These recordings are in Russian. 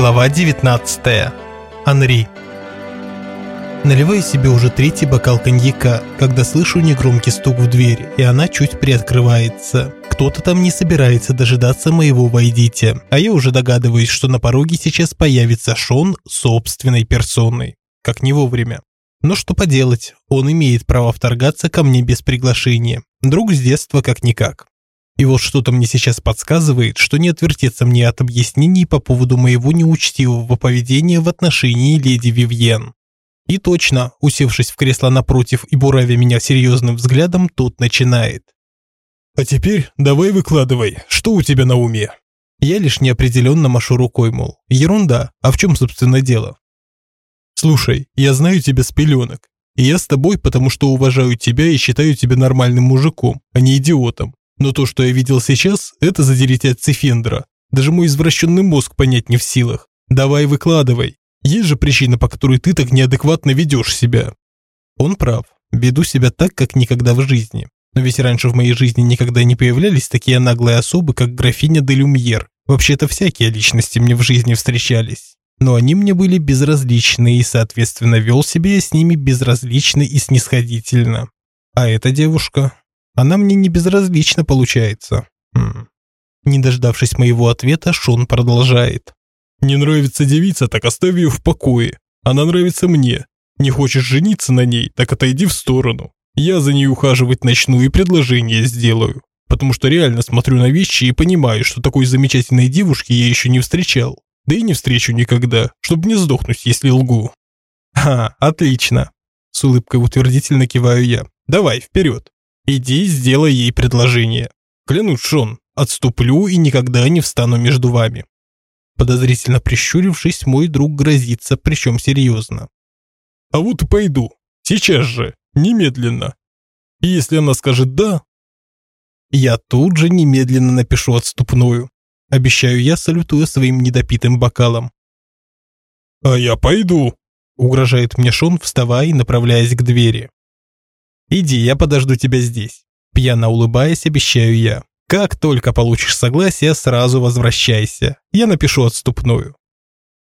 Глава 19. Анри. Наливаю себе уже третий бокал коньяка, когда слышу негромкий стук в дверь, и она чуть приоткрывается. Кто-то там не собирается дожидаться моего «войдите», а я уже догадываюсь, что на пороге сейчас появится Шон собственной персоной. Как не вовремя. Но что поделать, он имеет право вторгаться ко мне без приглашения. Друг с детства как-никак. И вот что-то мне сейчас подсказывает, что не отвертеться мне от объяснений по поводу моего неучтивого поведения в отношении леди Вивьен. И точно, усевшись в кресло напротив и буравя меня серьезным взглядом, тот начинает. «А теперь давай выкладывай, что у тебя на уме?» Я лишь неопределенно машу рукой, мол, ерунда, а в чем, собственно, дело? «Слушай, я знаю тебя с пеленок, и я с тобой, потому что уважаю тебя и считаю тебя нормальным мужиком, а не идиотом. Но то, что я видел сейчас, это задерите от Цифендра. Даже мой извращенный мозг понять не в силах. Давай выкладывай. Есть же причина, по которой ты так неадекватно ведешь себя. Он прав. Веду себя так, как никогда в жизни. Но ведь раньше в моей жизни никогда не появлялись такие наглые особы, как графиня де Люмьер. Вообще-то всякие личности мне в жизни встречались. Но они мне были безразличны, и, соответственно, вел себя я с ними безразлично и снисходительно. А эта девушка, она мне не безразлична получается. Не дождавшись моего ответа, Шон продолжает. «Не нравится девица, так оставь ее в покое. Она нравится мне. Не хочешь жениться на ней, так отойди в сторону. Я за ней ухаживать начну и предложение сделаю. Потому что реально смотрю на вещи и понимаю, что такой замечательной девушки я еще не встречал. Да и не встречу никогда, чтобы не сдохнуть, если лгу». «Ха, отлично!» С улыбкой утвердительно киваю я. «Давай, вперед!» Иди, сделай ей предложение. Клянусь, Шон, отступлю и никогда не встану между вами. Подозрительно прищурившись, мой друг грозится, причем серьезно. А вот и пойду. Сейчас же. Немедленно. И если она скажет «да», я тут же немедленно напишу отступную. Обещаю я, салютуя своим недопитым бокалом. «А я пойду», – угрожает мне Шон, вставая и направляясь к двери. Иди, я подожду тебя здесь. Пьяно улыбаясь, обещаю я. Как только получишь согласие, сразу возвращайся. Я напишу отступную.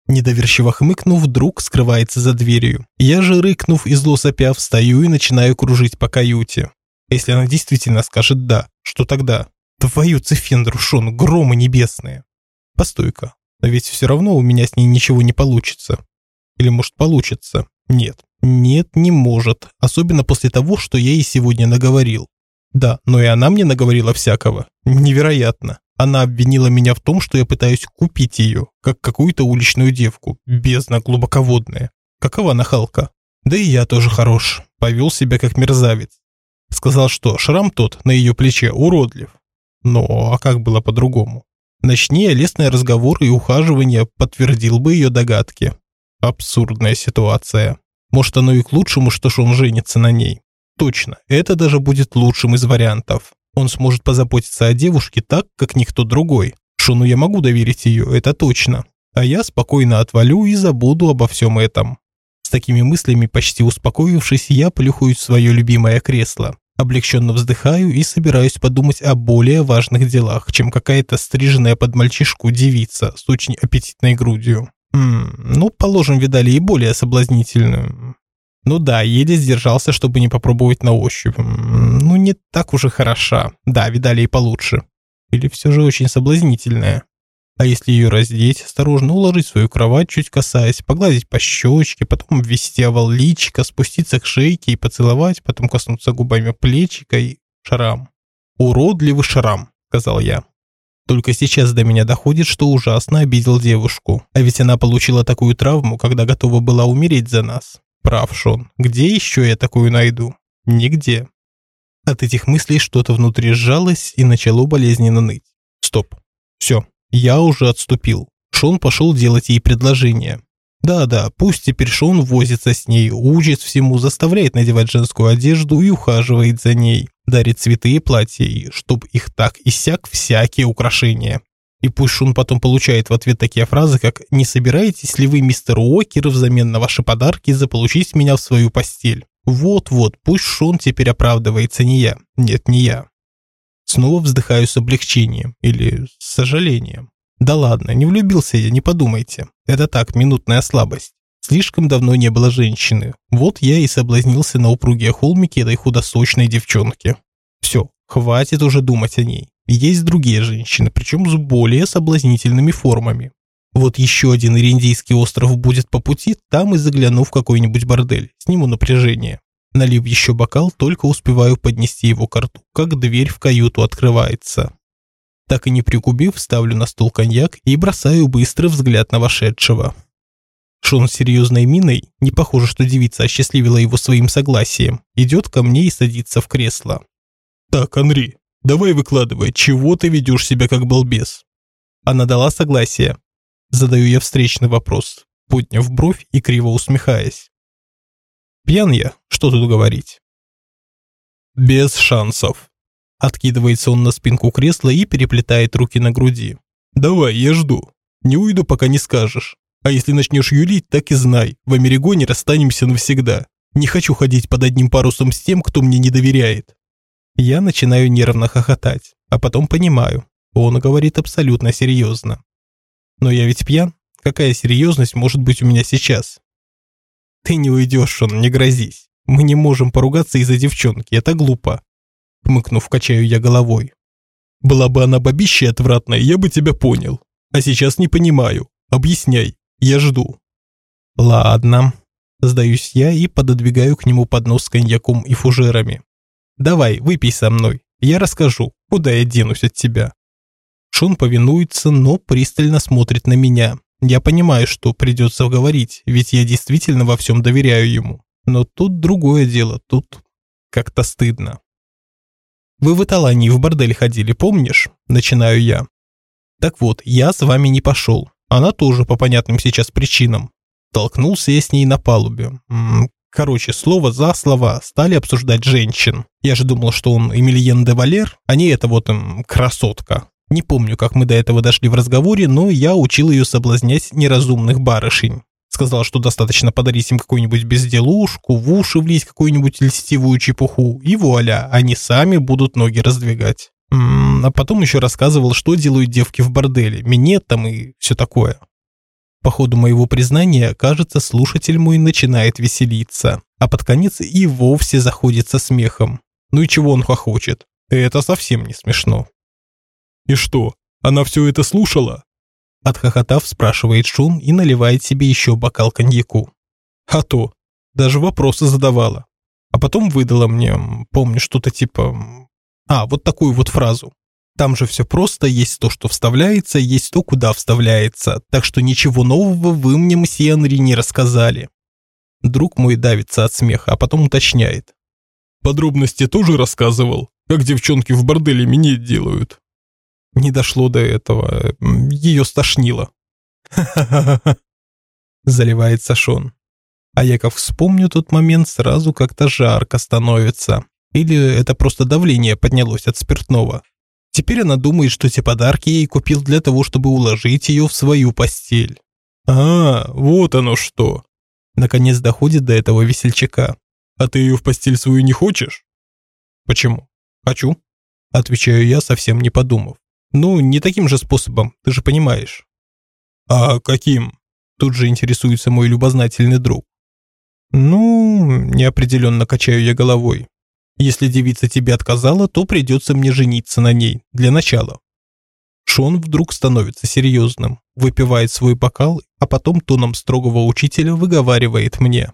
Недоверчиво хмыкнув, друг скрывается за дверью. Я же, рыкнув и зло сопя, встаю и начинаю кружить по каюте. Если она действительно скажет «да», что тогда? Твою цифендру, Шон, громы небесные. Постой-ка, но ведь все равно у меня с ней ничего не получится. Или может получится? Нет. Нет, не может, особенно после того, что я ей сегодня наговорил. Да, но и она мне наговорила всякого. Невероятно. Она обвинила меня в том, что я пытаюсь купить ее, как какую-то уличную девку, бездна глубоководная. Какова нахалка? Да и я тоже хорош, повел себя как мерзавец. Сказал, что шрам тот на ее плече уродлив. Но а как было по-другому? Начни я лестный разговор и ухаживание подтвердил бы ее догадки. Абсурдная ситуация. Может, оно и к лучшему, что Шон женится на ней. Точно, это даже будет лучшим из вариантов. Он сможет позаботиться о девушке так, как никто другой. Шону я могу доверить ее, это точно. А я спокойно отвалю и забуду обо всем этом. С такими мыслями, почти успокоившись, я плюхаюсь свое любимое кресло. Облегченно вздыхаю и собираюсь подумать о более важных делах, чем какая-то стриженная под мальчишку девица с очень аппетитной грудью. Ну, положим, видали и более соблазнительную. Ну да, еле сдержался, чтобы не попробовать на ощупь. Ну, не так уж и хороша. Да, видали и получше. Или все же очень соблазнительная. А если ее раздеть, осторожно уложить в свою кровать, чуть касаясь, погладить по щечке, потом ввести овал личика, спуститься к шейке и поцеловать, потом коснуться губами плечика и шрам. «Уродливый шрам», — сказал я. Только сейчас до меня доходит, что ужасно обидел девушку. А ведь она получила такую травму, когда готова была умереть за нас. Прав, Шон. Где еще я такую найду? Нигде. От этих мыслей что-то внутри сжалось и начало болезненно ныть. Стоп. Все. Я уже отступил. Шон пошел делать ей предложение. Да-да, пусть теперь Шон возится с ней, учит всему, заставляет надевать женскую одежду и ухаживает за ней дарит цветы и платья, чтоб их так и сяк всякие украшения. И пусть Шун потом получает в ответ такие фразы, как «Не собираетесь ли вы, мистер Уокер, взамен на ваши подарки заполучить меня в свою постель?» Вот-вот, пусть Шун теперь оправдывается не я. Нет, не я. Снова вздыхаю с облегчением или с сожалением. Да ладно, не влюбился я, не подумайте. Это так, минутная слабость. Слишком давно не было женщины. Вот я и соблазнился на упругие холмики этой худосочной девчонки. Все, хватит уже думать о ней. Есть другие женщины, причем с более соблазнительными формами. Вот еще один ириндийский остров будет по пути, там и загляну в какой-нибудь бордель, сниму напряжение. Налив еще бокал, только успеваю поднести его к рту, как дверь в каюту открывается. Так и не пригубив, ставлю на стол коньяк и бросаю быстрый взгляд на вошедшего. Шон с серьезной миной, не похоже, что девица осчастливила его своим согласием, идет ко мне и садится в кресло. «Так, Анри, давай выкладывай, чего ты ведешь себя как балбес?» Она дала согласие. Задаю я встречный вопрос, подняв бровь и криво усмехаясь. Пьян я, что тут говорить? Без шансов. Откидывается он на спинку кресла и переплетает руки на груди. Давай, я жду. Не уйду, пока не скажешь. А если начнешь юлить, так и знай, в Америгоне расстанемся навсегда. Не хочу ходить под одним парусом с тем, кто мне не доверяет. Я начинаю нервно хохотать, а потом понимаю, он говорит абсолютно серьезно. Но я ведь пьян. Какая серьезность может быть у меня сейчас? Ты не уйдешь, он, не грозись. Мы не можем поругаться из-за девчонки, это глупо. Хмыкнув, качаю я головой. Была бы она бабища отвратная, я бы тебя понял. А сейчас не понимаю. Объясняй. Я жду. Ладно. Сдаюсь я и пододвигаю к нему поднос с коньяком и фужерами. Давай, выпей со мной. Я расскажу, куда я денусь от тебя. Шон повинуется, но пристально смотрит на меня. Я понимаю, что придется говорить, ведь я действительно во всем доверяю ему. Но тут другое дело, тут как-то стыдно. Вы в Италании в бордель ходили, помнишь? Начинаю я. Так вот, я с вами не пошел. Она тоже по понятным сейчас причинам. Толкнулся я с ней на палубе. Короче, слово за слово стали обсуждать женщин. Я же думал, что он Эмильен де Валер, а не эта вот им, красотка. Не помню, как мы до этого дошли в разговоре, но я учил ее соблазнять неразумных барышень. Сказал, что достаточно подарить им какую-нибудь безделушку, в уши влить какую-нибудь льстивую чепуху, и вуаля, они сами будут ноги раздвигать. М -м, а потом еще рассказывал, что делают девки в борделе, минет там и все такое. По ходу моего признания, кажется, слушатель мой начинает веселиться, а под конец и вовсе заходится смехом. Ну и чего он хохочет? Это совсем не смешно. «И что, она все это слушала?» Отхохотав, спрашивает Шун и наливает себе еще бокал коньяку. А то, даже вопросы задавала. А потом выдала мне, помню, что-то типа... А, вот такую вот фразу. Там же все просто, есть то, что вставляется, есть то, куда вставляется. Так что ничего нового вы мне, мсье Анри, не рассказали. Друг мой давится от смеха, а потом уточняет. Подробности тоже рассказывал, как девчонки в борделе минет делают. Не дошло до этого. Ее стошнило. Заливается Шон. А я как вспомню тот момент, сразу как-то жарко становится. Или это просто давление поднялось от спиртного. Теперь она думает, что те подарки ей купил для того, чтобы уложить ее в свою постель. А, вот оно что. Наконец доходит до этого весельчака. А ты ее в постель свою не хочешь? Почему? Хочу. Отвечаю я, совсем не подумав. Ну, не таким же способом, ты же понимаешь. А каким? Тут же интересуется мой любознательный друг. Ну, неопределенно качаю я головой. Если девица тебе отказала, то придется мне жениться на ней, для начала. Шон вдруг становится серьезным, выпивает свой бокал, а потом тоном строгого учителя выговаривает мне.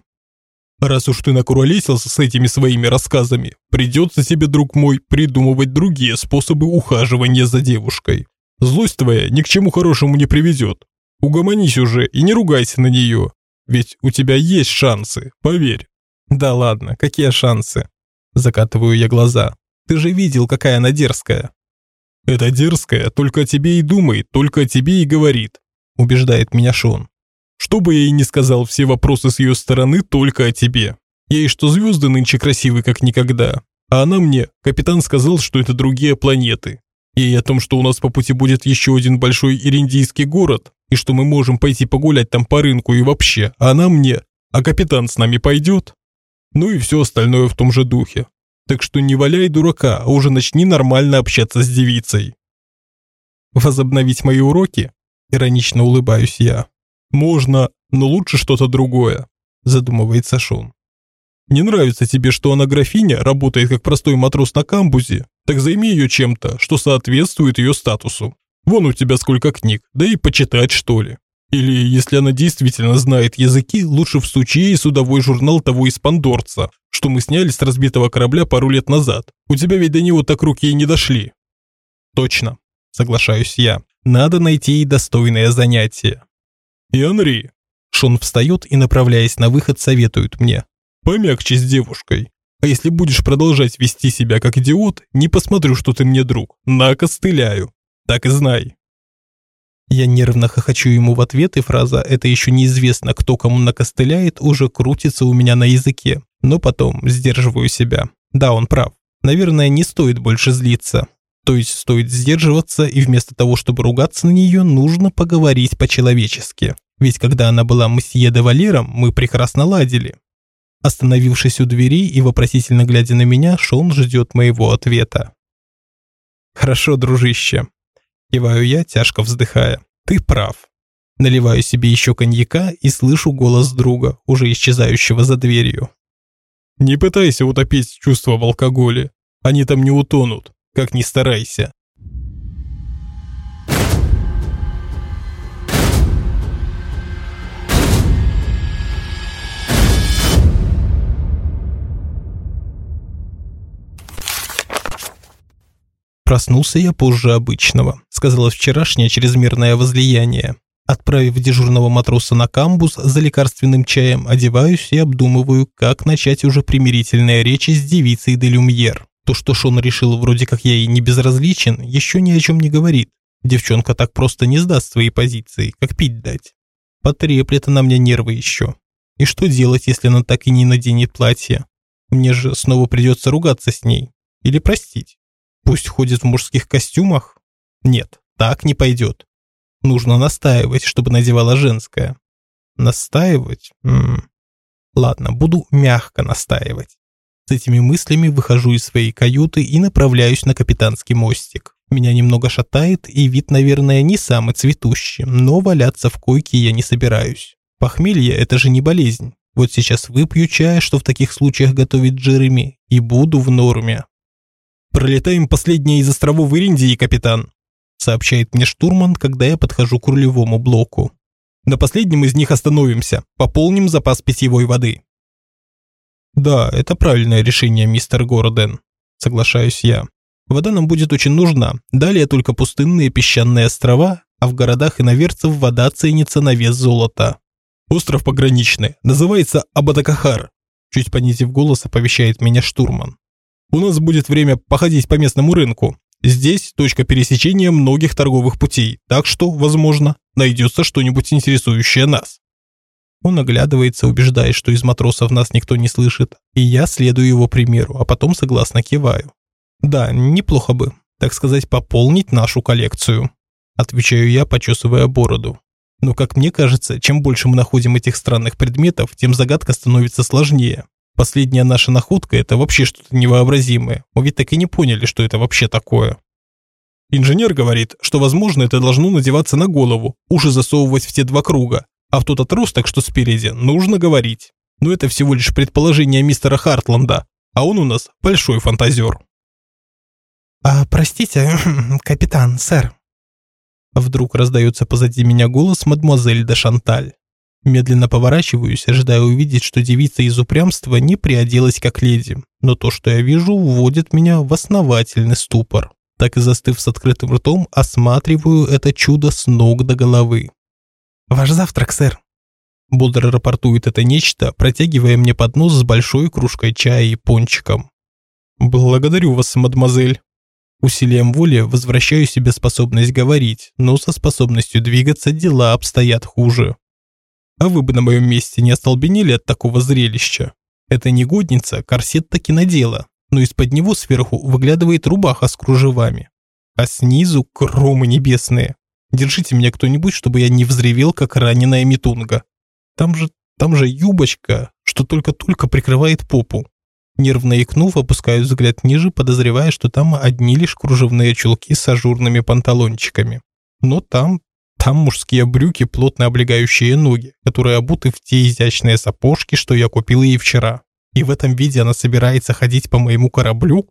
Раз уж ты накуролесился с этими своими рассказами, придется тебе, друг мой, придумывать другие способы ухаживания за девушкой. Злость твоя ни к чему хорошему не приведет. Угомонись уже и не ругайся на нее. Ведь у тебя есть шансы, поверь. Да ладно, какие шансы? Закатываю я глаза. Ты же видел, какая она дерзкая. Это дерзкая только о тебе и думает, только о тебе и говорит, убеждает меня Шон. Что бы я ей ни сказал, все вопросы с ее стороны только о тебе. Ей что звезды нынче красивы как никогда. А она мне, капитан сказал, что это другие планеты. Ей о том, что у нас по пути будет еще один большой ириндийский город, и что мы можем пойти погулять там по рынку и вообще. А она мне, а капитан с нами пойдет? Ну и все остальное в том же духе. Так что не валяй дурака, а уже начни нормально общаться с девицей. Возобновить мои уроки? Иронично улыбаюсь я. Можно, но лучше что-то другое, задумывается Шон. Не нравится тебе, что она графиня, работает как простой матрос на камбузе? Так займи ее чем-то, что соответствует ее статусу. Вон у тебя сколько книг, да и почитать что ли. Или, если она действительно знает языки, лучше всучи ей судовой журнал того испандорца, что мы сняли с разбитого корабля пару лет назад. У тебя ведь до него так руки и не дошли. Точно, соглашаюсь я. Надо найти ей достойное занятие. И Анри. Шон встает и, направляясь на выход, советует мне. Помягче с девушкой. А если будешь продолжать вести себя как идиот, не посмотрю, что ты мне друг. Накостыляю. Так и знай. Я нервно хохочу ему в ответ, и фраза «это еще неизвестно, кто кому накостыляет» уже крутится у меня на языке. Но потом сдерживаю себя. Да, он прав. Наверное, не стоит больше злиться. То есть стоит сдерживаться, и вместо того, чтобы ругаться на нее, нужно поговорить по-человечески. Ведь когда она была месье де Валером, мы прекрасно ладили. Остановившись у двери и вопросительно глядя на меня, Шон ждет моего ответа. «Хорошо, дружище», – киваю я, тяжко вздыхая. «Ты прав». Наливаю себе еще коньяка и слышу голос друга, уже исчезающего за дверью. «Не пытайся утопить чувства в алкоголе. Они там не утонут, как ни старайся. Проснулся я позже обычного, сказала вчерашнее чрезмерное возлияние. Отправив дежурного матроса на камбуз за лекарственным чаем, одеваюсь и обдумываю, как начать уже примирительные речи с девицей де Люмьер. То, что Шон решил вроде как я ей не безразличен, еще ни о чем не говорит. Девчонка так просто не сдаст свои позиции, как пить дать. Потреплет она мне нервы еще. И что делать, если она так и не наденет платье? Мне же снова придется ругаться с ней. Или простить. Пусть ходит в мужских костюмах? Нет, так не пойдет. Нужно настаивать, чтобы надевала женское. Настаивать? М -м. Ладно, буду мягко настаивать. С этими мыслями выхожу из своей каюты и направляюсь на капитанский мостик. Меня немного шатает, и вид, наверное, не самый цветущий, но валяться в койке я не собираюсь. Похмелье – это же не болезнь. Вот сейчас выпью чая, что в таких случаях готовит Джереми, и буду в норме. «Пролетаем последние из островов Ириндии, капитан», сообщает мне штурман, когда я подхожу к рулевому блоку. «На последнем из них остановимся, пополним запас питьевой воды». «Да, это правильное решение, мистер Горден», соглашаюсь я. «Вода нам будет очень нужна, далее только пустынные песчаные острова, а в городах иноверцев вода ценится на вес золота». «Остров пограничный, называется Абадакахар», чуть понизив голос, оповещает меня штурман. У нас будет время походить по местному рынку. Здесь точка пересечения многих торговых путей, так что, возможно, найдется что-нибудь интересующее нас. Он оглядывается, убеждаясь, что из матросов нас никто не слышит, и я следую его примеру, а потом согласно киваю. Да, неплохо бы, так сказать, пополнить нашу коллекцию. Отвечаю я, почесывая бороду. Но, как мне кажется, чем больше мы находим этих странных предметов, тем загадка становится сложнее. Последняя наша находка – это вообще что-то невообразимое. Мы ведь так и не поняли, что это вообще такое. Инженер говорит, что, возможно, это должно надеваться на голову, уши засовывать в те два круга, а в тот отросток, что спереди, нужно говорить. Но это всего лишь предположение мистера Хартланда, а он у нас большой фантазер. «А, простите, капитан, сэр». Вдруг раздается позади меня голос мадемуазель де Шанталь. Медленно поворачиваюсь, ожидая увидеть, что девица из упрямства не приоделась как леди. Но то, что я вижу, вводит меня в основательный ступор. Так и застыв с открытым ртом, осматриваю это чудо с ног до головы. «Ваш завтрак, сэр», Бодро рапортует это нечто, протягивая мне поднос с большой кружкой чая и пончиком. «Благодарю вас, мадемуазель». Усилием воли возвращаю себе способность говорить, но со способностью двигаться дела обстоят хуже. А вы бы на моем месте не остолбенели от такого зрелища. Эта негодница корсет таки надела, но из-под него сверху выглядывает рубаха с кружевами. А снизу кромы небесные. Держите меня кто-нибудь, чтобы я не взревел, как раненая метунга. Там же, там же юбочка, что только-только прикрывает попу. Нервно икнув, опускаю взгляд ниже, подозревая, что там одни лишь кружевные чулки с ажурными панталончиками. Но там Там мужские брюки, плотно облегающие ноги, которые обуты в те изящные сапожки, что я купил ей вчера. И в этом виде она собирается ходить по моему кораблю?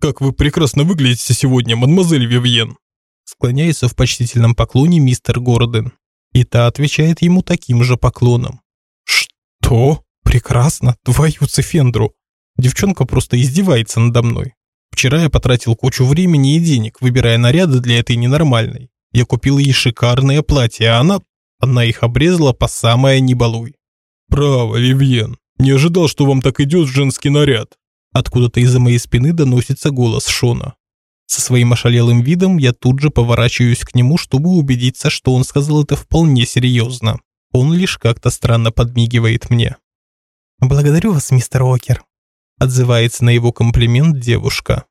Как вы прекрасно выглядите сегодня, мадемуазель Вивьен. Склоняется в почтительном поклоне мистер Гордон. И та отвечает ему таким же поклоном. Что? Прекрасно, твою цифендру. Девчонка просто издевается надо мной. Вчера я потратил кучу времени и денег, выбирая наряды для этой ненормальной. Я купил ей шикарное платье, а она... Она их обрезала по самое не балуй. Право, Вивьен, не ожидал, что вам так идет женский наряд. Откуда-то из-за моей спины доносится голос Шона. Со своим ошалелым видом я тут же поворачиваюсь к нему, чтобы убедиться, что он сказал это вполне серьезно. Он лишь как-то странно подмигивает мне. «Благодарю вас, мистер Окер», – отзывается на его комплимент девушка.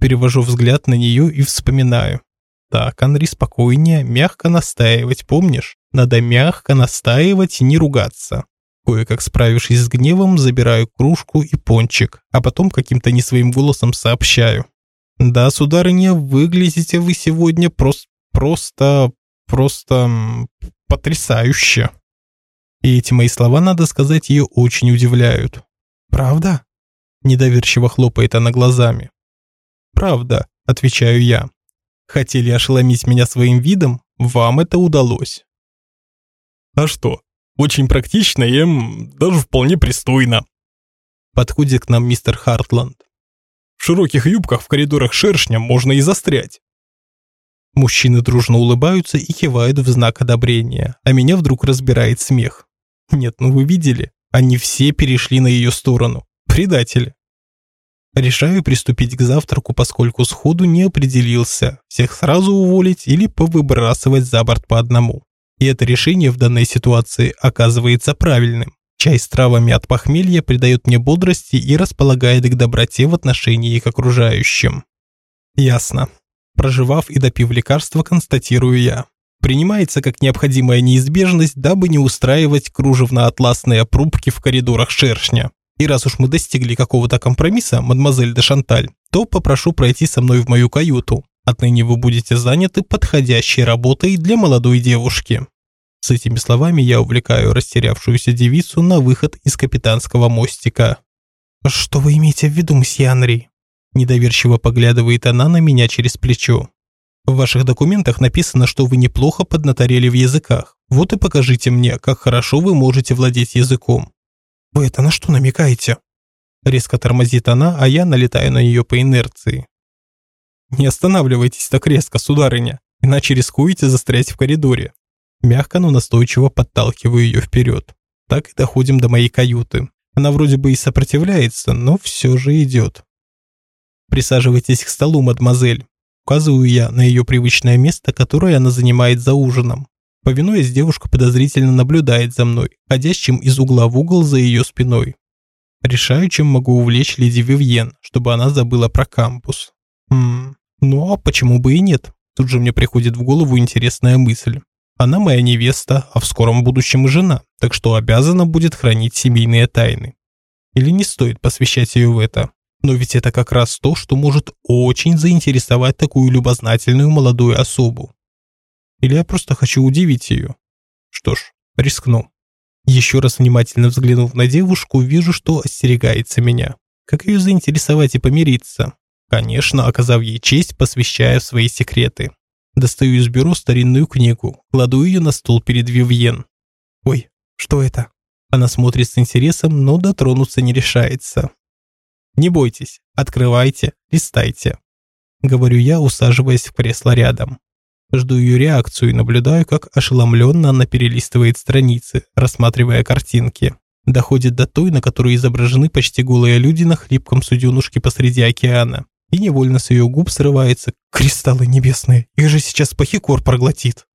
Перевожу взгляд на нее и вспоминаю. Так, Анри, спокойнее, мягко настаивать, помнишь? Надо мягко настаивать и не ругаться. Кое-как справившись с гневом, забираю кружку и пончик, а потом каким-то не своим голосом сообщаю. Да, сударыня, выглядите вы сегодня просто, просто, просто потрясающе. И эти мои слова, надо сказать, ее очень удивляют. «Правда?» Недоверчиво хлопает она глазами. «Правда», отвечаю я. Хотели ошеломить меня своим видом, вам это удалось. А что, очень практично и даже вполне пристойно. Подходит к нам мистер Хартланд. В широких юбках в коридорах шершня можно и застрять. Мужчины дружно улыбаются и кивают в знак одобрения, а меня вдруг разбирает смех. Нет, ну вы видели? Они все перешли на ее сторону. Предатели. Решаю приступить к завтраку, поскольку сходу не определился, всех сразу уволить или повыбрасывать за борт по одному. И это решение в данной ситуации оказывается правильным. Чай с травами от похмелья придает мне бодрости и располагает к доброте в отношении к окружающим. Ясно. Проживав и допив лекарства, констатирую я. Принимается как необходимая неизбежность, дабы не устраивать кружевно-атласные опрубки в коридорах шершня. И раз уж мы достигли какого-то компромисса, мадемуазель де Шанталь, то попрошу пройти со мной в мою каюту. Отныне вы будете заняты подходящей работой для молодой девушки. С этими словами я увлекаю растерявшуюся девицу на выход из капитанского мостика. «Что вы имеете в виду, мсье Анри?» Недоверчиво поглядывает она на меня через плечо. «В ваших документах написано, что вы неплохо поднаторели в языках. Вот и покажите мне, как хорошо вы можете владеть языком. «Вы это на что намекаете?» Резко тормозит она, а я налетаю на нее по инерции. «Не останавливайтесь так резко, сударыня, иначе рискуете застрять в коридоре». Мягко, но настойчиво подталкиваю ее вперед. Так и доходим до моей каюты. Она вроде бы и сопротивляется, но все же идет. «Присаживайтесь к столу, мадемуазель», указываю я на ее привычное место, которое она занимает за ужином. Повинуясь, девушка подозрительно наблюдает за мной, ходящим из угла в угол за ее спиной. Решаю, чем могу увлечь леди Вивьен, чтобы она забыла про кампус. Хм, ну а почему бы и нет? Тут же мне приходит в голову интересная мысль. Она моя невеста, а в скором будущем и жена, так что обязана будет хранить семейные тайны. Или не стоит посвящать ее в это? Но ведь это как раз то, что может очень заинтересовать такую любознательную молодую особу. Или я просто хочу удивить ее? Что ж, рискну. Еще раз внимательно взглянув на девушку, вижу, что остерегается меня. Как ее заинтересовать и помириться? Конечно, оказав ей честь, посвящая свои секреты. Достаю из бюро старинную книгу, кладу ее на стол перед Вивьен. Ой, что это? Она смотрит с интересом, но дотронуться не решается. Не бойтесь, открывайте, листайте. Говорю я, усаживаясь в кресло рядом. Жду ее реакцию и наблюдаю, как ошеломленно она перелистывает страницы, рассматривая картинки. Доходит до той, на которой изображены почти голые люди на хлипком суденушке посреди океана. И невольно с ее губ срывается «Кристаллы небесные, их же сейчас пахикор проглотит».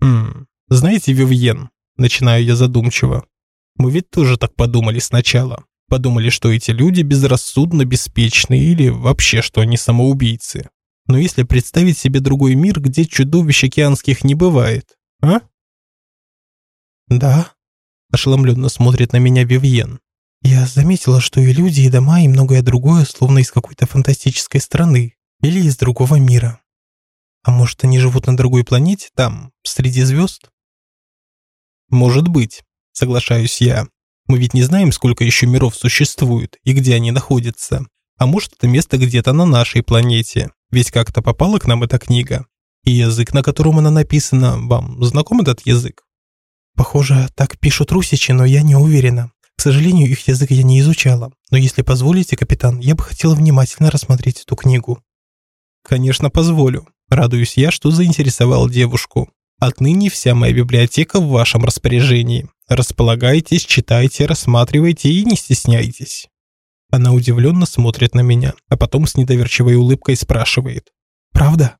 «Ммм, знаете, Вивьен», начинаю я задумчиво. Мы ведь тоже так подумали сначала. Подумали, что эти люди безрассудно беспечны или вообще, что они самоубийцы. Но если представить себе другой мир, где чудовищ океанских не бывает, а? Да, ошеломленно смотрит на меня Вивьен. Я заметила, что и люди, и дома, и многое другое, словно из какой-то фантастической страны или из другого мира. А может, они живут на другой планете, там, среди звезд? Может быть, соглашаюсь я. Мы ведь не знаем, сколько еще миров существует и где они находятся. А может, это место где-то на нашей планете. Ведь как-то попала к нам эта книга. И язык, на котором она написана, вам знаком этот язык? Похоже, так пишут русичи, но я не уверена. К сожалению, их язык я не изучала. Но если позволите, капитан, я бы хотела внимательно рассмотреть эту книгу. Конечно, позволю. Радуюсь я, что заинтересовал девушку. Отныне вся моя библиотека в вашем распоряжении. Располагайтесь, читайте, рассматривайте и не стесняйтесь. Она удивленно смотрит на меня, а потом с недоверчивой улыбкой спрашивает. «Правда?»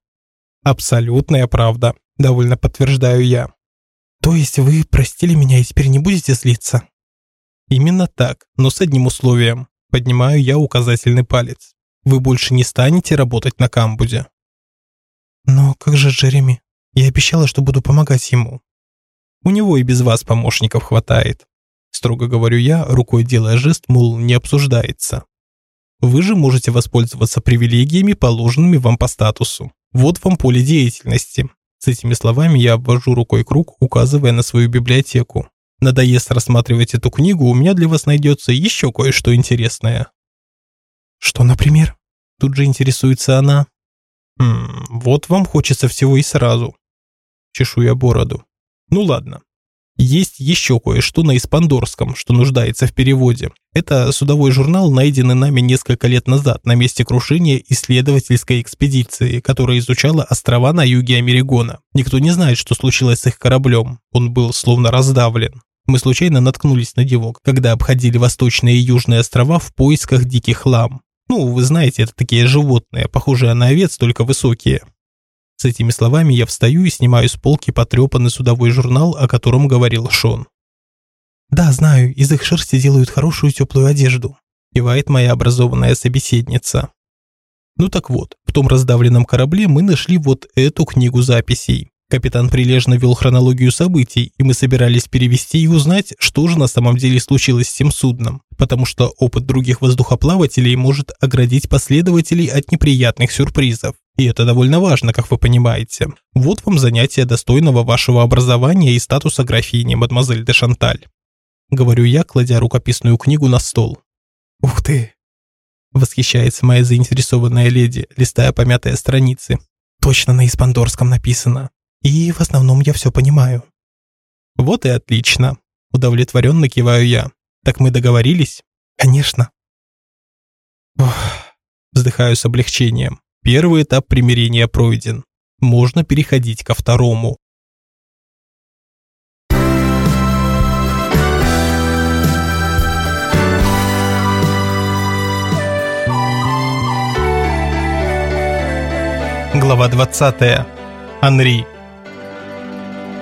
«Абсолютная правда», – довольно подтверждаю я. «То есть вы простили меня и теперь не будете злиться?» «Именно так, но с одним условием. Поднимаю я указательный палец. Вы больше не станете работать на камбузе». «Но как же Джереми? Я обещала, что буду помогать ему». «У него и без вас помощников хватает», – строго говорю я, рукой делая жест, мол, не обсуждается. Вы же можете воспользоваться привилегиями, положенными вам по статусу. Вот вам поле деятельности. С этими словами я обвожу рукой круг, указывая на свою библиотеку. Надоест рассматривать эту книгу, у меня для вас найдется еще кое-что интересное. Что, например? Тут же интересуется она. Хм, вот вам хочется всего и сразу. Чешу я бороду. Ну ладно, есть еще кое-что на испандорском, что нуждается в переводе. Это судовой журнал, найденный нами несколько лет назад на месте крушения исследовательской экспедиции, которая изучала острова на юге Америгона. Никто не знает, что случилось с их кораблем. Он был словно раздавлен. Мы случайно наткнулись на него, когда обходили восточные и южные острова в поисках диких лам. Ну, вы знаете, это такие животные, похожие на овец, только высокие. С этими словами я встаю и снимаю с полки потрепанный судовой журнал, о котором говорил Шон. «Да, знаю, из их шерсти делают хорошую теплую одежду», кивает моя образованная собеседница. Ну так вот, в том раздавленном корабле мы нашли вот эту книгу записей. Капитан прилежно вел хронологию событий, и мы собирались перевести и узнать, что же на самом деле случилось с тем судном, потому что опыт других воздухоплавателей может оградить последователей от неприятных сюрпризов. И это довольно важно, как вы понимаете. Вот вам занятие достойного вашего образования и статуса графини, мадемуазель де Шанталь. Говорю я, кладя рукописную книгу на стол. Ух ты! Восхищается моя заинтересованная леди, листая помятые страницы. Точно на испандорском написано. И в основном я все понимаю. Вот и отлично. Удовлетворенно киваю я. Так мы договорились? Конечно. Ох, вздыхаю с облегчением. Первый этап примирения пройден. Можно переходить ко второму. Глава 20. Анри.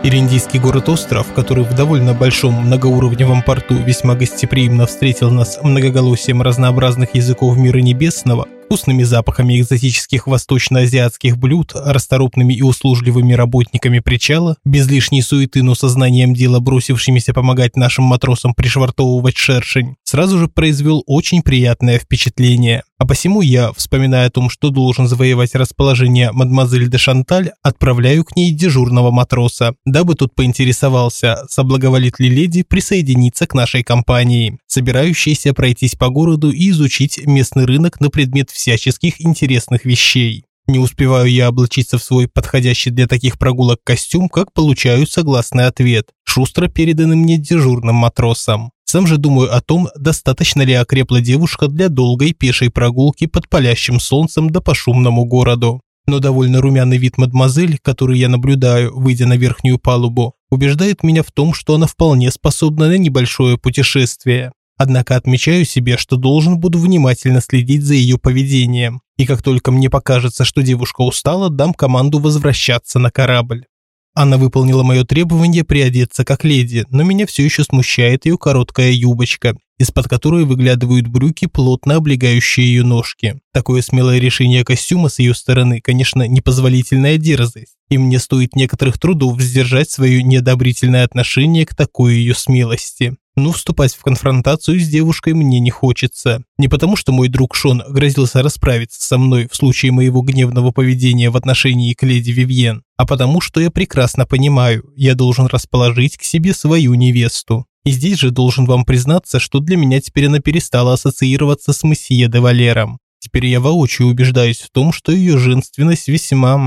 Ириндийский город-остров, который в довольно большом многоуровневом порту весьма гостеприимно встретил нас многоголосием разнообразных языков мира небесного, вкусными запахами экзотических восточно-азиатских блюд, расторопными и услужливыми работниками причала, без лишней суеты, но сознанием дела бросившимися помогать нашим матросам пришвартовывать шершень, сразу же произвел очень приятное впечатление. А посему я, вспоминая о том, что должен завоевать расположение мадемуазель де Шанталь, отправляю к ней дежурного матроса, дабы тот поинтересовался, соблаговолит ли леди присоединиться к нашей компании, собирающейся пройтись по городу и изучить местный рынок на предмет всяческих интересных вещей. Не успеваю я облачиться в свой подходящий для таких прогулок костюм, как получаю согласный ответ, шустро переданный мне дежурным матросом. Сам же думаю о том, достаточно ли окрепла девушка для долгой пешей прогулки под палящим солнцем да по шумному городу. Но довольно румяный вид мадемуазель, который я наблюдаю, выйдя на верхнюю палубу, убеждает меня в том, что она вполне способна на небольшое путешествие. Однако отмечаю себе, что должен буду внимательно следить за ее поведением, и как только мне покажется, что девушка устала, дам команду возвращаться на корабль. Она выполнила мое требование приодеться как леди, но меня все еще смущает ее короткая юбочка, из-под которой выглядывают брюки, плотно облегающие ее ножки. Такое смелое решение костюма с ее стороны, конечно, непозволительная дерзость, и мне стоит некоторых трудов сдержать свое неодобрительное отношение к такой ее смелости. Но вступать в конфронтацию с девушкой мне не хочется. Не потому, что мой друг Шон грозился расправиться со мной в случае моего гневного поведения в отношении к леди Вивьен, а потому, что я прекрасно понимаю, я должен расположить к себе свою невесту. И здесь же должен вам признаться, что для меня теперь она перестала ассоциироваться с месье де Валером. Теперь я воочию убеждаюсь в том, что ее женственность весьма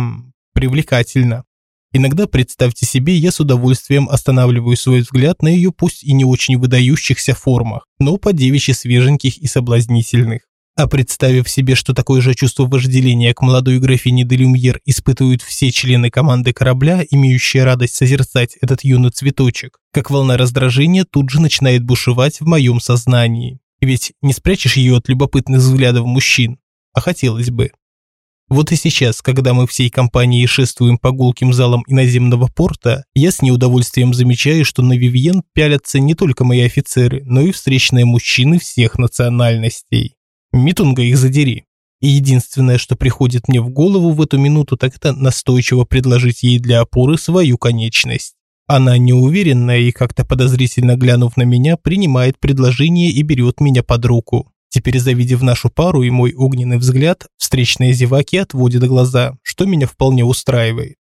привлекательна. Иногда, представьте себе, я с удовольствием останавливаю свой взгляд на ее пусть и не очень выдающихся формах, но по девичьи свеженьких и соблазнительных. А представив себе, что такое же чувство вожделения к молодой графине де Люмьер испытывают все члены команды корабля, имеющие радость созерцать этот юный цветочек, как волна раздражения тут же начинает бушевать в моем сознании. Ведь не спрячешь ее от любопытных взглядов мужчин, а хотелось бы. Вот и сейчас, когда мы всей компанией шествуем по гулким залам иноземного порта, я с неудовольствием замечаю, что на Вивьен пялятся не только мои офицеры, но и встречные мужчины всех национальностей. Митунга их задери. И единственное, что приходит мне в голову в эту минуту, так это настойчиво предложить ей для опоры свою конечность. Она неуверенная и как-то подозрительно глянув на меня, принимает предложение и берет меня под руку. Теперь, завидев нашу пару и мой огненный взгляд, встречные зеваки отводят глаза, что меня вполне устраивает.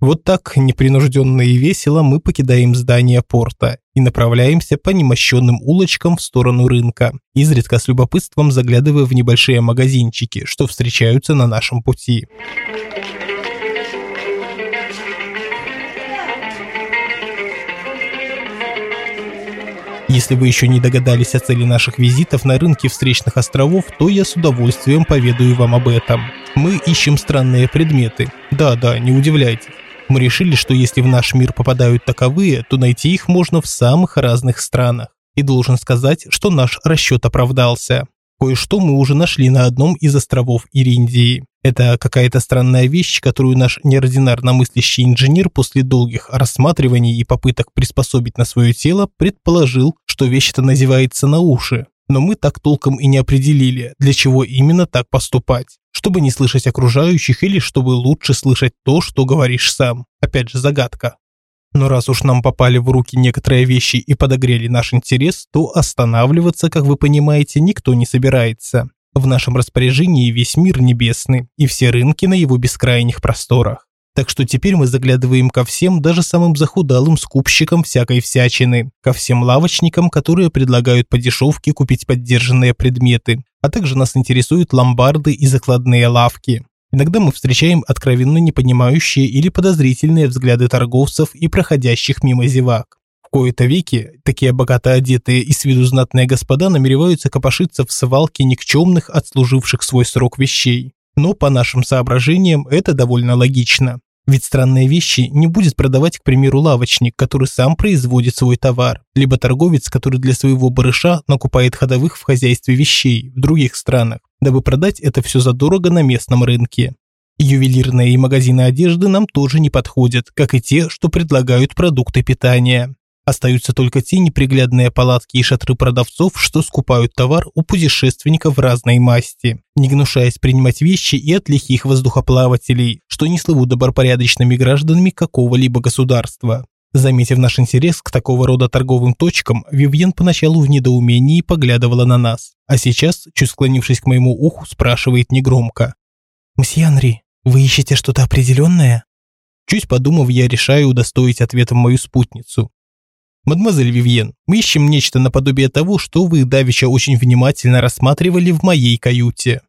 Вот так, непринужденно и весело, мы покидаем здание порта и направляемся по немощенным улочкам в сторону рынка, изредка с любопытством заглядывая в небольшие магазинчики, что встречаются на нашем пути. Если вы еще не догадались о цели наших визитов на рынке встречных островов, то я с удовольствием поведаю вам об этом. Мы ищем странные предметы. Да-да, не удивляйтесь. Мы решили, что если в наш мир попадают таковые, то найти их можно в самых разных странах. И должен сказать, что наш расчет оправдался. Кое-что мы уже нашли на одном из островов Ириндии. Это какая-то странная вещь, которую наш неординарно мыслящий инженер после долгих рассматриваний и попыток приспособить на свое тело предположил, что вещь эта называется на уши. Но мы так толком и не определили, для чего именно так поступать. Чтобы не слышать окружающих или чтобы лучше слышать то, что говоришь сам. Опять же загадка. Но раз уж нам попали в руки некоторые вещи и подогрели наш интерес, то останавливаться, как вы понимаете, никто не собирается. В нашем распоряжении весь мир небесный и все рынки на его бескрайних просторах. Так что теперь мы заглядываем ко всем, даже самым захудалым скупщикам всякой всячины, ко всем лавочникам, которые предлагают по дешевке купить поддержанные предметы, а также нас интересуют ломбарды и закладные лавки. Иногда мы встречаем откровенно непонимающие или подозрительные взгляды торговцев и проходящих мимо зевак кои-то веки такие богато одетые и с виду знатные господа намереваются копошиться в свалке никчемных, отслуживших свой срок вещей. Но по нашим соображениям это довольно логично. Ведь странные вещи не будет продавать, к примеру, лавочник, который сам производит свой товар, либо торговец, который для своего барыша накупает ходовых в хозяйстве вещей в других странах, дабы продать это все задорого на местном рынке. Ювелирные и магазины одежды нам тоже не подходят, как и те, что предлагают продукты питания. Остаются только те неприглядные палатки и шатры продавцов, что скупают товар у путешественников разной масти, не гнушаясь принимать вещи и от лихих воздухоплавателей, что не слывут добропорядочными гражданами какого-либо государства. Заметив наш интерес к такого рода торговым точкам, Вивьен поначалу в недоумении поглядывала на нас, а сейчас, чуть склонившись к моему уху, спрашивает негромко. «Мсье Анри, вы ищете что-то определенное?» Чуть подумав, я решаю удостоить ответом мою спутницу. «Мадемуазель Вивьен, мы ищем нечто наподобие того, что вы давеча очень внимательно рассматривали в моей каюте».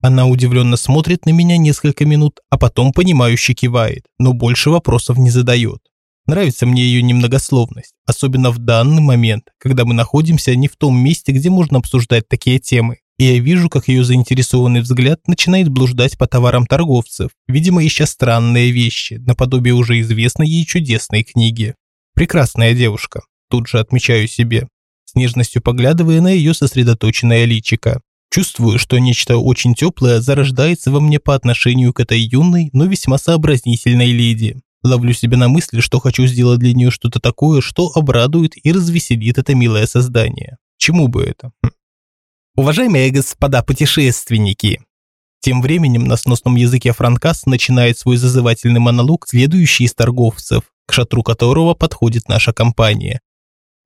Она удивленно смотрит на меня несколько минут, а потом понимающе кивает, но больше вопросов не задает. Нравится мне ее немногословность, особенно в данный момент, когда мы находимся не в том месте, где можно обсуждать такие темы. И я вижу, как ее заинтересованный взгляд начинает блуждать по товарам торговцев, видимо, ища странные вещи, наподобие уже известной ей чудесной книги. Прекрасная девушка, тут же отмечаю себе, с нежностью поглядывая на ее сосредоточенное личико. Чувствую, что нечто очень теплое зарождается во мне по отношению к этой юной, но весьма сообразнительной леди. Ловлю себя на мысли, что хочу сделать для нее что-то такое, что обрадует и развеселит это милое создание. Чему бы это? Хм. Уважаемые господа путешественники, тем временем на сносном языке Франкас начинает свой зазывательный монолог следующий из торговцев, к шатру которого подходит наша компания.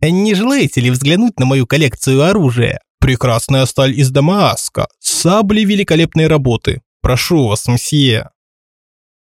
Не желаете ли взглянуть на мою коллекцию оружия? Прекрасная сталь из Дамаска, сабли великолепной работы. Прошу вас, мсье».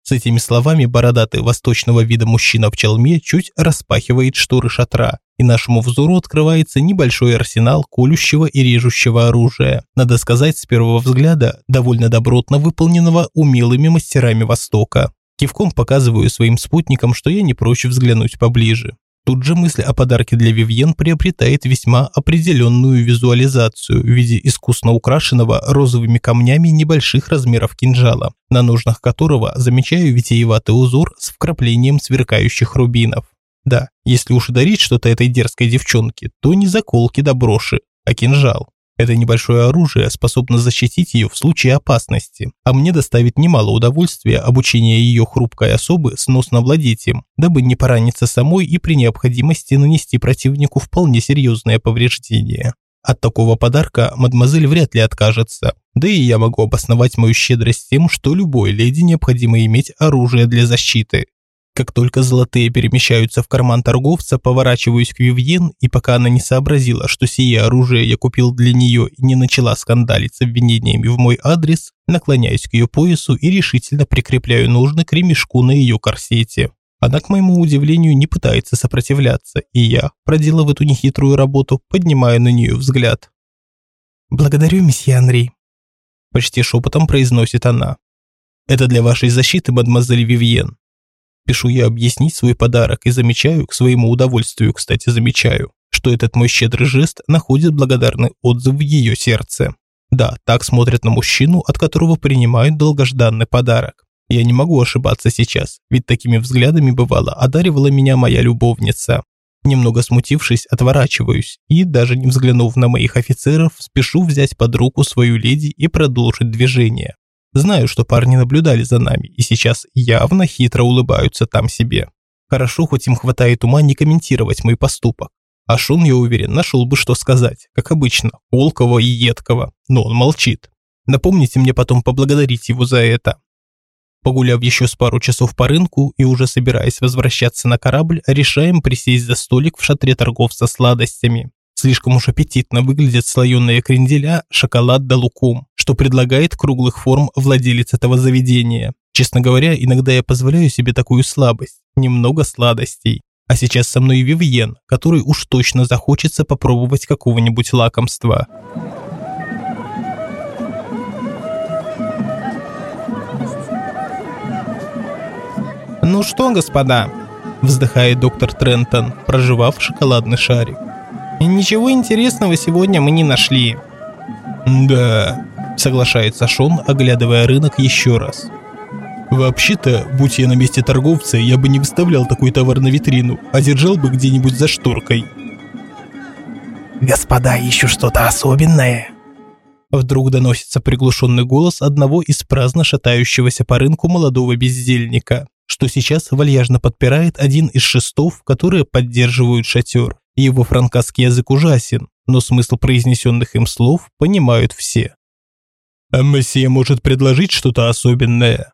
С этими словами бородатый восточного вида мужчина в челме чуть распахивает шторы шатра, и нашему взору открывается небольшой арсенал колющего и режущего оружия. Надо сказать, с первого взгляда, довольно добротно выполненного умелыми мастерами Востока. Кивком показываю своим спутникам, что я не прочь взглянуть поближе. Тут же мысль о подарке для Вивьен приобретает весьма определенную визуализацию в виде искусно украшенного розовыми камнями небольших размеров кинжала, на ножнах которого замечаю витиеватый узор с вкраплением сверкающих рубинов. Да, если уж дарить что-то этой дерзкой девчонке, то не заколки да броши, а кинжал. Это небольшое оружие способно защитить ее в случае опасности, а мне доставит немало удовольствия обучение ее хрупкой особы сносно владеть им, дабы не пораниться самой и при необходимости нанести противнику вполне серьезное повреждение. От такого подарка мадемуазель вряд ли откажется, да и я могу обосновать мою щедрость тем, что любой леди необходимо иметь оружие для защиты. Как только золотые перемещаются в карман торговца, поворачиваюсь к Вивьен, и пока она не сообразила, что сие оружие я купил для нее и не начала скандалить с обвинениями в мой адрес, наклоняюсь к ее поясу и решительно прикрепляю ножны к ремешку на ее корсете. Она, к моему удивлению, не пытается сопротивляться, и я, проделав эту нехитрую работу, поднимаю на нее взгляд. «Благодарю, месье Анри», – почти шепотом произносит она. «Это для вашей защиты, мадемуазель Вивьен. Пишу я объяснить свой подарок и замечаю, к своему удовольствию, кстати, замечаю, что этот мой щедрый жест находит благодарный отзыв в ее сердце. Да, так смотрят на мужчину, от которого принимают долгожданный подарок. Я не могу ошибаться сейчас, ведь такими взглядами бывало одаривала меня моя любовница. Немного смутившись, отворачиваюсь и, даже не взглянув на моих офицеров, спешу взять под руку свою леди и продолжить движение. Знаю, что парни наблюдали за нами и сейчас явно хитро улыбаются там себе. Хорошо, хоть им хватает ума не комментировать мой поступок. А Шон, я уверен, нашел бы что сказать, как обычно, колкого и едкого, но он молчит. Напомните мне потом поблагодарить его за это. Погуляв еще с пару часов по рынку и уже собираясь возвращаться на корабль, решаем присесть за столик в шатре торговца сладостями. Слишком уж аппетитно выглядят слоеные кренделя, шоколад да лукум, что предлагает круглых форм владелец этого заведения. Честно говоря, иногда я позволяю себе такую слабость, немного сладостей. А сейчас со мной Вивьен, который уж точно захочется попробовать какого-нибудь лакомства. «Ну что, господа?» – вздыхает доктор Трентон, проживав шоколадный шарик. Ничего интересного сегодня мы не нашли. Да, соглашается Шон, оглядывая рынок еще раз. Вообще-то, будь я на месте торговца, я бы не выставлял такой товар на витрину, а держал бы где-нибудь за шторкой. Господа, ищу что-то особенное. Вдруг доносится приглушенный голос одного из праздно шатающегося по рынку молодого бездельника, что сейчас вальяжно подпирает один из шестов, которые поддерживают шатер. Его франкасский язык ужасен, но смысл произнесенных им слов понимают все. «А мессия может предложить что-то особенное?»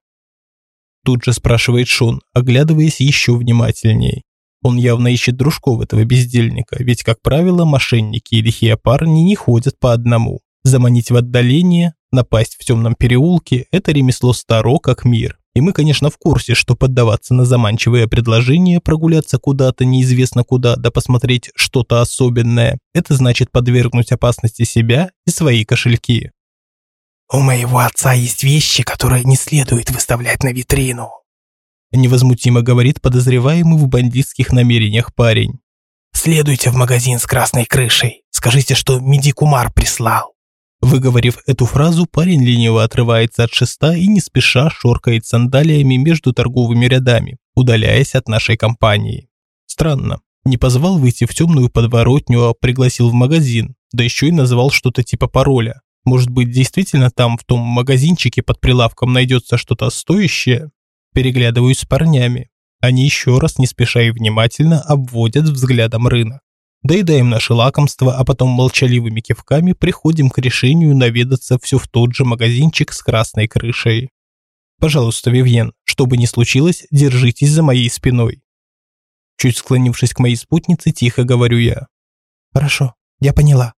Тут же спрашивает Шон, оглядываясь еще внимательней. Он явно ищет дружков этого бездельника, ведь, как правило, мошенники и лихие парни не ходят по одному. Заманить в отдаление, напасть в темном переулке – это ремесло старо как мир. И мы, конечно, в курсе, что поддаваться на заманчивые предложения, прогуляться куда-то неизвестно куда, да посмотреть что-то особенное, это значит подвергнуть опасности себя и свои кошельки. «У моего отца есть вещи, которые не следует выставлять на витрину», невозмутимо говорит подозреваемый в бандитских намерениях парень. «Следуйте в магазин с красной крышей. Скажите, что Медикумар прислал. Выговорив эту фразу, парень лениво отрывается от шеста и не спеша шоркает сандалиями между торговыми рядами, удаляясь от нашей компании. Странно. Не позвал выйти в темную подворотню, а пригласил в магазин, да еще и назвал что-то типа пароля. Может быть, действительно там, в том магазинчике под прилавком найдется что-то стоящее? Переглядываюсь с парнями. Они еще раз не спеша и внимательно обводят взглядом рынок. Доедаем наши лакомства, а потом молчаливыми кивками приходим к решению наведаться все в тот же магазинчик с красной крышей. Пожалуйста, Вивьен, что бы ни случилось, держитесь за моей спиной. Чуть склонившись к моей спутнице, тихо говорю я. Хорошо, я поняла.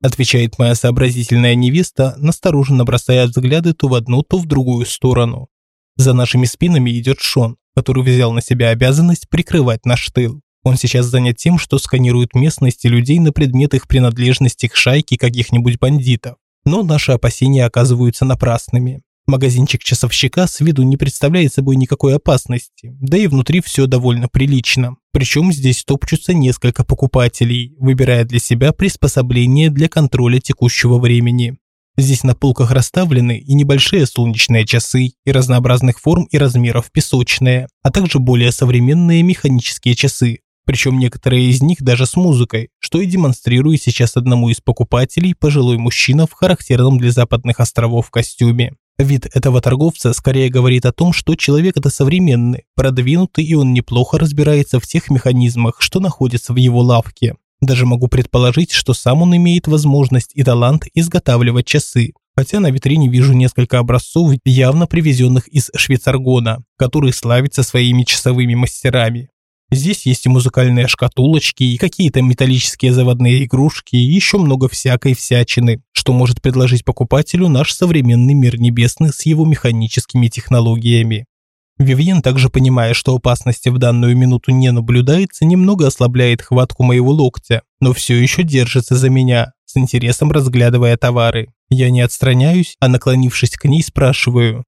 Отвечает моя сообразительная невеста, настороженно бросая взгляды то в одну, то в другую сторону. За нашими спинами идет Шон, который взял на себя обязанность прикрывать наш тыл. Он сейчас занят тем, что сканирует местности людей на предмет их принадлежности к шайке каких-нибудь бандитов. Но наши опасения оказываются напрасными. Магазинчик часовщика с виду не представляет собой никакой опасности, да и внутри все довольно прилично. Причем здесь топчутся несколько покупателей, выбирая для себя приспособление для контроля текущего времени. Здесь на полках расставлены и небольшие солнечные часы, и разнообразных форм и размеров песочные, а также более современные механические часы, причем некоторые из них даже с музыкой, что и демонстрирую сейчас одному из покупателей пожилой мужчина в характерном для западных островов костюме. Вид этого торговца скорее говорит о том, что человек это современный, продвинутый и он неплохо разбирается в тех механизмах, что находятся в его лавке. Даже могу предположить, что сам он имеет возможность и талант изготавливать часы. Хотя на витрине вижу несколько образцов, явно привезенных из Швейцаргона, который славится своими часовыми мастерами. Здесь есть и музыкальные шкатулочки, и какие-то металлические заводные игрушки, и еще много всякой всячины, что может предложить покупателю наш современный мир небесный с его механическими технологиями. Вивьен, также понимая, что опасности в данную минуту не наблюдается, немного ослабляет хватку моего локтя, но все еще держится за меня, с интересом разглядывая товары. Я не отстраняюсь, а наклонившись к ней, спрашиваю.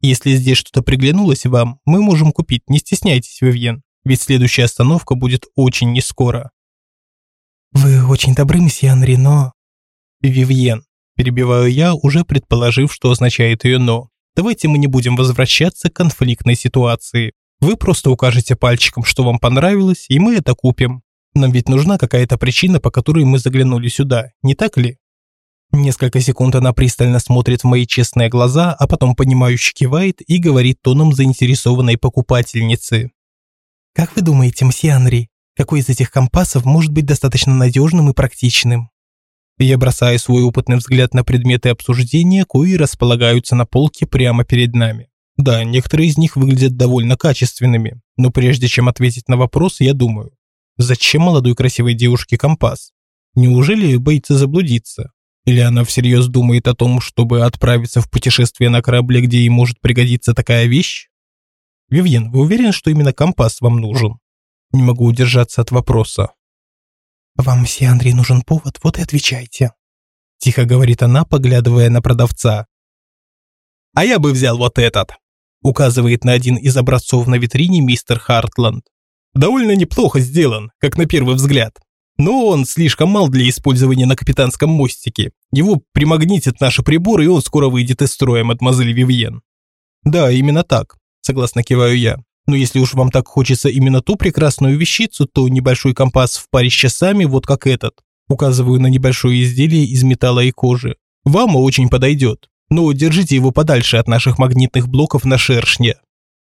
«Если здесь что-то приглянулось вам, мы можем купить, не стесняйтесь, Вивьен ведь следующая остановка будет очень нескоро. «Вы очень добры, месье Анри, но...» «Вивьен», перебиваю я, уже предположив, что означает ее «но». Давайте мы не будем возвращаться к конфликтной ситуации. Вы просто укажете пальчиком, что вам понравилось, и мы это купим. Нам ведь нужна какая-то причина, по которой мы заглянули сюда, не так ли? Несколько секунд она пристально смотрит в мои честные глаза, а потом понимающе кивает и говорит тоном заинтересованной покупательницы. Как вы думаете, мсье Анри, какой из этих компасов может быть достаточно надежным и практичным? Я бросаю свой опытный взгляд на предметы обсуждения, кои располагаются на полке прямо перед нами. Да, некоторые из них выглядят довольно качественными, но прежде чем ответить на вопрос, я думаю, зачем молодой красивой девушке компас? Неужели боится заблудиться? Или она всерьез думает о том, чтобы отправиться в путешествие на корабле, где ей может пригодиться такая вещь? Вивьен, вы уверены, что именно компас вам нужен? Не могу удержаться от вопроса. Вам, мсье Андрей, нужен повод, вот и отвечайте. Тихо говорит она, поглядывая на продавца. А я бы взял вот этот. Указывает на один из образцов на витрине мистер Хартланд. Довольно неплохо сделан, как на первый взгляд. Но он слишком мал для использования на капитанском мостике. Его примагнитят наши приборы, и он скоро выйдет из строя, мадемуазель Вивьен. Да, именно так согласно киваю я. Но если уж вам так хочется именно ту прекрасную вещицу, то небольшой компас в паре с часами, вот как этот. Указываю на небольшое изделие из металла и кожи. Вам очень подойдет. Но держите его подальше от наших магнитных блоков на шершне.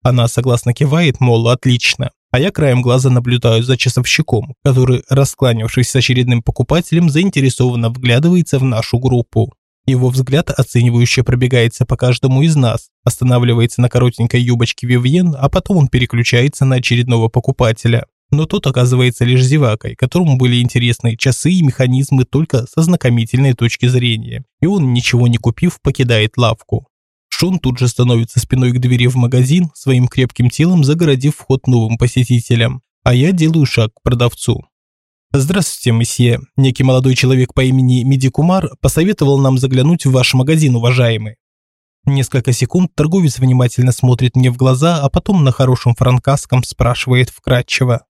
Она согласно кивает, мол, отлично. А я краем глаза наблюдаю за часовщиком, который, раскланившись с очередным покупателем, заинтересованно вглядывается в нашу группу. Его взгляд оценивающе пробегается по каждому из нас, останавливается на коротенькой юбочке Вивьен, а потом он переключается на очередного покупателя. Но тот оказывается лишь зевакой, которому были интересны часы и механизмы только со знакомительной точки зрения. И он, ничего не купив, покидает лавку. Шон тут же становится спиной к двери в магазин, своим крепким телом загородив вход новым посетителям. А я делаю шаг к продавцу. «Здравствуйте, месье. Некий молодой человек по имени Медикумар посоветовал нам заглянуть в ваш магазин, уважаемый». Несколько секунд торговец внимательно смотрит мне в глаза, а потом на хорошем франкасском спрашивает вкратчиво.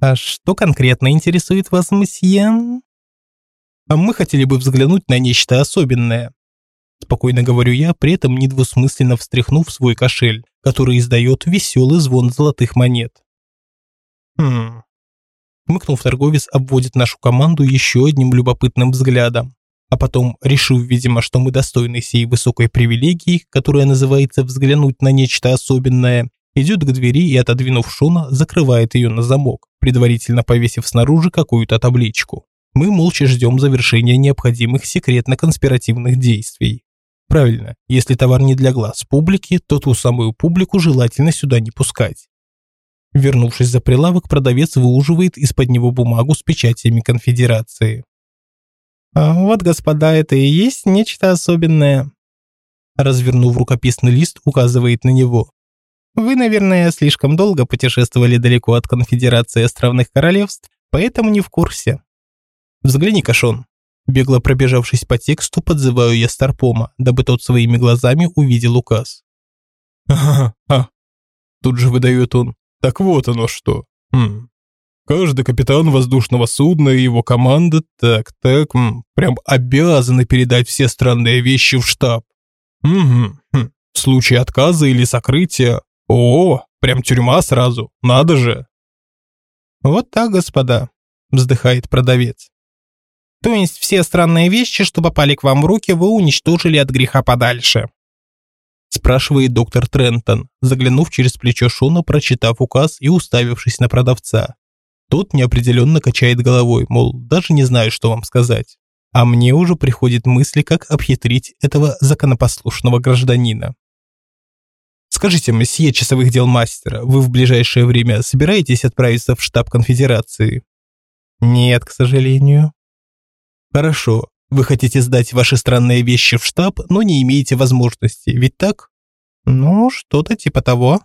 «А что конкретно интересует вас, месье?» «А мы хотели бы взглянуть на нечто особенное». Спокойно говорю я, при этом недвусмысленно встряхнув свой кошель, который издает веселый звон золотых монет. «Хм, Хмыкнув, торговец обводит нашу команду еще одним любопытным взглядом. А потом, решив, видимо, что мы достойны сей высокой привилегии, которая называется «взглянуть на нечто особенное», идет к двери и, отодвинув Шона, закрывает ее на замок, предварительно повесив снаружи какую-то табличку. Мы молча ждем завершения необходимых секретно-конспиративных действий. Правильно, если товар не для глаз публики, то ту самую публику желательно сюда не пускать. Вернувшись за прилавок, продавец выуживает из-под него бумагу с печатями конфедерации. А вот, господа, это и есть нечто особенное. Развернув рукописный лист, указывает на него. Вы, наверное, слишком долго путешествовали далеко от конфедерации островных королевств, поэтому не в курсе. Взгляни, Кашон. Бегло пробежавшись по тексту, подзываю я Старпома, дабы тот своими глазами увидел указ. Ага, а. Тут же выдает он. Так вот оно что. Хм. Каждый капитан воздушного судна и его команда так, так, м, прям обязаны передать все странные вещи в штаб. Угу. Хм. В случае отказа или сокрытия. О, прям тюрьма сразу. Надо же. Вот так, господа, вздыхает продавец. То есть все странные вещи, что попали к вам в руки, вы уничтожили от греха подальше. Спрашивает доктор Трентон, заглянув через плечо Шона, прочитав указ и уставившись на продавца. Тот неопределенно качает головой, мол, даже не знаю, что вам сказать. А мне уже приходит мысли, как обхитрить этого законопослушного гражданина. Скажите, месье часовых дел мастера, вы в ближайшее время собираетесь отправиться в штаб конфедерации? Нет, к сожалению. Хорошо. Вы хотите сдать ваши странные вещи в штаб, но не имеете возможности, ведь так? Ну, что-то типа того.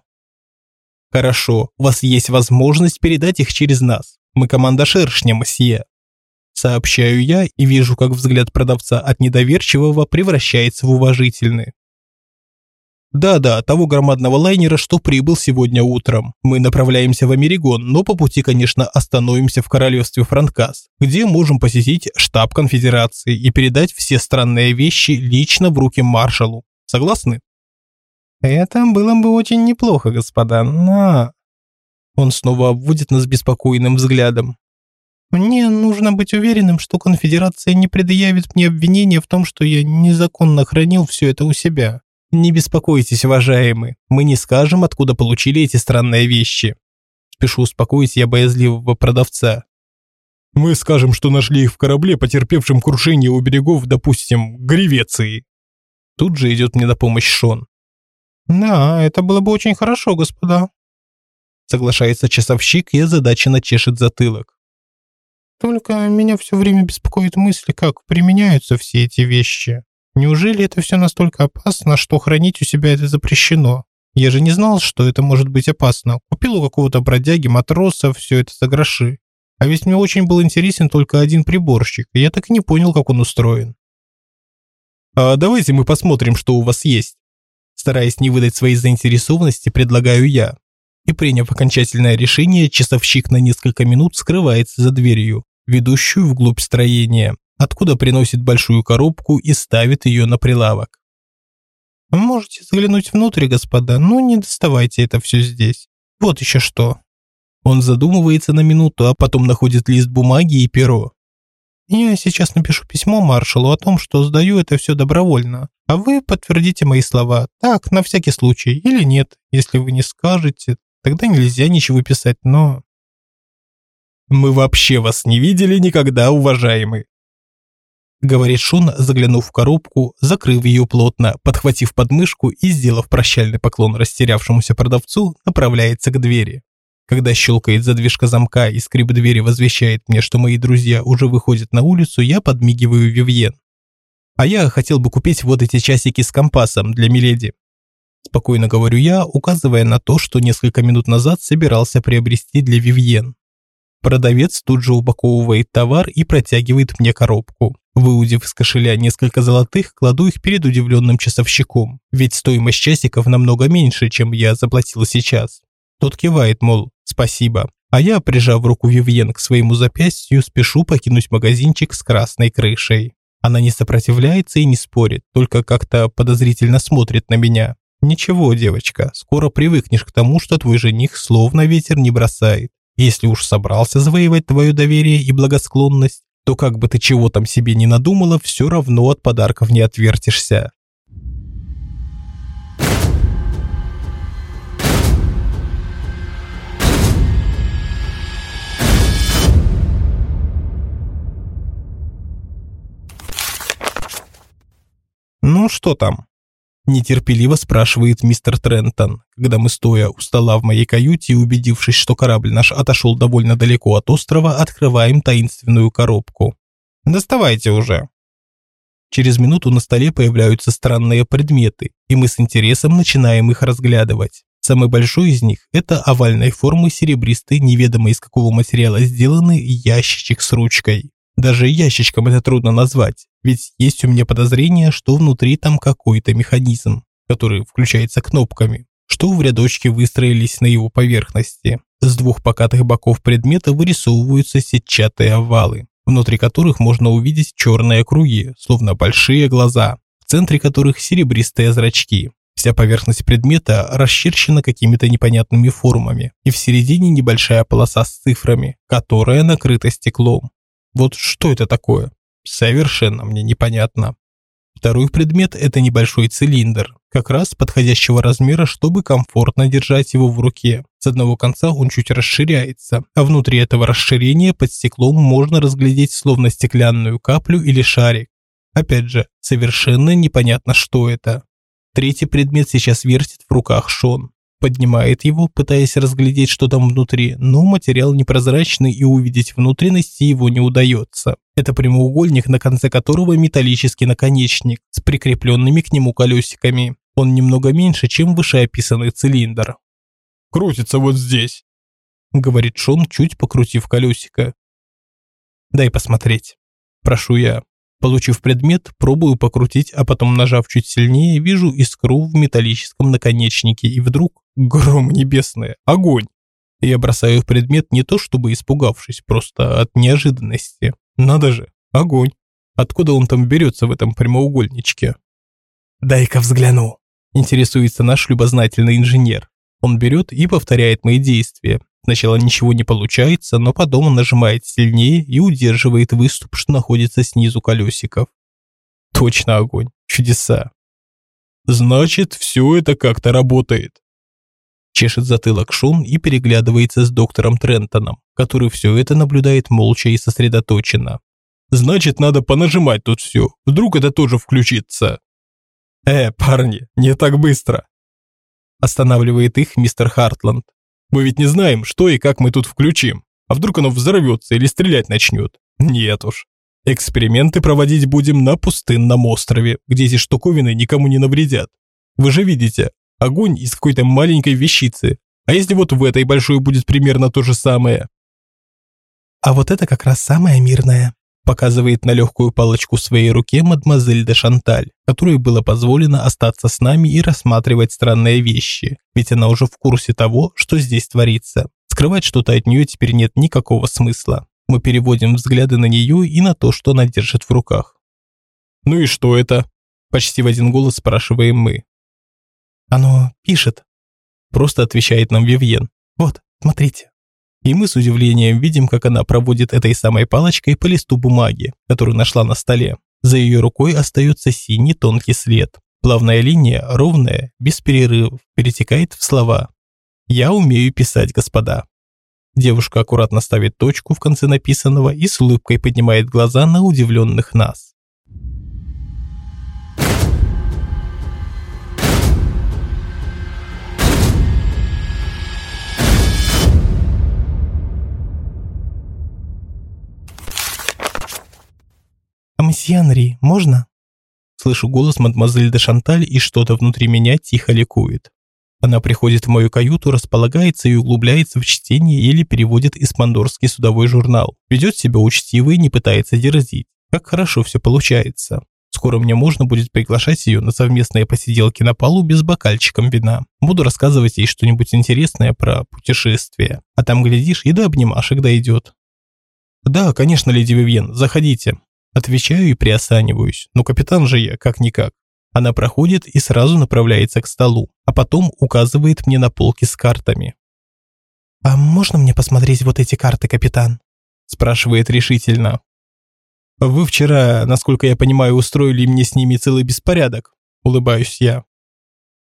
Хорошо, у вас есть возможность передать их через нас. Мы команда шершня, мсье. Сообщаю я и вижу, как взгляд продавца от недоверчивого превращается в уважительный. Да-да, того громадного лайнера, что прибыл сегодня утром. Мы направляемся в Америгон, но по пути, конечно, остановимся в королевстве Франкас, где можем посетить штаб конфедерации и передать все странные вещи лично в руки маршалу. Согласны? Это было бы очень неплохо, господа, но... Он снова обводит нас беспокойным взглядом. Мне нужно быть уверенным, что конфедерация не предъявит мне обвинения в том, что я незаконно хранил все это у себя. Не беспокойтесь, уважаемый, мы не скажем, откуда получили эти странные вещи. Спешу успокоить я боязливого продавца. Мы скажем, что нашли их в корабле, потерпевшем крушение у берегов, допустим, Гревеции. Тут же идет мне на помощь Шон. Да, это было бы очень хорошо, господа. Соглашается часовщик и озадаченно чешет затылок. Только меня все время беспокоит мысль, как применяются все эти вещи. Неужели это все настолько опасно, что хранить у себя это запрещено? Я же не знал, что это может быть опасно. Купил у какого-то бродяги, матроса, все это за гроши. А ведь мне очень был интересен только один приборщик, и я так и не понял, как он устроен. А давайте мы посмотрим, что у вас есть. Стараясь не выдать своей заинтересованности, предлагаю я. И приняв окончательное решение, часовщик на несколько минут скрывается за дверью, ведущую вглубь строения, откуда приносит большую коробку и ставит ее на прилавок. Можете заглянуть внутрь, господа, но не доставайте это все здесь. Вот еще что. Он задумывается на минуту, а потом находит лист бумаги и перо. Я сейчас напишу письмо маршалу о том, что сдаю это все добровольно, а вы подтвердите мои слова, так, на всякий случай, или нет. Если вы не скажете, тогда нельзя ничего писать, но... Мы вообще вас не видели никогда, уважаемый. Говорит Шон, заглянув в коробку, закрыв ее плотно, подхватив подмышку и, сделав прощальный поклон растерявшемуся продавцу, направляется к двери. Когда щелкает задвижка замка и скрип двери возвещает мне, что мои друзья уже выходят на улицу, я подмигиваю Вивьен. А я хотел бы купить вот эти часики с компасом для Миледи. Спокойно говорю я, указывая на то, что несколько минут назад собирался приобрести для Вивьен. Продавец тут же упаковывает товар и протягивает мне коробку. Выудив из кошеля несколько золотых, кладу их перед удивленным часовщиком, ведь стоимость часиков намного меньше, чем я заплатил сейчас. Тот кивает, мол, спасибо. А я, прижав руку Вивьен к своему запястью, спешу покинуть магазинчик с красной крышей. Она не сопротивляется и не спорит, только как-то подозрительно смотрит на меня. Ничего, девочка, скоро привыкнешь к тому, что твой жених словно ветер не бросает. Если уж собрался завоевать твое доверие и благосклонность, то как бы ты чего там себе не надумала, все равно от подарков не отвертишься. Ну что там? Нетерпеливо спрашивает мистер Трентон, когда мы, стоя у стола в моей каюте и убедившись, что корабль наш отошел довольно далеко от острова, открываем таинственную коробку. «Доставайте уже». Через минуту на столе появляются странные предметы, и мы с интересом начинаем их разглядывать. Самый большой из них – это овальной формы серебристый, неведомо из какого материала сделанный ящичек с ручкой. Даже ящичком это трудно назвать, ведь есть у меня подозрение, что внутри там какой-то механизм, который включается кнопками, что в рядочке выстроились на его поверхности. С двух покатых боков предмета вырисовываются сетчатые овалы, внутри которых можно увидеть черные круги, словно большие глаза, в центре которых серебристые зрачки. Вся поверхность предмета расчерчена какими-то непонятными формами, и в середине небольшая полоса с цифрами, которая накрыта стеклом. Вот что это такое? Совершенно мне непонятно. Второй предмет – это небольшой цилиндр, как раз подходящего размера, чтобы комфортно держать его в руке. С одного конца он чуть расширяется, а внутри этого расширения под стеклом можно разглядеть словно стеклянную каплю или шарик. Опять же, совершенно непонятно, что это. Третий предмет сейчас вертит в руках Шон поднимает его, пытаясь разглядеть, что там внутри, но материал непрозрачный и увидеть внутренности его не удается. Это прямоугольник, на конце которого металлический наконечник с прикрепленными к нему колесиками. Он немного меньше, чем вышеописанный цилиндр. «Крутится вот здесь», — говорит Шон, чуть покрутив колесико. «Дай посмотреть», – прошу я. Получив предмет, пробую покрутить, а потом, нажав чуть сильнее, вижу искру в металлическом наконечнике, и вдруг гром небесный, огонь. Я бросаю предмет не то чтобы испугавшись, просто от неожиданности. Надо же, огонь. Откуда он там берется в этом прямоугольничке? «Дай-ка взгляну», – интересуется наш любознательный инженер. Он берет и повторяет мои действия. Сначала ничего не получается, но потом он нажимает сильнее и удерживает выступ, что находится снизу колесиков. Точно огонь. Чудеса. Значит, все это как-то работает. Чешет затылок Шон и переглядывается с доктором Трентоном, который все это наблюдает молча и сосредоточенно. Значит, надо понажимать тут все. Вдруг это тоже включится. Э, парни, не так быстро. Останавливает их мистер Хартланд. Мы ведь не знаем, что и как мы тут включим. А вдруг оно взорвется или стрелять начнет? Нет уж. Эксперименты проводить будем на пустынном острове, где эти штуковины никому не навредят. Вы же видите, огонь из какой-то маленькой вещицы. А если вот в этой большой будет примерно то же самое? А вот это как раз самое мирное, показывает на легкую палочку в своей руке мадемуазель де Шанталь, которой было позволено остаться с нами и рассматривать странные вещи, ведь она уже в курсе того, что здесь творится. Скрывать что-то от нее теперь нет никакого смысла. Мы переводим взгляды на нее и на то, что она держит в руках. «Ну и что это?» – почти в один голос спрашиваем мы. «Оно пишет», – просто отвечает нам Вивьен. «Вот, смотрите» и мы с удивлением видим, как она проводит этой самой палочкой по листу бумаги, которую нашла на столе. За ее рукой остается синий тонкий след. Плавная линия, ровная, без перерывов, перетекает в слова. «Я умею писать, господа». Девушка аккуратно ставит точку в конце написанного и с улыбкой поднимает глаза на удивленных нас. «Мсье Анри, можно?» Слышу голос мадемуазель де Шанталь, и что-то внутри меня тихо ликует. Она приходит в мою каюту, располагается и углубляется в чтение или переводит испандорский судовой журнал. Ведет себя учтиво и не пытается дерзить. Как хорошо все получается. Скоро мне можно будет приглашать ее на совместные посиделки на палубе с бокальчиком вина. Буду рассказывать ей что-нибудь интересное про путешествия. А там, глядишь, и до обнимашек дойдет. «Да, конечно, леди Вивьен, заходите», Отвечаю и приосаниваюсь, но капитан же я, как-никак. Она проходит и сразу направляется к столу, а потом указывает мне на полки с картами. «А можно мне посмотреть вот эти карты, капитан?» спрашивает решительно. «Вы вчера, насколько я понимаю, устроили мне с ними целый беспорядок», улыбаюсь я.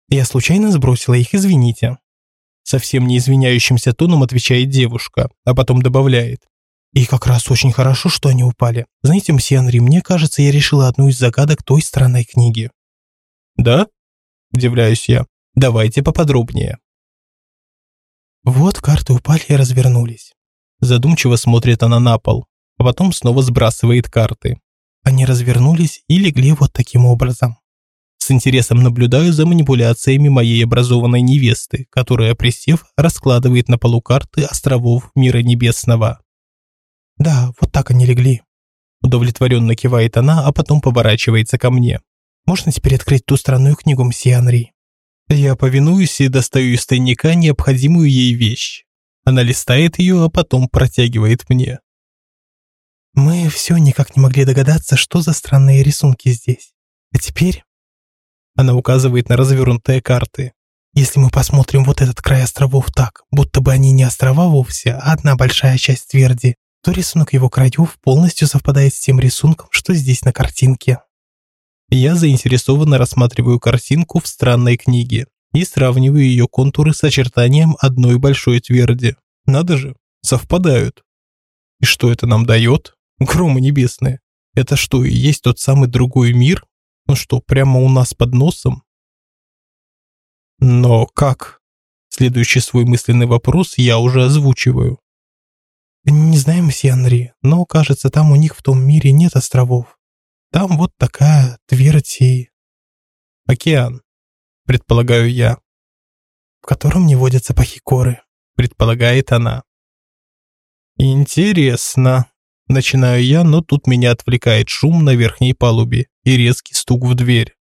«Я случайно сбросила их, извините». Совсем не извиняющимся тоном отвечает девушка, а потом добавляет. И как раз очень хорошо, что они упали. Знаете, мсье Анри, мне кажется, я решила одну из загадок той странной книги. Да? – удивляюсь я. «Давайте поподробнее». Вот карты упали и развернулись. Задумчиво смотрит она на пол, а потом снова сбрасывает карты. Они развернулись и легли вот таким образом. С интересом наблюдаю за манипуляциями моей образованной невесты, которая, присев, раскладывает на полу карты островов мира небесного. Да, вот так они легли. Удовлетворенно кивает она, а потом поворачивается ко мне. Можно теперь открыть ту странную книгу, мсье Анри? Я повинуюсь и достаю из тайника необходимую ей вещь. Она листает ее, а потом протягивает мне. Мы все никак не могли догадаться, что за странные рисунки здесь. А теперь она указывает на развернутые карты. Если мы посмотрим вот этот край островов так, будто бы они не острова вовсе, а одна большая часть тверди, то рисунок его краев полностью совпадает с тем рисунком, что здесь на картинке. Я заинтересованно рассматриваю картинку в странной книге и сравниваю ее контуры с очертанием одной большой тверди. Надо же, совпадают. И что это нам дает? Громы небесные. Это что, и есть тот самый другой мир, ну что, прямо у нас под носом? Но как? Следующий свой мысленный вопрос я уже озвучиваю. Не знаю, мсье Анри, но, кажется, там у них в том мире нет островов. Там вот такая твердь. Океан, предполагаю я. В котором не водятся пахикоры, предполагает она. Интересно. Начинаю я, но тут меня отвлекает шум на верхней палубе и резкий стук в дверь.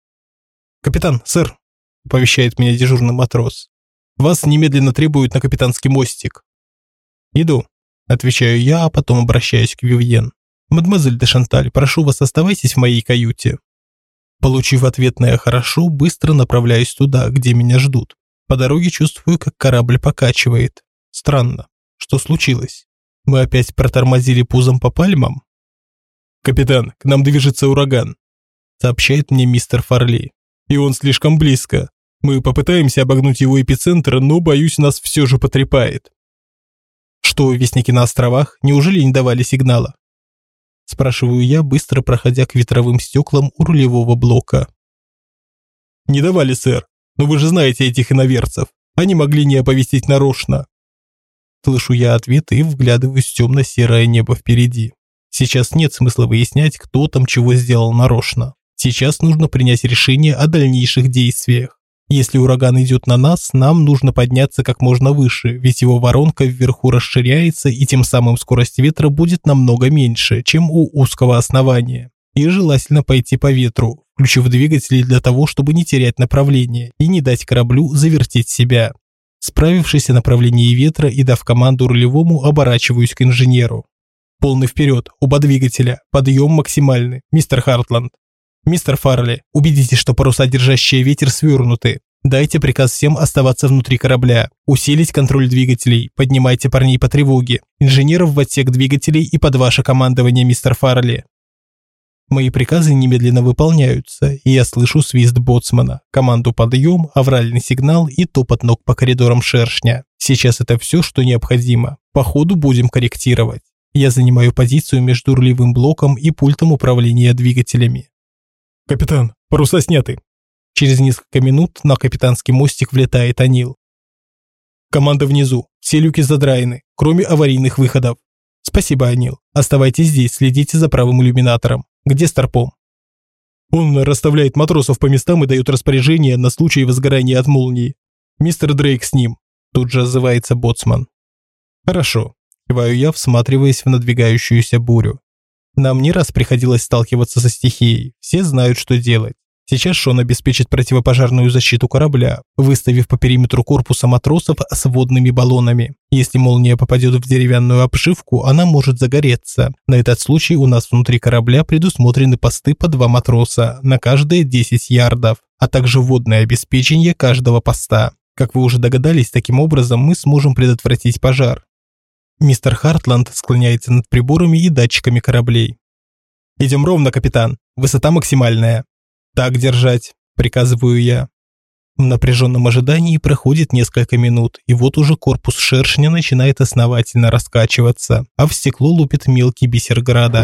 «Капитан, сэр!» – оповещает меня дежурный матрос. «Вас немедленно требуют на капитанский мостик». «Иду», – отвечаю я, а потом обращаюсь к Вивьен. «Мадемуазель де Шанталь, прошу вас, оставайтесь в моей каюте». Получив ответное «хорошо», быстро направляюсь туда, где меня ждут. По дороге чувствую, как корабль покачивает. Странно. Что случилось? Мы опять протормозили пузом по пальмам? «Капитан, к нам движется ураган», – сообщает мне мистер Фарли. «И он слишком близко. Мы попытаемся обогнуть его эпицентр, но, боюсь, нас все же потрепает». «Что, вестники на островах? Неужели не давали сигнала?» Спрашиваю я, быстро проходя к ветровым стеклам у рулевого блока. «Не давали, сэр. Но вы же знаете этих иноверцев. Они могли не оповестить нарочно. Слышу я ответ и вглядываюсь в темно-серое небо впереди. Сейчас нет смысла выяснять, кто там чего сделал нарочно. Сейчас нужно принять решение о дальнейших действиях. Если ураган идет на нас, нам нужно подняться как можно выше, ведь его воронка вверху расширяется и тем самым скорость ветра будет намного меньше, чем у узкого основания. И желательно пойти по ветру, включив двигатели для того, чтобы не терять направление и не дать кораблю завертеть себя. Справившись о направлении ветра и дав команду рулевому, оборачиваюсь к инженеру. Полный вперед, оба двигателя, подъем максимальный, мистер Хартланд. Мистер Фарли, убедитесь, что паруса, держащие ветер, свернуты. Дайте приказ всем оставаться внутри корабля. Усилить контроль двигателей. Поднимайте парней по тревоге. Инженеров в отсек двигателей и под ваше командование, мистер Фарли. Мои приказы немедленно выполняются, и я слышу свист боцмана, команду подъем, авральный сигнал и топот ног по коридорам шершня. Сейчас это все, что необходимо. По ходу будем корректировать. Я занимаю позицию между рулевым блоком и пультом управления двигателями. «Капитан, паруса сняты!» Через несколько минут на капитанский мостик влетает Анил. «Команда внизу, все люки задраены, кроме аварийных выходов. Спасибо, Анил. Оставайтесь здесь, следите за правым иллюминатором. Где Старпом? Он расставляет матросов по местам и дает распоряжение на случай возгорания от молнии. Мистер Дрейк с ним. Тут же отзывается боцман. Хорошо. Киваю я, всматриваясь в надвигающуюся бурю. Нам не раз приходилось сталкиваться со стихией. Все знают, что делать. Сейчас Шон обеспечит противопожарную защиту корабля, выставив по периметру корпуса матросов с водными баллонами. Если молния попадет в деревянную обшивку, она может загореться. На этот случай у нас внутри корабля предусмотрены посты по два матроса на каждые 10 ярдов, а также водное обеспечение каждого поста. Как вы уже догадались, таким образом мы сможем предотвратить пожар. Мистер Хартланд склоняется над приборами и датчиками кораблей. «Идем ровно, капитан. Высота максимальная. «Так держать», – приказываю я. В напряженном ожидании проходит несколько минут, и вот уже корпус шершня начинает основательно раскачиваться, а в стекло лупит мелкий бисер града.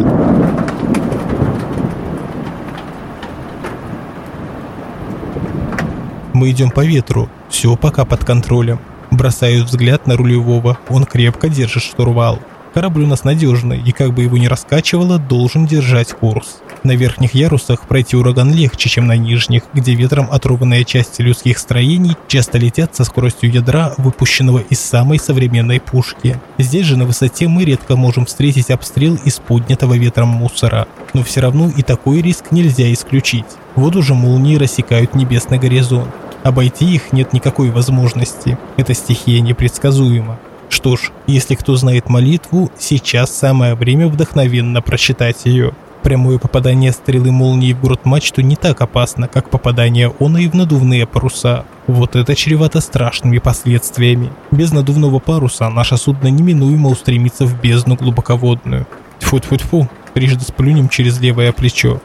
Мы идем по ветру, все пока под контролем. Бросаю взгляд на рулевого, он крепко держит штурвал. Корабль у нас надежный, и как бы его ни раскачивало, должен держать курс. На верхних ярусах пройти ураган легче, чем на нижних, где ветром оторванные части людских строений часто летят со скоростью ядра, выпущенного из самой современной пушки. Здесь же на высоте мы редко можем встретить обстрел из поднятого ветром мусора. Но все равно и такой риск нельзя исключить. Вот уже молнии рассекают небесный горизонт. Обойти их нет никакой возможности. Эта стихия непредсказуема. Что ж, если кто знает молитву, сейчас самое время вдохновенно прочитать ее. Прямое попадание стрелы молнии в грот мачту не так опасно, как попадание она в надувные паруса. Вот это чревато страшными последствиями. Без надувного паруса наше судно неминуемо устремится в бездну глубоководную. Тьфу-тьфу-тьфу, трижды сплюнем через левое плечо.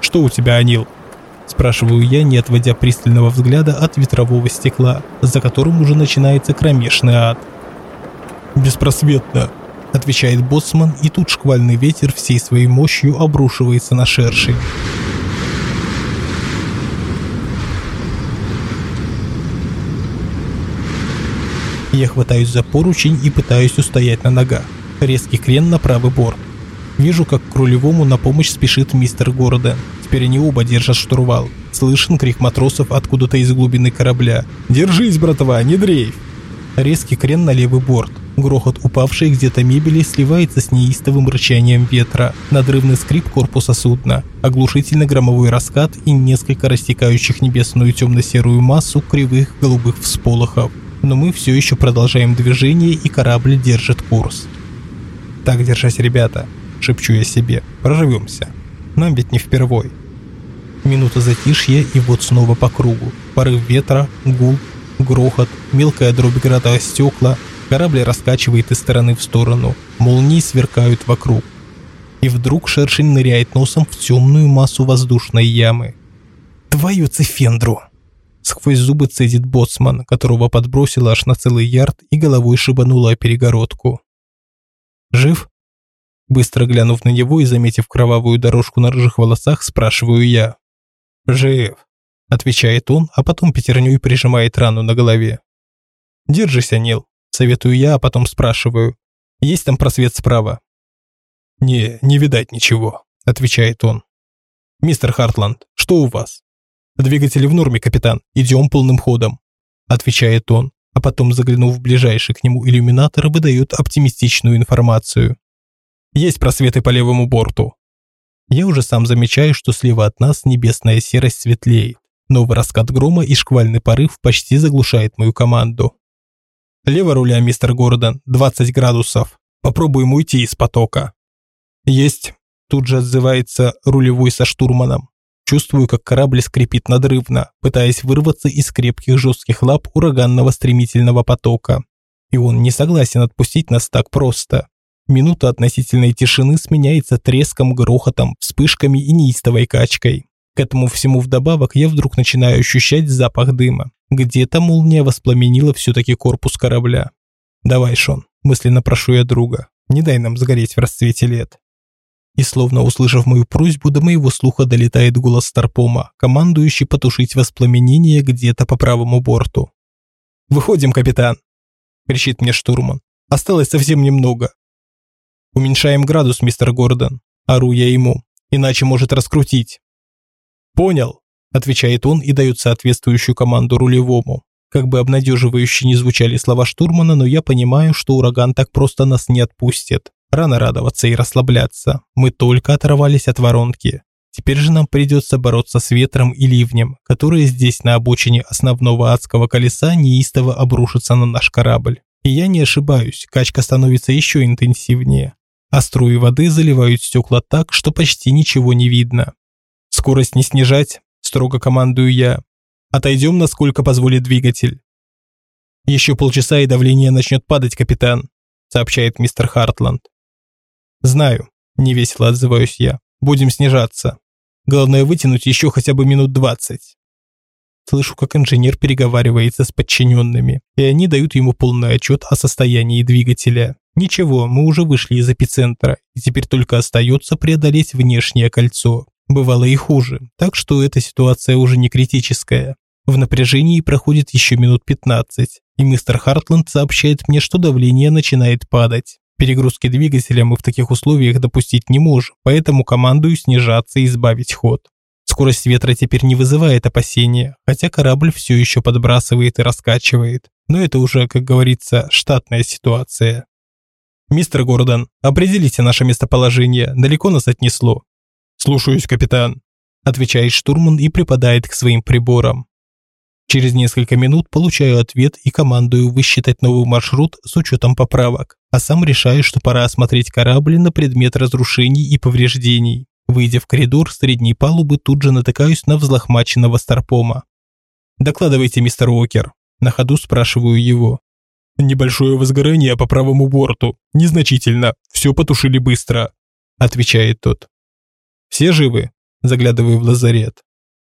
«Что у тебя, Анил?» Спрашиваю я, не отводя пристального взгляда от ветрового стекла, за которым уже начинается кромешный ад. «Беспросветно», – отвечает боссман, и тут шквальный ветер всей своей мощью обрушивается на шершень. Я хватаюсь за поручень и пытаюсь устоять на ногах. Резкий крен на правый борт. Вижу, как к рулевому на помощь спешит мистер Гордон. Теперь они оба держат штурвал. Слышен крик матросов откуда-то из глубины корабля. «Держись, братва, не дрейф!» Резкий крен на левый борт. Грохот упавшей где-то мебели сливается с неистовым рычанием ветра, надрывный скрип корпуса судна, оглушительный громовой раскат и несколько растекающих небесную темно-серую массу кривых голубых всполохов. Но мы все еще продолжаем движение и корабль держит курс. «Так держать, ребята», – шепчу я себе, – «прорвемся. Нам ведь не впервой». Минута затишья и вот снова по кругу. Порыв ветра, гул, грохот, мелкая дробь града стекла, Корабль раскачивает из стороны в сторону, молнии сверкают вокруг. И вдруг шершень ныряет носом в темную массу воздушной ямы. «Твою цифендру!» Сквозь зубы цедит боцман, которого подбросило аж на целый ярд и головой шибануло о перегородку. «Жив?» Быстро глянув на него и заметив кровавую дорожку на рыжих волосах, спрашиваю я. «Жив», – отвечает он, а потом пятерней прижимает рану на голове. «Держись, Анил, Советую я, а потом спрашиваю. Есть там просвет справа? Не, не видать ничего, отвечает он. Мистер Хартланд, что у вас? Двигатели в норме, капитан. Идем полным ходом, отвечает он, а потом, заглянув в ближайший к нему иллюминатор, выдает оптимистичную информацию. Есть просветы по левому борту. Я уже сам замечаю, что слева от нас небесная серость светлеет. Новый раскат грома и шквальный порыв почти заглушает мою команду. Лево руля, мистер Гордон, 20 градусов. Попробуем уйти из потока. Есть. Тут же отзывается рулевой со штурманом. Чувствую, как корабль скрипит надрывно, пытаясь вырваться из крепких жестких лап ураганного стремительного потока. И он не согласен отпустить нас так просто. Минута относительной тишины сменяется треском, грохотом, вспышками и неистовой качкой. К этому всему вдобавок я вдруг начинаю ощущать запах дыма. Где-то молния воспламенила все-таки корпус корабля. «Давай, Шон», – мысленно прошу я друга, – «не дай нам сгореть в расцвете лет». И словно услышав мою просьбу, до моего слуха долетает голос Старпома, командующий потушить воспламенение где-то по правому борту. «Выходим, капитан!» – кричит мне штурман. «Осталось совсем немного». «Уменьшаем градус, мистер Гордон», – ору я ему, – «иначе может раскрутить». «Понял», отвечает он и дает соответствующую команду рулевому. Как бы обнадеживающе не звучали слова штурмана, но я понимаю, что ураган так просто нас не отпустит. Рано радоваться и расслабляться. Мы только оторвались от воронки. Теперь же нам придется бороться с ветром и ливнем, которые здесь на обочине основного адского колеса неистово обрушатся на наш корабль. И я не ошибаюсь, качка становится еще интенсивнее. А струи воды заливают стекла так, что почти ничего не видно. Скорость не снижать, строго командую я. Отойдем, насколько позволит двигатель. Еще полчаса и давление начнет падать, капитан, сообщает мистер Хартланд. Знаю, невесело отзываюсь я. Будем снижаться. Главное вытянуть еще хотя бы минут двадцать. Слышу, как инженер переговаривается с подчиненными, и они дают ему полный отчет о состоянии двигателя. Ничего, мы уже вышли из эпицентра, и теперь только остается преодолеть внешнее кольцо. Бывало и хуже, так что эта ситуация уже не критическая. В напряжении проходит еще минут 15, и мистер Хартланд сообщает мне, что давление начинает падать. Перегрузки двигателя мы в таких условиях допустить не можем, поэтому командую снижаться и избавить ход. Скорость ветра теперь не вызывает опасения, хотя корабль все еще подбрасывает и раскачивает. Но это уже, как говорится, штатная ситуация. «Мистер Гордон, определите наше местоположение, далеко нас отнесло». «Слушаюсь, капитан», – отвечает штурман и припадает к своим приборам. Через несколько минут получаю ответ и командую высчитать новый маршрут с учетом поправок, а сам решаю, что пора осмотреть корабль на предмет разрушений и повреждений. Выйдя в коридор средней палубы, тут же натыкаюсь на взлохмаченного старпома. «Докладывайте, мистер Уокер». На ходу спрашиваю его. «Небольшое возгорание по правому борту. Незначительно. Все потушили быстро», – отвечает тот. «Все живы?» – заглядываю в лазарет.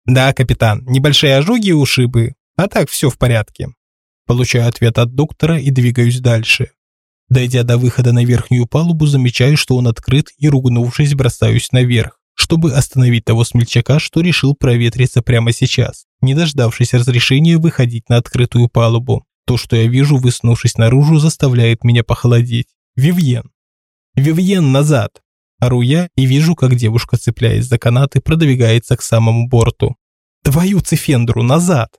«Да, капитан, небольшие ожоги и ушибы, а так все в порядке». Получаю ответ от доктора и двигаюсь дальше. Дойдя до выхода на верхнюю палубу, замечаю, что он открыт и, ругнувшись, бросаюсь наверх, чтобы остановить того смельчака, что решил проветриться прямо сейчас, не дождавшись разрешения выходить на открытую палубу. То, что я вижу, выснувшись наружу, заставляет меня похолодеть. Вивьен. Вивьен, назад! Ору я и вижу, как девушка, цепляясь за канаты, продвигается к самому борту. «Твою цифендру, назад!»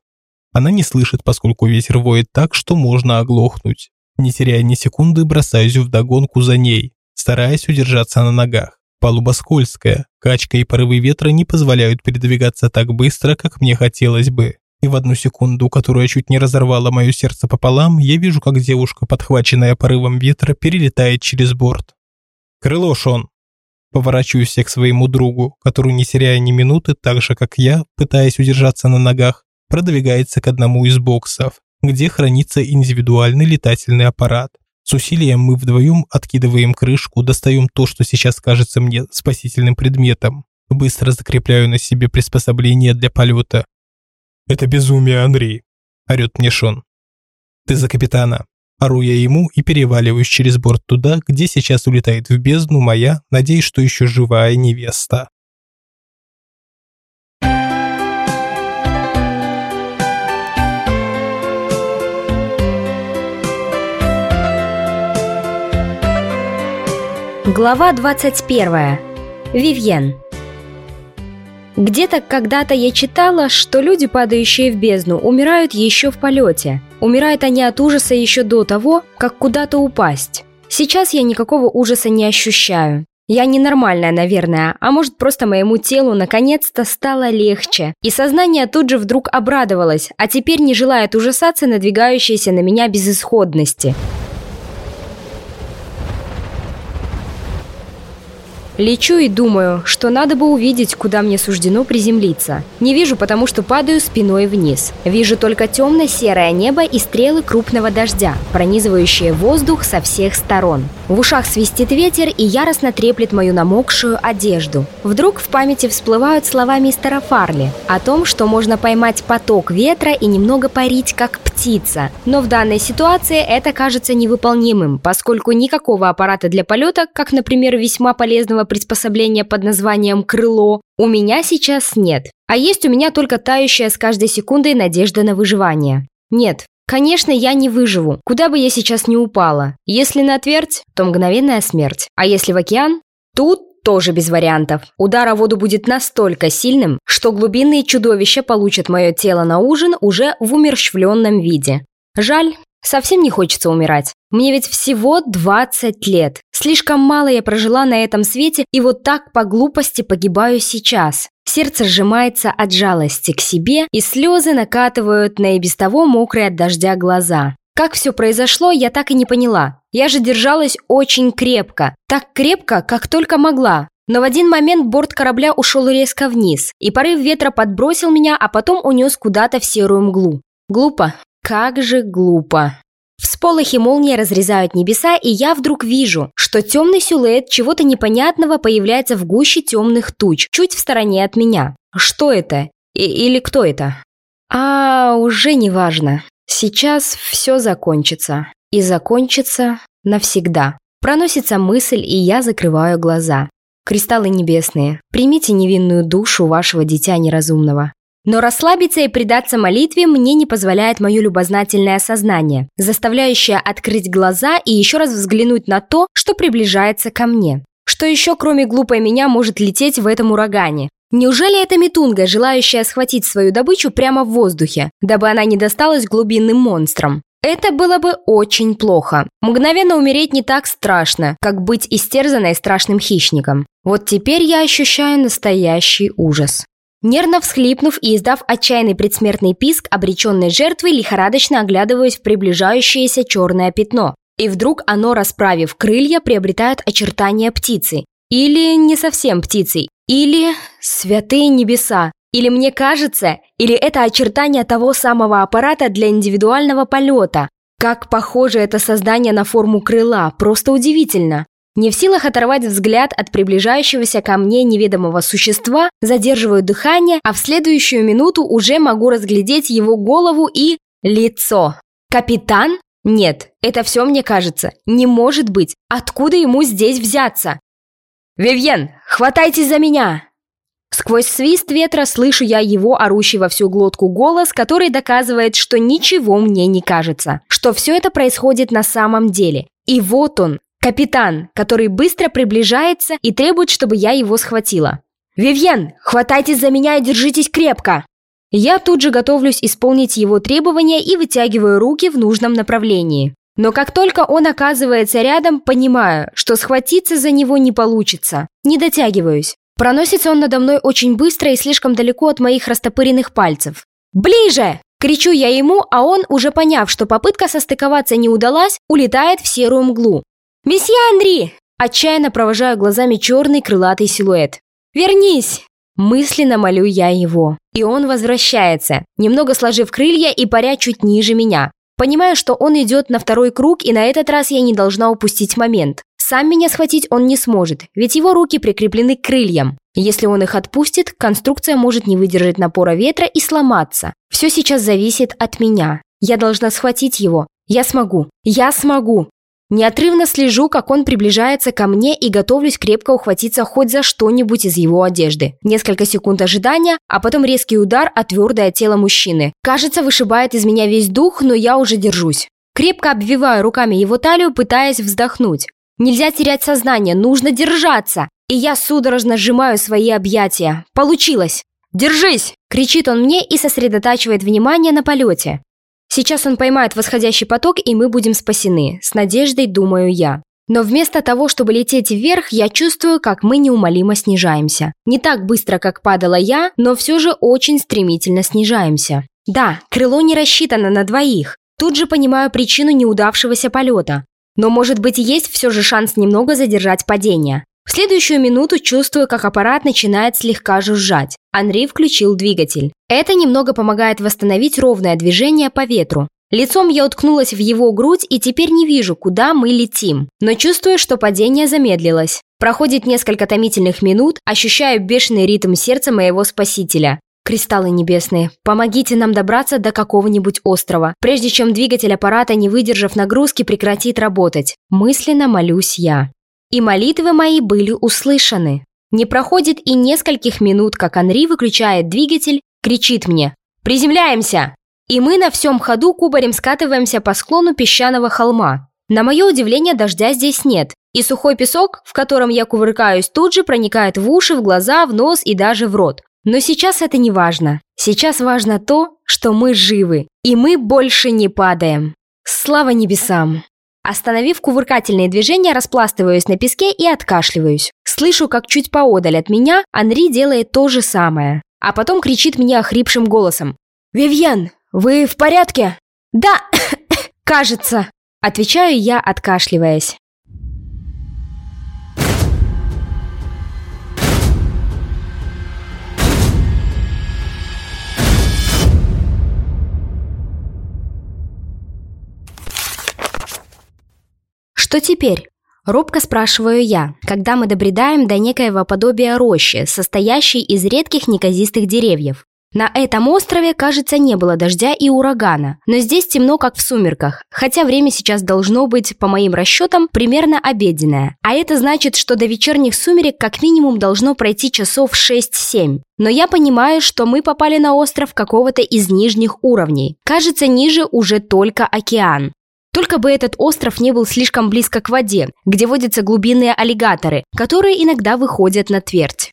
Она не слышит, поскольку ветер воет так, что можно оглохнуть. Не теряя ни секунды, бросаюсь вдогонку за ней, стараясь удержаться на ногах. Палуба скользкая, качка и порывы ветра не позволяют передвигаться так быстро, как мне хотелось бы. И в одну секунду, которая чуть не разорвала мое сердце пополам, я вижу, как девушка, подхваченная порывом ветра, перелетает через борт. «Крыло, Шон!» Поворачиваюсь к своему другу, который, не теряя ни минуты, так же, как я, пытаясь удержаться на ногах, продвигается к одному из боксов, где хранится индивидуальный летательный аппарат. С усилием мы вдвоем откидываем крышку, достаем то, что сейчас кажется мне спасительным предметом. Быстро закрепляю на себе приспособление для полета. «Это безумие, Андрей!» – орёт мне Шон. «Ты за капитана!» Ору я ему и переваливаюсь через борт туда, где сейчас улетает в бездну моя, надеюсь, что еще живая невеста. Глава 21. Вивьен. Где-то когда-то я читала, что люди, падающие в бездну, умирают еще в полете. Умирают они от ужаса еще до того, как куда-то упасть. Сейчас я никакого ужаса не ощущаю. Я ненормальная, наверное, а может просто моему телу наконец-то стало легче. И сознание тут же вдруг обрадовалось, а теперь не желает ужасаться надвигающейся на меня безысходности. Лечу и думаю, что надо бы увидеть, куда мне суждено приземлиться. Не вижу, потому что падаю спиной вниз. Вижу только темно-серое небо и стрелы крупного дождя, пронизывающие воздух со всех сторон. В ушах свистит ветер и яростно треплет мою намокшую одежду. Вдруг в памяти всплывают слова мистера Фарли о том, что можно поймать поток ветра и немного парить, как птица. Но в данной ситуации это кажется невыполнимым, поскольку никакого аппарата для полета, как, например, весьма полезного приспособления под названием «крыло» у меня сейчас нет. А есть у меня только тающая с каждой секундой надежда на выживание. Нет, Конечно, я не выживу, куда бы я сейчас не упала. Если на твердь, то мгновенная смерть. А если в океан? Тут тоже без вариантов. Удар о воду будет настолько сильным, что глубинные чудовища получат мое тело на ужин уже в умерщвленном виде. Жаль, совсем не хочется умирать. Мне ведь всего 20 лет. Слишком мало я прожила на этом свете и вот так по глупости погибаю сейчас. Сердце сжимается от жалости к себе, и слезы накатывают на и без того мокрые от дождя глаза. Как все произошло, я так и не поняла. Я же держалась очень крепко. Так крепко, как только могла. Но в один момент борт корабля ушел резко вниз, и порыв ветра подбросил меня, а потом унес куда-то в серую мглу. Глупо. Как же глупо. Всполохи молнии разрезают небеса, и я вдруг вижу, что темный силуэт чего-то непонятного появляется в гуще темных туч, чуть в стороне от меня. Что это? И или кто это? А, уже не важно. Сейчас все закончится. И закончится навсегда. Проносится мысль, и я закрываю глаза. Кристаллы небесные, примите невинную душу вашего дитя неразумного. Но расслабиться и предаться молитве мне не позволяет мое любознательное сознание, заставляющее открыть глаза и еще раз взглянуть на то, что приближается ко мне. Что еще, кроме глупой меня, может лететь в этом урагане? Неужели это метунга, желающая схватить свою добычу прямо в воздухе, дабы она не досталась глубинным монстрам? Это было бы очень плохо. Мгновенно умереть не так страшно, как быть истерзанной страшным хищником. Вот теперь я ощущаю настоящий ужас. Нервно всхлипнув и издав отчаянный предсмертный писк, обреченной жертвы лихорадочно оглядываясь в приближающееся черное пятно. И вдруг оно, расправив крылья, приобретает очертания птицы. Или не совсем птицей. Или святые небеса. Или мне кажется, или это очертание того самого аппарата для индивидуального полета. Как похоже это создание на форму крыла, просто удивительно. Не в силах оторвать взгляд от приближающегося ко мне неведомого существа, задерживаю дыхание, а в следующую минуту уже могу разглядеть его голову и лицо. Капитан? Нет, это все мне кажется. Не может быть. Откуда ему здесь взяться? «Вивьен, хватайтесь за меня!» Сквозь свист ветра слышу я его орущий во всю глотку голос, который доказывает, что ничего мне не кажется, что все это происходит на самом деле. И вот он, капитан, который быстро приближается и требует, чтобы я его схватила. «Вивьен, хватайтесь за меня и держитесь крепко!» Я тут же готовлюсь исполнить его требования и вытягиваю руки в нужном направлении. Но как только он оказывается рядом, понимаю, что схватиться за него не получится. Не дотягиваюсь. Проносится он надо мной очень быстро и слишком далеко от моих растопыренных пальцев. «Ближе!» Кричу я ему, а он, уже поняв, что попытка состыковаться не удалась, улетает в серую мглу. «Месье Андрей!» Отчаянно провожаю глазами черный крылатый силуэт. «Вернись!» Мысленно молю я его. И он возвращается, немного сложив крылья и паря чуть ниже меня. Понимаю, что он идет на второй круг, и на этот раз я не должна упустить момент. Сам меня схватить он не сможет, ведь его руки прикреплены к крыльям. Если он их отпустит, конструкция может не выдержать напора ветра и сломаться. Все сейчас зависит от меня. Я должна схватить его. Я смогу. Я смогу. Неотрывно слежу, как он приближается ко мне и готовлюсь крепко ухватиться хоть за что-нибудь из его одежды. Несколько секунд ожидания, а потом резкий удар о твердое тело мужчины. Кажется, вышибает из меня весь дух, но я уже держусь. Крепко обвиваю руками его талию, пытаясь вздохнуть. Нельзя терять сознание, нужно держаться. И я судорожно сжимаю свои объятия. Получилось! «Держись!» – кричит он мне и сосредотачивает внимание на полете. Сейчас он поймает восходящий поток, и мы будем спасены. С надеждой, думаю я. Но вместо того, чтобы лететь вверх, я чувствую, как мы неумолимо снижаемся. Не так быстро, как падала я, но все же очень стремительно снижаемся. Да, крыло не рассчитано на двоих. Тут же понимаю причину неудавшегося полета. Но, может быть, есть все же шанс немного задержать падение. В следующую минуту чувствую, как аппарат начинает слегка жужжать. Андрей включил двигатель. Это немного помогает восстановить ровное движение по ветру. Лицом я уткнулась в его грудь и теперь не вижу, куда мы летим. Но чувствую, что падение замедлилось. Проходит несколько томительных минут, ощущаю бешеный ритм сердца моего спасителя. Кристаллы небесные, помогите нам добраться до какого-нибудь острова, прежде чем двигатель аппарата, не выдержав нагрузки, прекратит работать. Мысленно молюсь я. И молитвы мои были услышаны. Не проходит и нескольких минут, как Анри выключает двигатель, кричит мне «Приземляемся!» И мы на всем ходу кубарем скатываемся по склону песчаного холма. На мое удивление, дождя здесь нет, и сухой песок, в котором я кувыркаюсь, тут же проникает в уши, в глаза, в нос и даже в рот. Но сейчас это не важно. Сейчас важно то, что мы живы, и мы больше не падаем. Слава небесам! Остановив кувыркательные движения, распластываюсь на песке и откашливаюсь. Слышу, как чуть поодаль от меня Анри делает то же самое. А потом кричит мне охрипшим голосом. «Вивьен, вы в порядке?» «Да, кажется», – отвечаю я, откашливаясь. Что теперь? Робко спрашиваю я, когда мы добредаем до некоего подобия рощи, состоящей из редких неказистых деревьев. На этом острове, кажется, не было дождя и урагана, но здесь темно, как в сумерках, хотя время сейчас должно быть, по моим расчетам, примерно обеденное. А это значит, что до вечерних сумерек как минимум должно пройти часов 6-7. Но я понимаю, что мы попали на остров какого-то из нижних уровней. Кажется, ниже уже только океан. Только бы этот остров не был слишком близко к воде, где водятся глубинные аллигаторы, которые иногда выходят на твердь.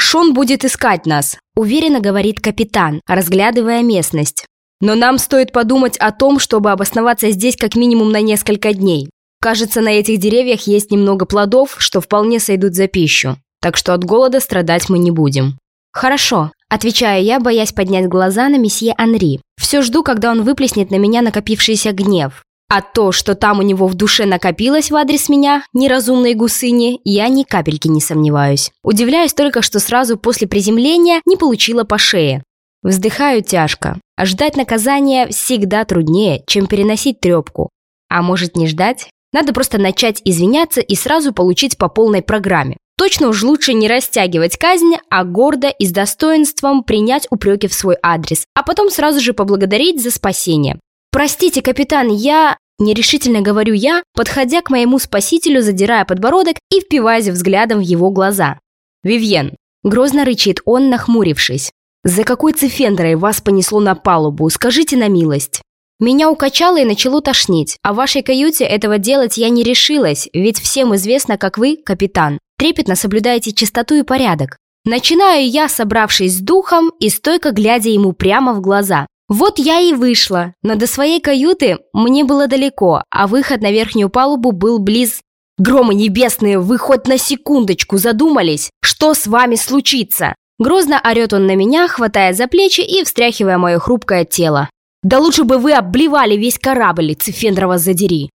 «Шон будет искать нас», – уверенно говорит капитан, разглядывая местность. «Но нам стоит подумать о том, чтобы обосноваться здесь как минимум на несколько дней. Кажется, на этих деревьях есть немного плодов, что вполне сойдут за пищу. Так что от голода страдать мы не будем». «Хорошо», – отвечаю я, боясь поднять глаза на месье Анри. Все жду, когда он выплеснет на меня накопившийся гнев. А то, что там у него в душе накопилось в адрес меня, неразумной гусыни, я ни капельки не сомневаюсь. Удивляюсь только, что сразу после приземления не получила по шее. Вздыхаю тяжко. А ждать наказания всегда труднее, чем переносить трепку. А может не ждать? Надо просто начать извиняться и сразу получить по полной программе. Точно уж лучше не растягивать казнь, а гордо и с достоинством принять упреки в свой адрес, а потом сразу же поблагодарить за спасение. «Простите, капитан, я...» Нерешительно говорю я, подходя к моему спасителю, задирая подбородок и впиваясь взглядом в его глаза. «Вивьен!» – грозно рычит он, нахмурившись. «За какой цифендрой вас понесло на палубу? Скажите на милость!» Меня укачало и начало тошнить, а в вашей каюте этого делать я не решилась, ведь всем известно, как вы, капитан, трепетно соблюдаете чистоту и порядок. Начинаю я, собравшись с духом и стойко глядя ему прямо в глаза. Вот я и вышла, но до своей каюты мне было далеко, а выход на верхнюю палубу был близ... Громы небесные, вы хоть на секундочку задумались, что с вами случится? Грозно орет он на меня, хватая за плечи и встряхивая мое хрупкое тело. Да лучше бы вы обливали весь корабль, Цифендрова задери.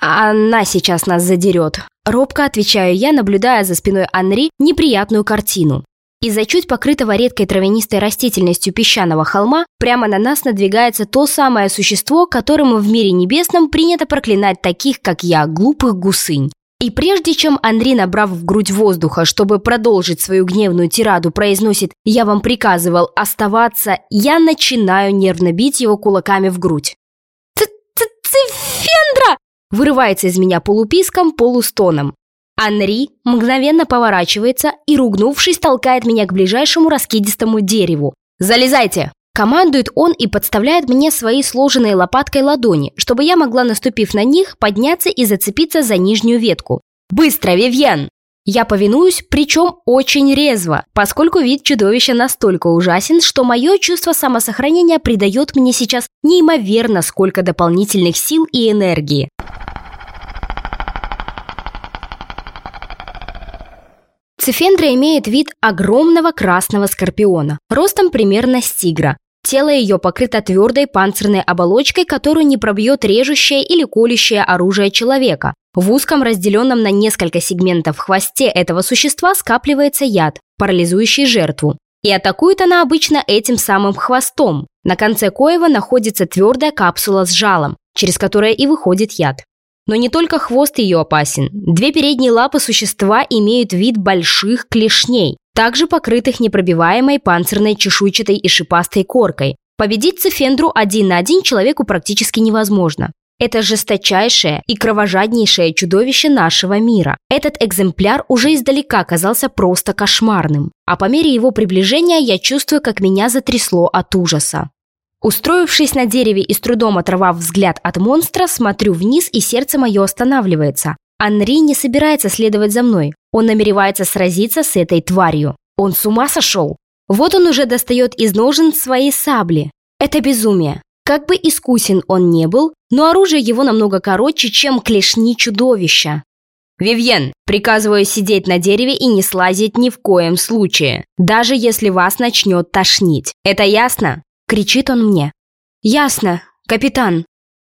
Она сейчас нас задерет. Робко отвечаю я, наблюдая за спиной Анри неприятную картину. Из-за чуть покрытого редкой травянистой растительностью песчаного холма прямо на нас надвигается то самое существо, которому в мире небесном принято проклинать таких, как я, глупых гусынь. И прежде чем Анри, набрав в грудь воздуха, чтобы продолжить свою гневную тираду, произносит «Я вам приказывал оставаться», я начинаю нервно бить его кулаками в грудь. «Цифендра!» вырывается из меня полуписком, полустоном. Анри мгновенно поворачивается и, ругнувшись, толкает меня к ближайшему раскидистому дереву. «Залезайте!» Командует он и подставляет мне свои сложенные лопаткой ладони, чтобы я могла, наступив на них, подняться и зацепиться за нижнюю ветку. «Быстро, Вивьен!» Я повинуюсь, причем очень резво, поскольку вид чудовища настолько ужасен, что мое чувство самосохранения придает мне сейчас неимоверно сколько дополнительных сил и энергии. Цифендра имеет вид огромного красного скорпиона, ростом примерно с тигра. Тело ее покрыто твердой панцирной оболочкой, которую не пробьет режущее или колющее оружие человека. В узком, разделенном на несколько сегментов хвосте этого существа скапливается яд, парализующий жертву. И атакует она обычно этим самым хвостом. На конце коева находится твердая капсула с жалом, через которое и выходит яд. Но не только хвост ее опасен. Две передние лапы существа имеют вид больших клешней, также покрытых непробиваемой панцирной чешуйчатой и шипастой коркой. Победить Цефендру один на один человеку практически невозможно. Это жесточайшее и кровожаднейшее чудовище нашего мира. Этот экземпляр уже издалека казался просто кошмарным. А по мере его приближения я чувствую, как меня затрясло от ужаса. Устроившись на дереве и с трудом оторвав взгляд от монстра, смотрю вниз, и сердце мое останавливается. Анри не собирается следовать за мной. Он намеревается сразиться с этой тварью. Он с ума сошел? Вот он уже достает из ножен свои сабли. Это безумие. Как бы искусен он не был, но оружие его намного короче, чем клешни чудовища. «Вивьен, приказываю сидеть на дереве и не слазить ни в коем случае, даже если вас начнет тошнить. Это ясно?» Кричит он мне. «Ясно, капитан!»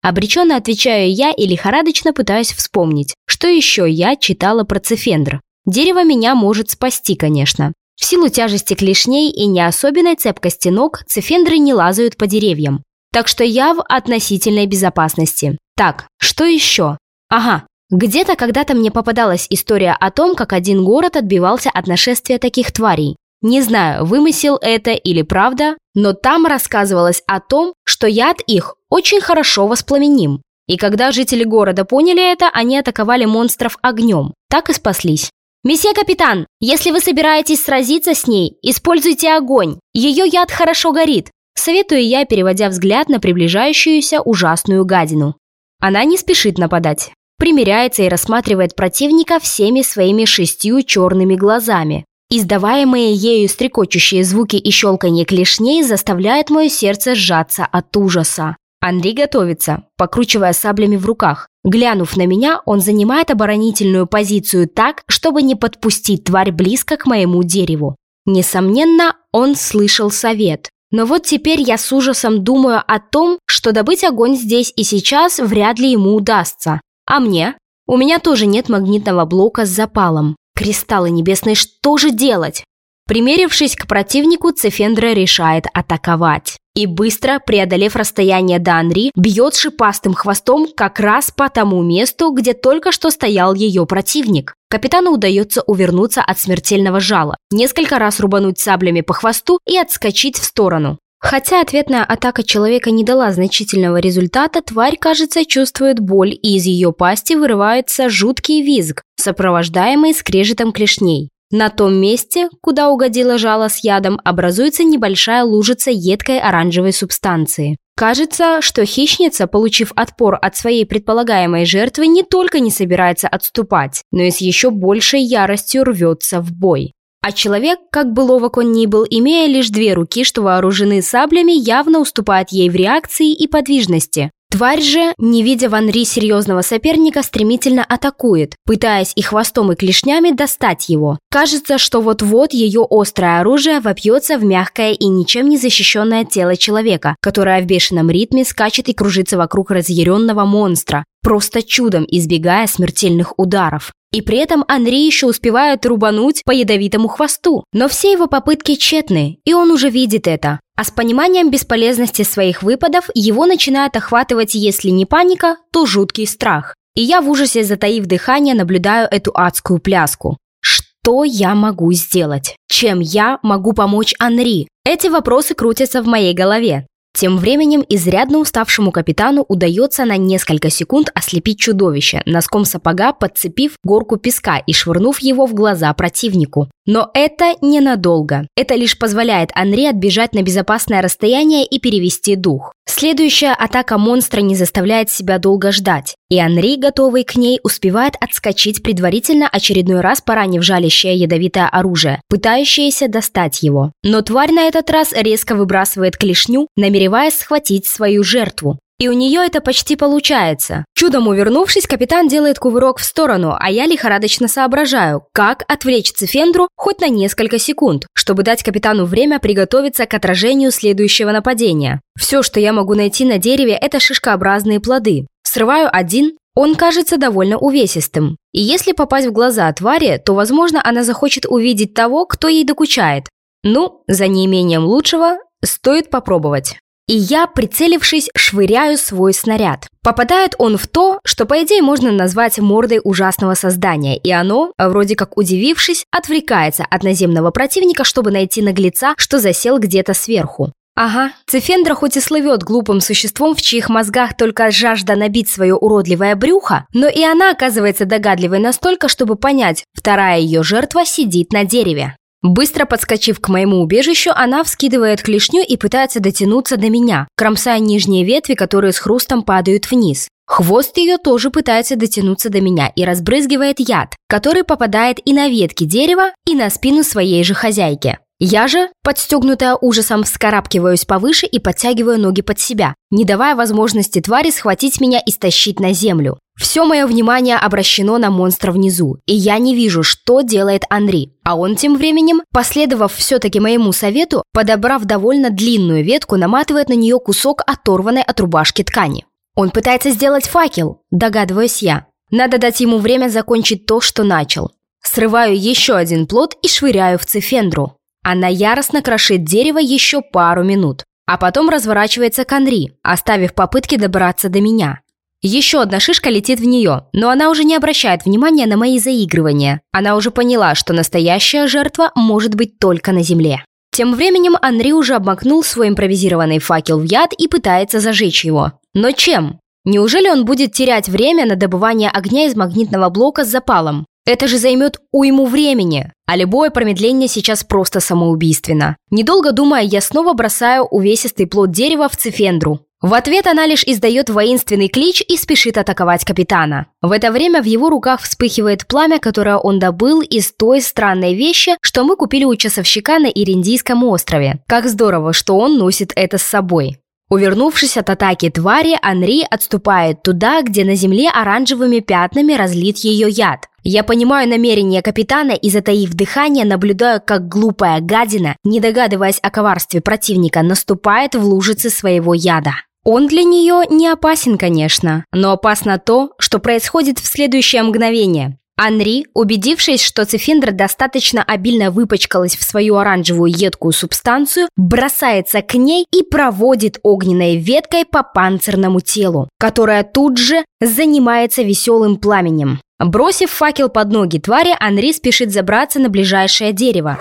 Обреченно отвечаю я и лихорадочно пытаюсь вспомнить, что еще я читала про цифендр. Дерево меня может спасти, конечно. В силу тяжести клешней и не особенной цепкости ног цифендры не лазают по деревьям. Так что я в относительной безопасности. Так, что еще? Ага, где-то когда-то мне попадалась история о том, как один город отбивался от нашествия таких тварей. Не знаю, вымысел это или правда, но там рассказывалось о том, что яд их очень хорошо воспламеним. И когда жители города поняли это, они атаковали монстров огнем. Так и спаслись. «Месье капитан, если вы собираетесь сразиться с ней, используйте огонь. Ее яд хорошо горит», советую я, переводя взгляд на приближающуюся ужасную гадину. Она не спешит нападать. Примеряется и рассматривает противника всеми своими шестью черными глазами. Издаваемые ею стрекочущие звуки и щелканье клешней заставляют мое сердце сжаться от ужаса. Андрей готовится, покручивая саблями в руках. Глянув на меня, он занимает оборонительную позицию так, чтобы не подпустить тварь близко к моему дереву. Несомненно, он слышал совет. Но вот теперь я с ужасом думаю о том, что добыть огонь здесь и сейчас вряд ли ему удастся. А мне? У меня тоже нет магнитного блока с запалом. Кристаллы небесные, что же делать? Примерившись к противнику, Цефендра решает атаковать. И быстро, преодолев расстояние до Анри, бьет шипастым хвостом как раз по тому месту, где только что стоял ее противник. Капитану удается увернуться от смертельного жала, несколько раз рубануть саблями по хвосту и отскочить в сторону. Хотя ответная атака человека не дала значительного результата, тварь, кажется, чувствует боль, и из ее пасти вырывается жуткий визг, сопровождаемый скрежетом клешней. На том месте, куда угодило жало с ядом, образуется небольшая лужица едкой оранжевой субстанции. Кажется, что хищница, получив отпор от своей предполагаемой жертвы, не только не собирается отступать, но и с еще большей яростью рвется в бой. А человек, как бы ловок он ни был, имея лишь две руки, что вооружены саблями, явно уступает ей в реакции и подвижности. Тварь же, не видя в Анри серьезного соперника, стремительно атакует, пытаясь и хвостом, и клешнями достать его. Кажется, что вот-вот ее острое оружие вопьется в мягкое и ничем не защищенное тело человека, которое в бешеном ритме скачет и кружится вокруг разъяренного монстра, просто чудом избегая смертельных ударов. И при этом Анри еще успевает рубануть по ядовитому хвосту. Но все его попытки тщетны, и он уже видит это. А с пониманием бесполезности своих выпадов его начинает охватывать, если не паника, то жуткий страх. И я в ужасе, затаив дыхание, наблюдаю эту адскую пляску. Что я могу сделать? Чем я могу помочь Анри? Эти вопросы крутятся в моей голове. Тем временем изрядно уставшему капитану удается на несколько секунд ослепить чудовище, носком сапога подцепив горку песка и швырнув его в глаза противнику. Но это ненадолго. Это лишь позволяет Анри отбежать на безопасное расстояние и перевести дух. Следующая атака монстра не заставляет себя долго ждать, и Анри, готовый к ней, успевает отскочить предварительно очередной раз поранив жалящее ядовитое оружие, пытающееся достать его. Но тварь на этот раз резко выбрасывает клешню, намереваясь схватить свою жертву. И у нее это почти получается. Чудом увернувшись, капитан делает кувырок в сторону, а я лихорадочно соображаю, как отвлечь Цифендру хоть на несколько секунд, чтобы дать капитану время приготовиться к отражению следующего нападения. Все, что я могу найти на дереве, это шишкообразные плоды. Срываю один, он кажется довольно увесистым. И если попасть в глаза твари, то, возможно, она захочет увидеть того, кто ей докучает. Ну, за неимением лучшего, стоит попробовать и я, прицелившись, швыряю свой снаряд. Попадает он в то, что по идее можно назвать мордой ужасного создания, и оно, вроде как удивившись, отвлекается от наземного противника, чтобы найти наглеца, что засел где-то сверху. Ага, Цефендра хоть и слывет глупым существом, в чьих мозгах только жажда набить свое уродливое брюхо, но и она оказывается догадливой настолько, чтобы понять, вторая ее жертва сидит на дереве. Быстро подскочив к моему убежищу, она вскидывает клешню и пытается дотянуться до меня, кромсая нижние ветви, которые с хрустом падают вниз. Хвост ее тоже пытается дотянуться до меня и разбрызгивает яд, который попадает и на ветки дерева, и на спину своей же хозяйки. Я же, подстегнутая ужасом, вскарабкиваюсь повыше и подтягиваю ноги под себя, не давая возможности твари схватить меня и стащить на землю. Все мое внимание обращено на монстра внизу, и я не вижу, что делает Анри. А он тем временем, последовав все-таки моему совету, подобрав довольно длинную ветку, наматывает на нее кусок оторванной от рубашки ткани. Он пытается сделать факел, догадываюсь я. Надо дать ему время закончить то, что начал. Срываю еще один плод и швыряю в цифендру. Она яростно крошит дерево еще пару минут, а потом разворачивается к Анри, оставив попытки добраться до меня. Еще одна шишка летит в нее, но она уже не обращает внимания на мои заигрывания. Она уже поняла, что настоящая жертва может быть только на земле. Тем временем Анри уже обмакнул свой импровизированный факел в яд и пытается зажечь его. Но чем? Неужели он будет терять время на добывание огня из магнитного блока с запалом? Это же займет уйму времени, а любое промедление сейчас просто самоубийственно. Недолго думая, я снова бросаю увесистый плод дерева в цифендру. В ответ она лишь издает воинственный клич и спешит атаковать капитана. В это время в его руках вспыхивает пламя, которое он добыл из той странной вещи, что мы купили у часовщика на Ириндийском острове. Как здорово, что он носит это с собой. Увернувшись от атаки твари, Анри отступает туда, где на земле оранжевыми пятнами разлит ее яд. Я понимаю намерение капитана и, затаив дыхание, наблюдаю, как глупая гадина, не догадываясь о коварстве противника, наступает в лужицы своего яда. Он для нее не опасен, конечно, но опасно то, что происходит в следующее мгновение. Анри, убедившись, что цифиндра достаточно обильно выпачкалась в свою оранжевую едкую субстанцию, бросается к ней и проводит огненной веткой по панцирному телу, которое тут же занимается веселым пламенем. Бросив факел под ноги твари, Анри спешит забраться на ближайшее дерево.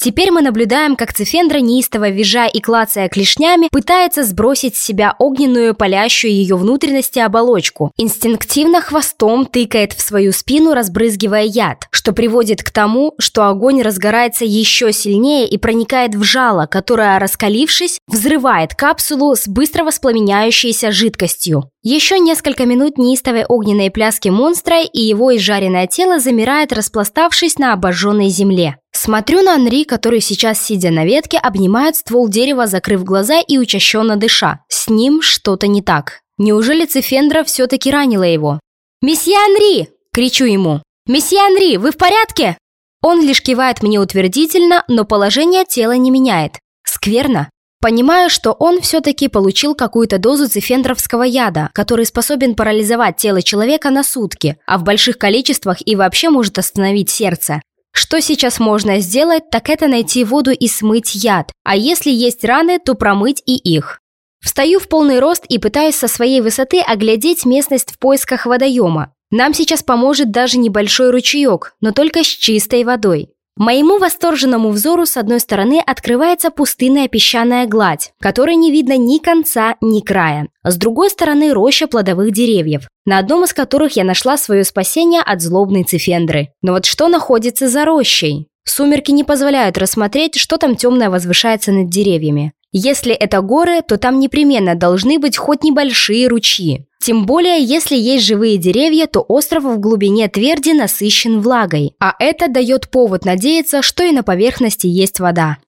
Теперь мы наблюдаем, как Цифендра, неистово визжа и клацая клешнями, пытается сбросить с себя огненную, палящую ее внутренности оболочку. Инстинктивно хвостом тыкает в свою спину, разбрызгивая яд, что приводит к тому, что огонь разгорается еще сильнее и проникает в жало, которое, раскалившись, взрывает капсулу с быстро воспламеняющейся жидкостью. Еще несколько минут неистовой огненной пляски монстра и его изжаренное тело замирает, распластавшись на обожженной земле. Смотрю на Анри, который сейчас, сидя на ветке, обнимает ствол дерева, закрыв глаза и учащенно дыша. С ним что-то не так. Неужели Цифендра все-таки ранила его? «Месье Анри!» – кричу ему. «Месье Анри, вы в порядке?» Он лишь кивает мне утвердительно, но положение тела не меняет. Скверно. Понимаю, что он все-таки получил какую-то дозу цифендровского яда, который способен парализовать тело человека на сутки, а в больших количествах и вообще может остановить сердце. Что сейчас можно сделать, так это найти воду и смыть яд, а если есть раны, то промыть и их. Встаю в полный рост и пытаюсь со своей высоты оглядеть местность в поисках водоема. Нам сейчас поможет даже небольшой ручеек, но только с чистой водой. Моему восторженному взору с одной стороны открывается пустынная песчаная гладь, которой не видно ни конца, ни края. С другой стороны роща плодовых деревьев, на одном из которых я нашла свое спасение от злобной цифендры. Но вот что находится за рощей? Сумерки не позволяют рассмотреть, что там темное возвышается над деревьями. Если это горы, то там непременно должны быть хоть небольшие ручьи. Тем более, если есть живые деревья, то остров в глубине тверди насыщен влагой, а это дает повод надеяться, что и на поверхности есть вода.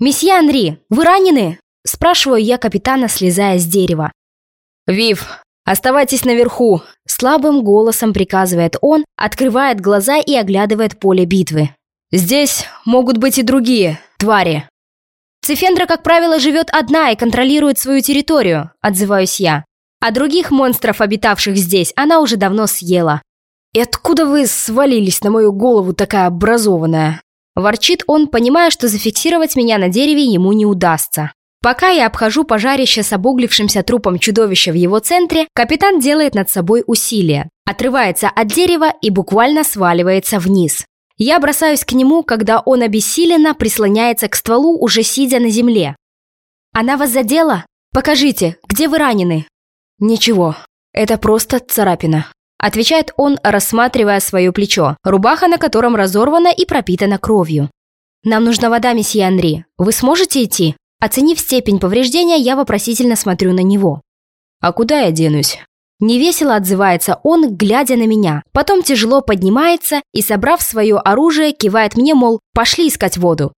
«Месье Анри, вы ранены?» – спрашиваю я капитана, слезая с дерева. «Вив, оставайтесь наверху!» – слабым голосом приказывает он, открывает глаза и оглядывает поле битвы. «Здесь могут быть и другие твари». Цифендра, как правило, живет одна и контролирует свою территорию, отзываюсь я. А других монстров, обитавших здесь, она уже давно съела. «И откуда вы свалились на мою голову такая образованная?» Ворчит он, понимая, что зафиксировать меня на дереве ему не удастся. Пока я обхожу пожарище с обуглившимся трупом чудовища в его центре, капитан делает над собой усилие. Отрывается от дерева и буквально сваливается вниз. Я бросаюсь к нему, когда он обессиленно прислоняется к стволу, уже сидя на земле. «Она вас задела? Покажите, где вы ранены?» «Ничего, это просто царапина», отвечает он, рассматривая свое плечо, рубаха на котором разорвана и пропитана кровью. «Нам нужна вода, месье Анри. Вы сможете идти?» Оценив степень повреждения, я вопросительно смотрю на него. «А куда я денусь? Невесело отзывается он, глядя на меня. Потом тяжело поднимается и, собрав свое оружие, кивает мне, мол, пошли искать воду.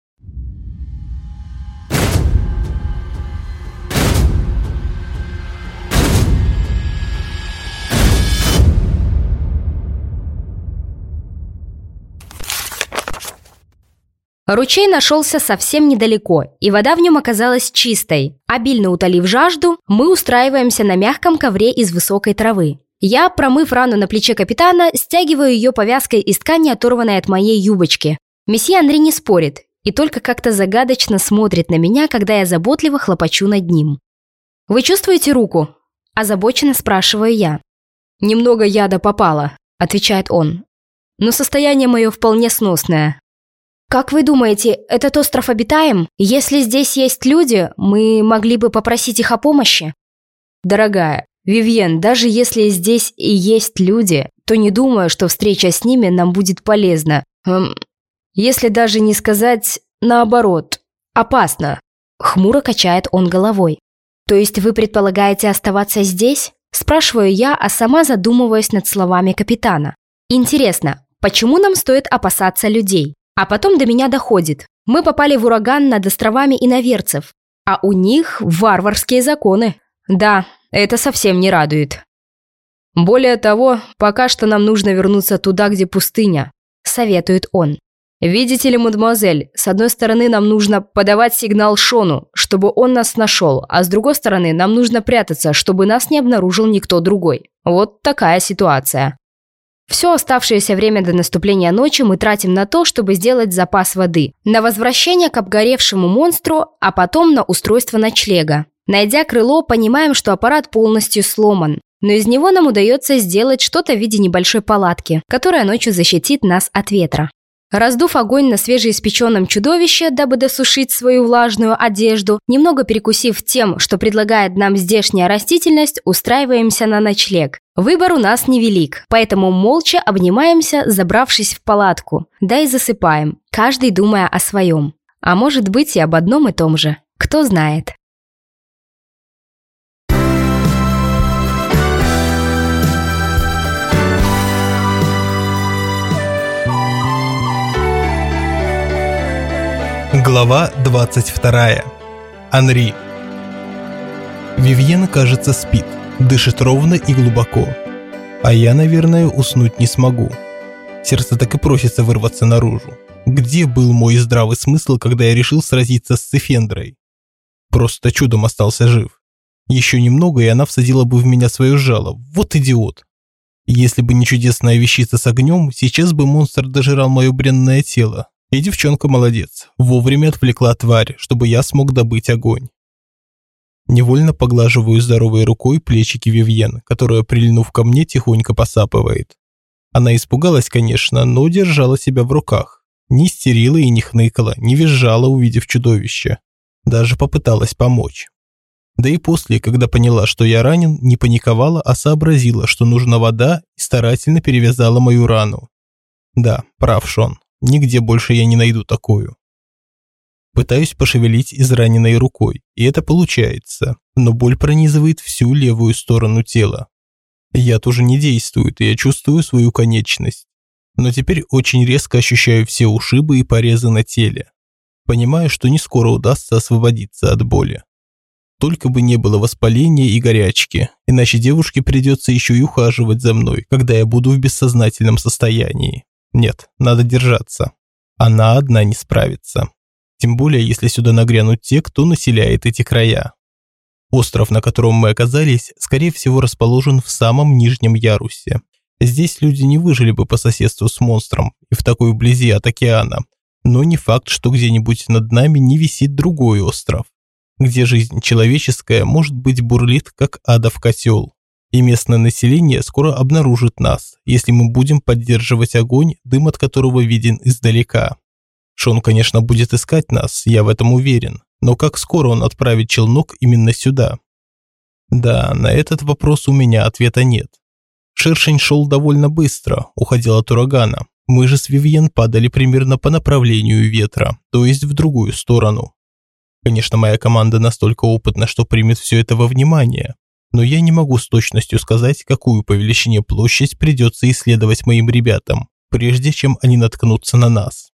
Ручей нашелся совсем недалеко, и вода в нем оказалась чистой. Обильно утолив жажду, мы устраиваемся на мягком ковре из высокой травы. Я, промыв рану на плече капитана, стягиваю ее повязкой из ткани, оторванной от моей юбочки. Месье Андрей не спорит. и только как-то загадочно смотрит на меня, когда я заботливо хлопочу над ним. «Вы чувствуете руку?» – озабоченно спрашиваю я. «Немного яда попало», – отвечает он. «Но состояние мое вполне сносное. «Как вы думаете, этот остров обитаем? Если здесь есть люди, мы могли бы попросить их о помощи?» «Дорогая, Вивьен, даже если здесь и есть люди, то не думаю, что встреча с ними нам будет полезна. Эм, если даже не сказать наоборот, опасно». Хмуро качает он головой. «То есть вы предполагаете оставаться здесь?» Спрашиваю я, а сама задумываюсь над словами капитана. Интересно, почему нам стоит опасаться людей? А потом до меня доходит. Мы попали в ураган над островами иноверцев, а у них варварские законы. Да, это совсем не радует. Более того, пока что нам нужно вернуться туда, где пустыня, советует он. Видите ли, мадемуазель, с одной стороны нам нужно подавать сигнал Шону, чтобы он нас нашел, а с другой стороны нам нужно прятаться, чтобы нас не обнаружил никто другой. Вот такая ситуация. Все оставшееся время до наступления ночи мы тратим на то, чтобы сделать запас воды, на возвращение к обгоревшему монстру, а потом на устройство ночлега. Найдя крыло, понимаем, что аппарат полностью сломан, но из него нам удается сделать что-то в виде небольшой палатки, которая ночью защитит нас от ветра. Раздув огонь на свежеиспеченном чудовище, дабы досушить свою влажную одежду, немного перекусив тем, что предлагает нам здешняя растительность, устраиваемся на ночлег. Выбор у нас невелик, поэтому молча обнимаемся, забравшись в палатку, да и засыпаем, каждый думая о своем. А может быть и об одном и том же. Кто знает. Глава 22. Анри. Вивьен, кажется, спит, дышит ровно и глубоко. А я, наверное, уснуть не смогу. Сердце так и просится вырваться наружу. Где был мой здравый смысл, когда я решил сразиться с Цефендрой? Просто чудом остался жив. Еще немного, и она всадила бы в меня свое жало. Вот идиот. Если бы не чудесная вещица с огнем, сейчас бы монстр дожирал мое бренное тело, и девчонка молодец, вовремя отвлекла тварь, чтобы я смог добыть огонь. Невольно поглаживаю здоровой рукой плечики Вивьен, которая, прильнув ко мне, тихонько посапывает. Она испугалась, конечно, но держала себя в руках. Не истерила и не хныкала, не визжала, увидев чудовище. Даже попыталась помочь. Да и после, когда поняла, что я ранен, не паниковала, а сообразила, что нужна вода и старательно перевязала мою рану. Да, прав Шон. Нигде больше я не найду такую. Пытаюсь пошевелить израненной рукой, и это получается, но боль пронизывает всю левую сторону тела. Яд уже не действует, и я чувствую свою конечность. Но теперь очень резко ощущаю все ушибы и порезы на теле. Понимаю, что не скоро удастся освободиться от боли. Только бы не было воспаления и горячки, иначе девушке придется еще и ухаживать за мной, когда я буду в бессознательном состоянии. Нет, надо держаться. Она одна не справится. Тем более, если сюда нагрянут те, кто населяет эти края. Остров, на котором мы оказались, скорее всего расположен в самом нижнем ярусе. Здесь люди не выжили бы по соседству с монстром и в такой вблизи от океана. Но не факт, что где-нибудь над нами не висит другой остров, где жизнь человеческая, может быть, бурлит, как адов котел и местное население скоро обнаружит нас, если мы будем поддерживать огонь, дым от которого виден издалека. Шон, конечно, будет искать нас, я в этом уверен, но как скоро он отправит челнок именно сюда? Да, на этот вопрос у меня ответа нет. Шершень шел довольно быстро, уходил от урагана. Мы же с Вивьен падали примерно по направлению ветра, то есть в другую сторону. Конечно, моя команда настолько опытна, что примет все это во внимание, но я не могу с точностью сказать, какую по величине площадь придется исследовать моим ребятам, прежде чем они наткнутся на нас.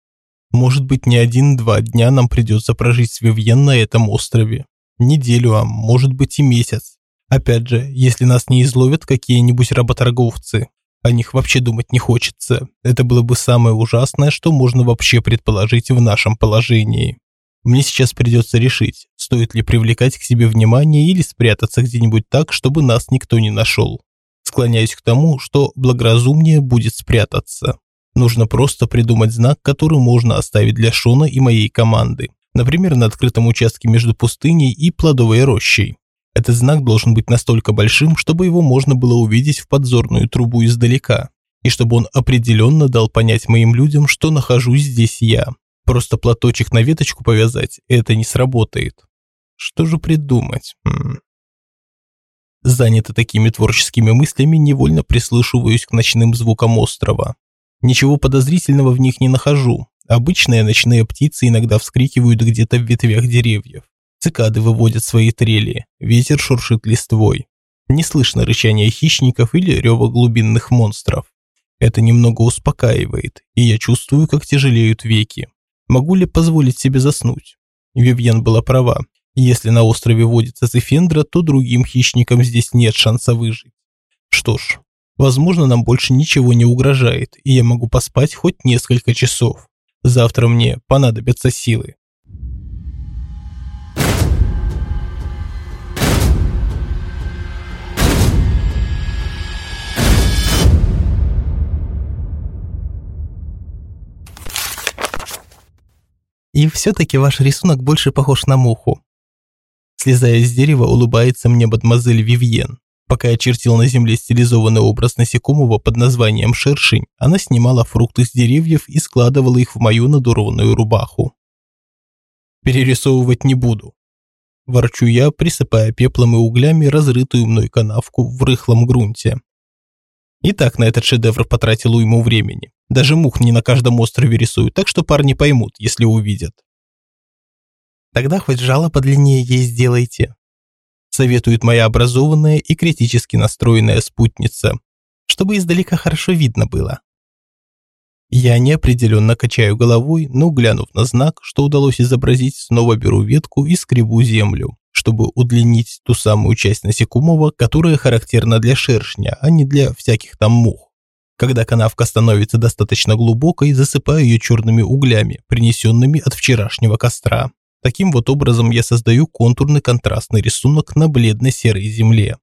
Может быть, не один-два дня нам придется прожить с Вивьен на этом острове. Неделю, а может быть и месяц. Опять же, если нас не изловят какие-нибудь работорговцы. О них вообще думать не хочется. Это было бы самое ужасное, что можно вообще предположить в нашем положении. Мне сейчас придется решить, стоит ли привлекать к себе внимание или спрятаться где-нибудь так, чтобы нас никто не нашел. Склоняюсь к тому, что благоразумнее будет спрятаться. Нужно просто придумать знак, который можно оставить для Шона и моей команды. Например, на открытом участке между пустыней и плодовой рощей. Этот знак должен быть настолько большим, чтобы его можно было увидеть в подзорную трубу издалека, и чтобы он определенно дал понять моим людям, что нахожусь здесь я. Просто платочек на веточку повязать – это не сработает. Что же придумать? М Занято такими творческими мыслями, невольно прислушиваюсь к ночным звукам острова. Ничего подозрительного в них не нахожу. Обычные ночные птицы иногда вскрикивают где-то в ветвях деревьев. Цикады выводят свои трели, ветер шуршит листвой. Не слышно рычания хищников или рева глубинных монстров. Это немного успокаивает, и я чувствую, как тяжелеют веки. Могу ли позволить себе заснуть? Вивьен была права. Если на острове водится Зефендра, то другим хищникам здесь нет шанса выжить. Что ж, возможно, нам больше ничего не угрожает, и я могу поспать хоть несколько часов. Завтра мне понадобятся силы. И все-таки ваш рисунок больше похож на муху. Слезая с дерева, улыбается мне мадемуазель Вивьен. Пока я чертил на земле стилизованный образ насекомого под названием шершень, она снимала фрукты с деревьев и складывала их в мою надурованную рубаху. Перерисовывать не буду. Ворчу я, присыпая пеплом и углями разрытую мной канавку в рыхлом грунте. И так на этот шедевр потратил уйму времени. Даже мух не на каждом острове рисую, так что парни поймут, если увидят. Тогда хоть жало подлиннее ей сделайте. Советует моя образованная и критически настроенная спутница, чтобы издалека хорошо видно было. Я неопределенно качаю головой, но, глянув на знак, что удалось изобразить, снова беру ветку и скребу землю, чтобы удлинить ту самую часть насекомого, которая характерна для шершня, а не для всяких там мух. Когда канавка становится достаточно глубокой, засыпаю ее черными углями, принесенными от вчерашнего костра. Таким вот образом я создаю контурный контрастный рисунок на бледно-серой земле.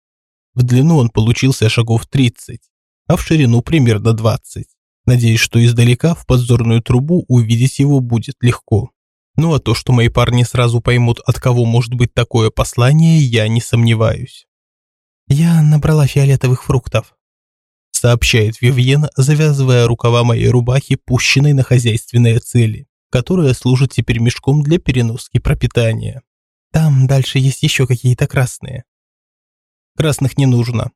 В длину он получился шагов 30, а в ширину примерно 20. Надеюсь, что издалека в подзорную трубу увидеть его будет легко. Ну а то, что мои парни сразу поймут, от кого может быть такое послание, я не сомневаюсь. «Я набрала фиолетовых фруктов», – сообщает Вивьен, завязывая рукава моей рубахи, пущенной на хозяйственные цели которая служит теперь мешком для переноски пропитания. Там дальше есть еще какие-то красные. Красных не нужно,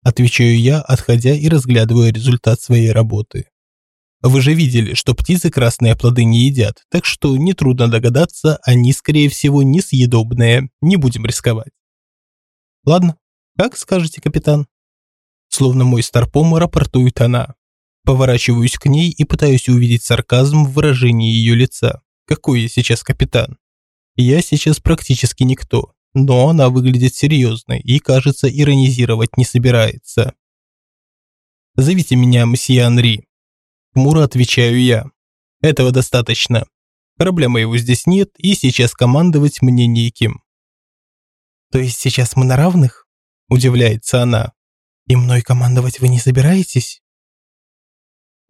отвечаю я, отходя и разглядывая результат своей работы. Вы же видели, что птицы красные плоды не едят, так что нетрудно догадаться, они, скорее всего, несъедобные, не будем рисковать. Ладно, как скажете, капитан? Словно мой старпом рапортует она. Поворачиваюсь к ней и пытаюсь увидеть сарказм в выражении ее лица. Какой я сейчас капитан? Я сейчас практически никто, но она выглядит серьезной и, кажется, иронизировать не собирается. «Зовите меня мсье Анри». Хмуро отвечаю я. «Этого достаточно. Корабля моего здесь нет, и сейчас командовать мне неким». «То есть сейчас мы на равных?» Удивляется она. «И мной командовать вы не собираетесь?»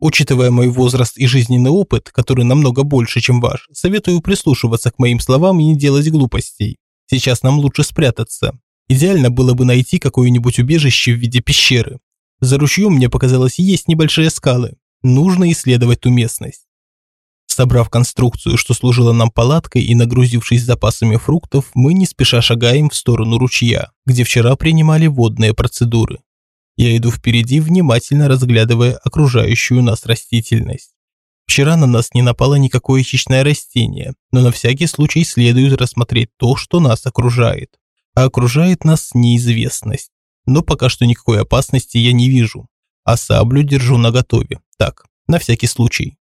Учитывая мой возраст и жизненный опыт, который намного больше, чем ваш, советую прислушиваться к моим словам и не делать глупостей. Сейчас нам лучше спрятаться. Идеально было бы найти какое-нибудь убежище в виде пещеры. За ручьем мне показалось есть небольшие скалы. Нужно исследовать ту местность. Собрав конструкцию, что служила нам палаткой и нагрузившись запасами фруктов, мы не спеша шагаем в сторону ручья, где вчера принимали водные процедуры. Я иду впереди, внимательно разглядывая окружающую нас растительность. Вчера на нас не напало никакое хищное растение, но на всякий случай следует рассмотреть то, что нас окружает. А окружает нас неизвестность. Но пока что никакой опасности я не вижу. А саблю держу наготове. Так, на всякий случай.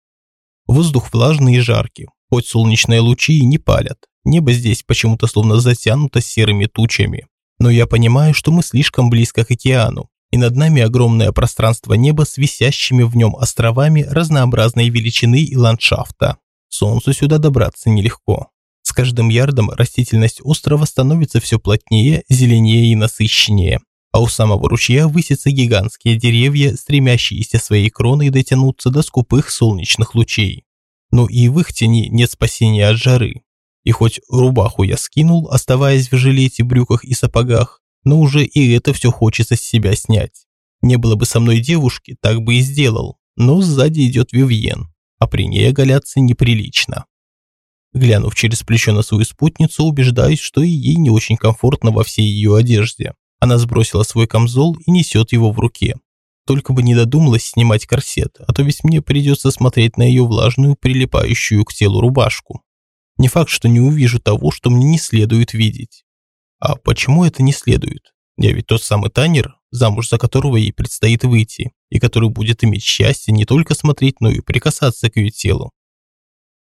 Воздух влажный и жаркий, хоть солнечные лучи и не палят. Небо здесь почему-то словно затянуто серыми тучами. Но я понимаю, что мы слишком близко к океану, и над нами огромное пространство неба с висящими в нем островами разнообразной величины и ландшафта. Солнцу сюда добраться нелегко. С каждым ярдом растительность острова становится все плотнее, зеленее и насыщеннее. а у самого ручья высятся гигантские деревья, стремящиеся своей кроной дотянуться до скупых солнечных лучей. Но и в их тени нет спасения от жары. И хоть рубаху я скинул, оставаясь в жилете, брюках и сапогах, но уже и это все хочется с себя снять. Не было бы со мной девушки, так бы и сделал, но сзади идет Вивьен, а при ней оголяться неприлично. Глянув через плечо на свою спутницу, убеждаюсь, что и ей не очень комфортно во всей ее одежде. Она сбросила свой камзол и несет его в руке. Только бы не додумалась снимать корсет, а то ведь мне придется смотреть на ее влажную, прилипающую к телу рубашку. Не факт, что не увижу того, что мне не следует видеть. А почему это не следует? Я ведь тот самый Танер, замуж за которого ей предстоит выйти, и который будет иметь счастье не только смотреть, но и прикасаться к ее телу.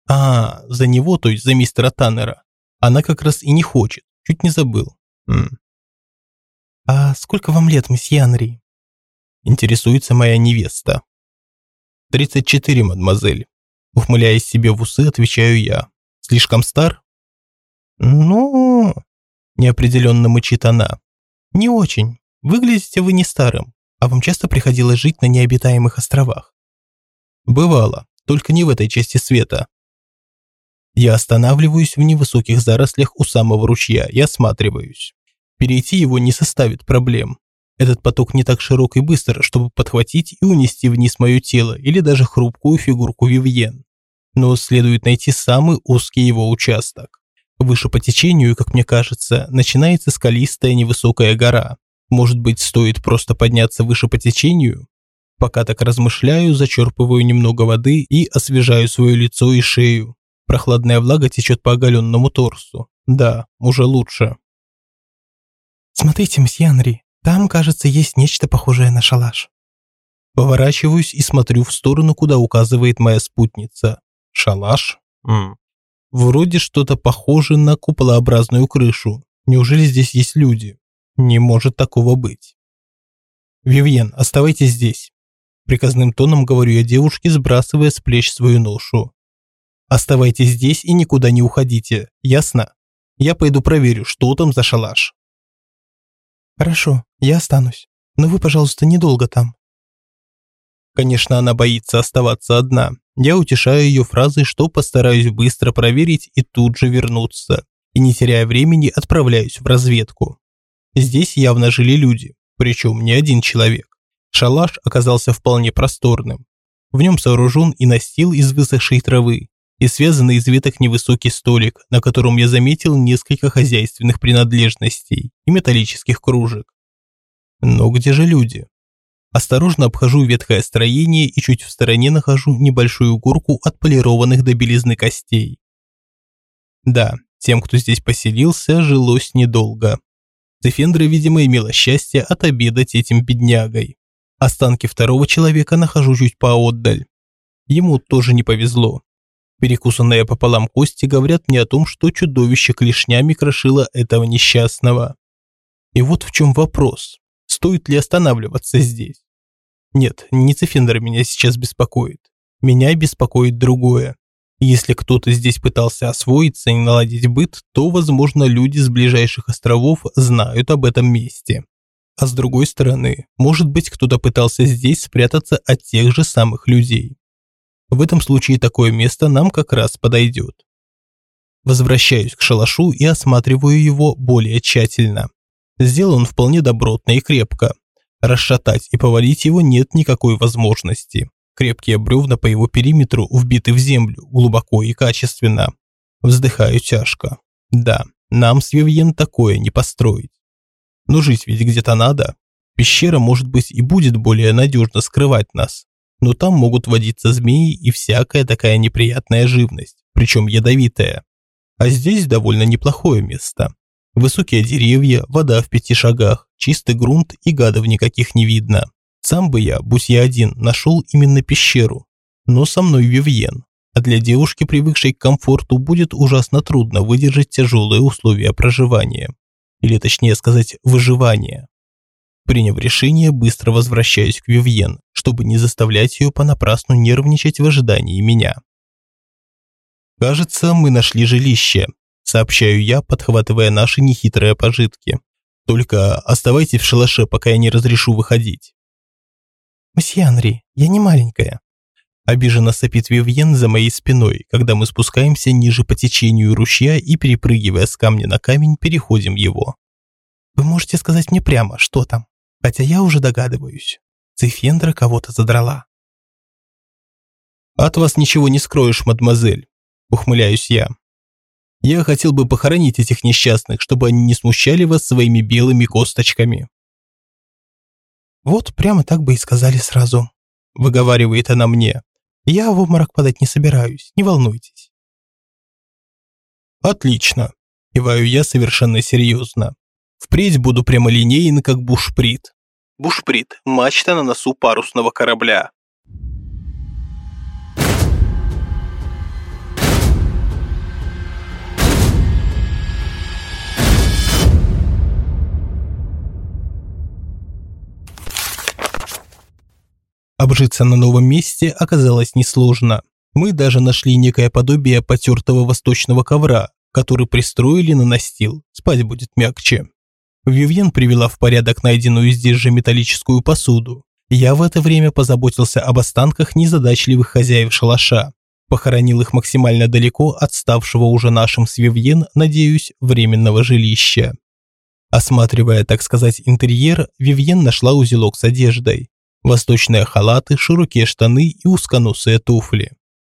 А, за него, то есть за мистера Таннера, она как раз и не хочет, чуть не забыл. М. «А сколько вам лет, месье Анри?» Интересуется моя невеста. «Тридцать четыре, мадемуазель». Ухмыляясь себе в усы, отвечаю я. «Слишком стар?» «Ну...» Неопределенно мычит она. «Не очень. Выглядите вы не старым. А вам часто приходилось жить на необитаемых островах?» «Бывало, только не в этой части света». Я останавливаюсь в невысоких зарослях у самого ручья и осматриваюсь. Перейти его не составит проблем. Этот поток не так широк и быстр, чтобы подхватить и унести вниз мое тело или даже хрупкую фигурку Вивьен. Но следует найти самый узкий его участок. Выше по течению, как мне кажется, начинается скалистая невысокая гора. Может быть, стоит просто подняться выше по течению? Пока так размышляю, зачерпываю немного воды и освежаю свое лицо и шею. Прохладная влага течет по оголенному торсу. Да, уже лучше. «Смотрите, мсье Анри, там, кажется, есть нечто похожее на шалаш». Поворачиваюсь и смотрю в сторону, куда указывает моя спутница. Шалаш? М. Вроде что-то похоже на куполообразную крышу. Неужели здесь есть люди? Не может такого быть. «Вивьен, оставайтесь здесь», – приказным тоном говорю я девушке, сбрасывая с плеч свою ношу. «Оставайтесь здесь и никуда не уходите, ясно? Я пойду проверю, что там за шалаш». «Хорошо, я останусь. Но вы, пожалуйста, недолго там». Конечно, она боится оставаться одна. Я утешаю ее фразой, что постараюсь быстро проверить и тут же вернуться. И не теряя времени, отправляюсь в разведку. Здесь явно жили люди, причем не один человек. Шалаш оказался вполне просторным. В нем сооружен и настил из высохшей травы, и связанный из веток невысокий столик, на котором я заметил несколько хозяйственных принадлежностей и металлических кружек. Но где же люди? Осторожно обхожу ветхое строение и чуть в стороне нахожу небольшую горку отполированных до белизны костей. Да, тем, кто здесь поселился, жилось недолго. Цефендра, видимо, имела счастье отобедать этим беднягой. Останки второго человека нахожу чуть поотдаль. Ему тоже не повезло. Перекусанные пополам кости говорят мне о том, что чудовище клешнями крошило этого несчастного. И вот в чем вопрос. Стоит ли останавливаться здесь? Нет, не Цифендер меня сейчас беспокоит. Меня беспокоит другое. Если кто-то здесь пытался освоиться и наладить быт, то, возможно, люди с ближайших островов знают об этом месте. А с другой стороны, может быть, кто-то пытался здесь спрятаться от тех же самых людей. В этом случае такое место нам как раз подойдет. Возвращаюсь к шалашу и осматриваю его более тщательно. Сделан вполне добротно и крепко. Расшатать и повалить его нет никакой возможности. Крепкие бревна по его периметру вбиты в землю глубоко и качественно. Вздыхаю тяжко. Да, нам с Вивьен такое не построить. Но жить ведь где-то надо. Пещера, может быть, и будет более надежно скрывать нас но там могут водиться змеи и всякая такая неприятная живность, причем ядовитая. А здесь довольно неплохое место. Высокие деревья, вода в пяти шагах, чистый грунт и гадов никаких не видно. Сам бы я, будь я один, нашел именно пещеру. Но со мной Вивьен. А для девушки, привыкшей к комфорту, будет ужасно трудно выдержать тяжелые условия проживания. Или точнее сказать, выживания. Приняв решение, быстро возвращаюсь к Вивьен, чтобы не заставлять ее понапрасну нервничать в ожидании меня. «Кажется, мы нашли жилище», – сообщаю я, подхватывая наши нехитрые пожитки. Только оставайтесь в шалаше, пока я не разрешу выходить». «Мсье Анри, я не маленькая». Обиженно сопит Вивьен за моей спиной, когда мы спускаемся ниже по течению ручья и, перепрыгивая с камня на камень, переходим его. «Вы можете сказать мне прямо, что там? Хотя я уже догадываюсь. Цифендра кого-то задрала». «От вас ничего не скроешь, мадемуазель», – ухмыляюсь я. Я хотел бы похоронить этих несчастных, чтобы они не смущали вас своими белыми косточками. Вот прямо так бы и сказали сразу, выговаривает она мне. Я в обморок падать не собираюсь, не волнуйтесь. Отлично, киваю я совершенно серьезно. Впредь буду прямолинеен, как бушприт. Бушприт – мачта на носу парусного корабля. Обжиться на новом месте оказалось несложно. Мы даже нашли некое подобие потертого восточного ковра, который пристроили на настил, спать будет мягче. Вивьен привела в порядок найденную здесь же металлическую посуду. Я в это время позаботился об останках незадачливых хозяев шалаша. Похоронил их максимально далеко от ставшего уже нашим с Вивьен, надеюсь, временного жилища. Осматривая, так сказать, интерьер, Вивьен нашла узелок с одеждой восточные халаты, широкие штаны и узконосые туфли.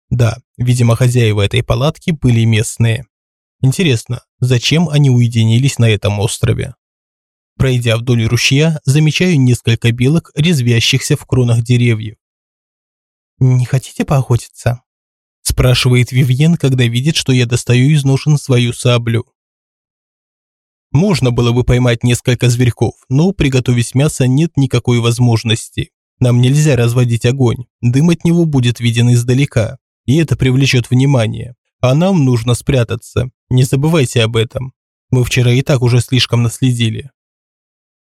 Да, видимо, хозяева этой палатки были местные. Интересно, зачем они уединились на этом острове? Пройдя вдоль ручья, замечаю несколько белок, резвящихся в кронах деревьев. «Не хотите поохотиться?» спрашивает Вивьен, когда видит, что я достаю из ножен свою саблю. Можно было бы поймать несколько зверьков, но приготовить мясо нет никакой возможности. Нам нельзя разводить огонь, дым от него будет виден издалека, и это привлечет внимание. А нам нужно спрятаться, не забывайте об этом. Мы вчера и так уже слишком наследили.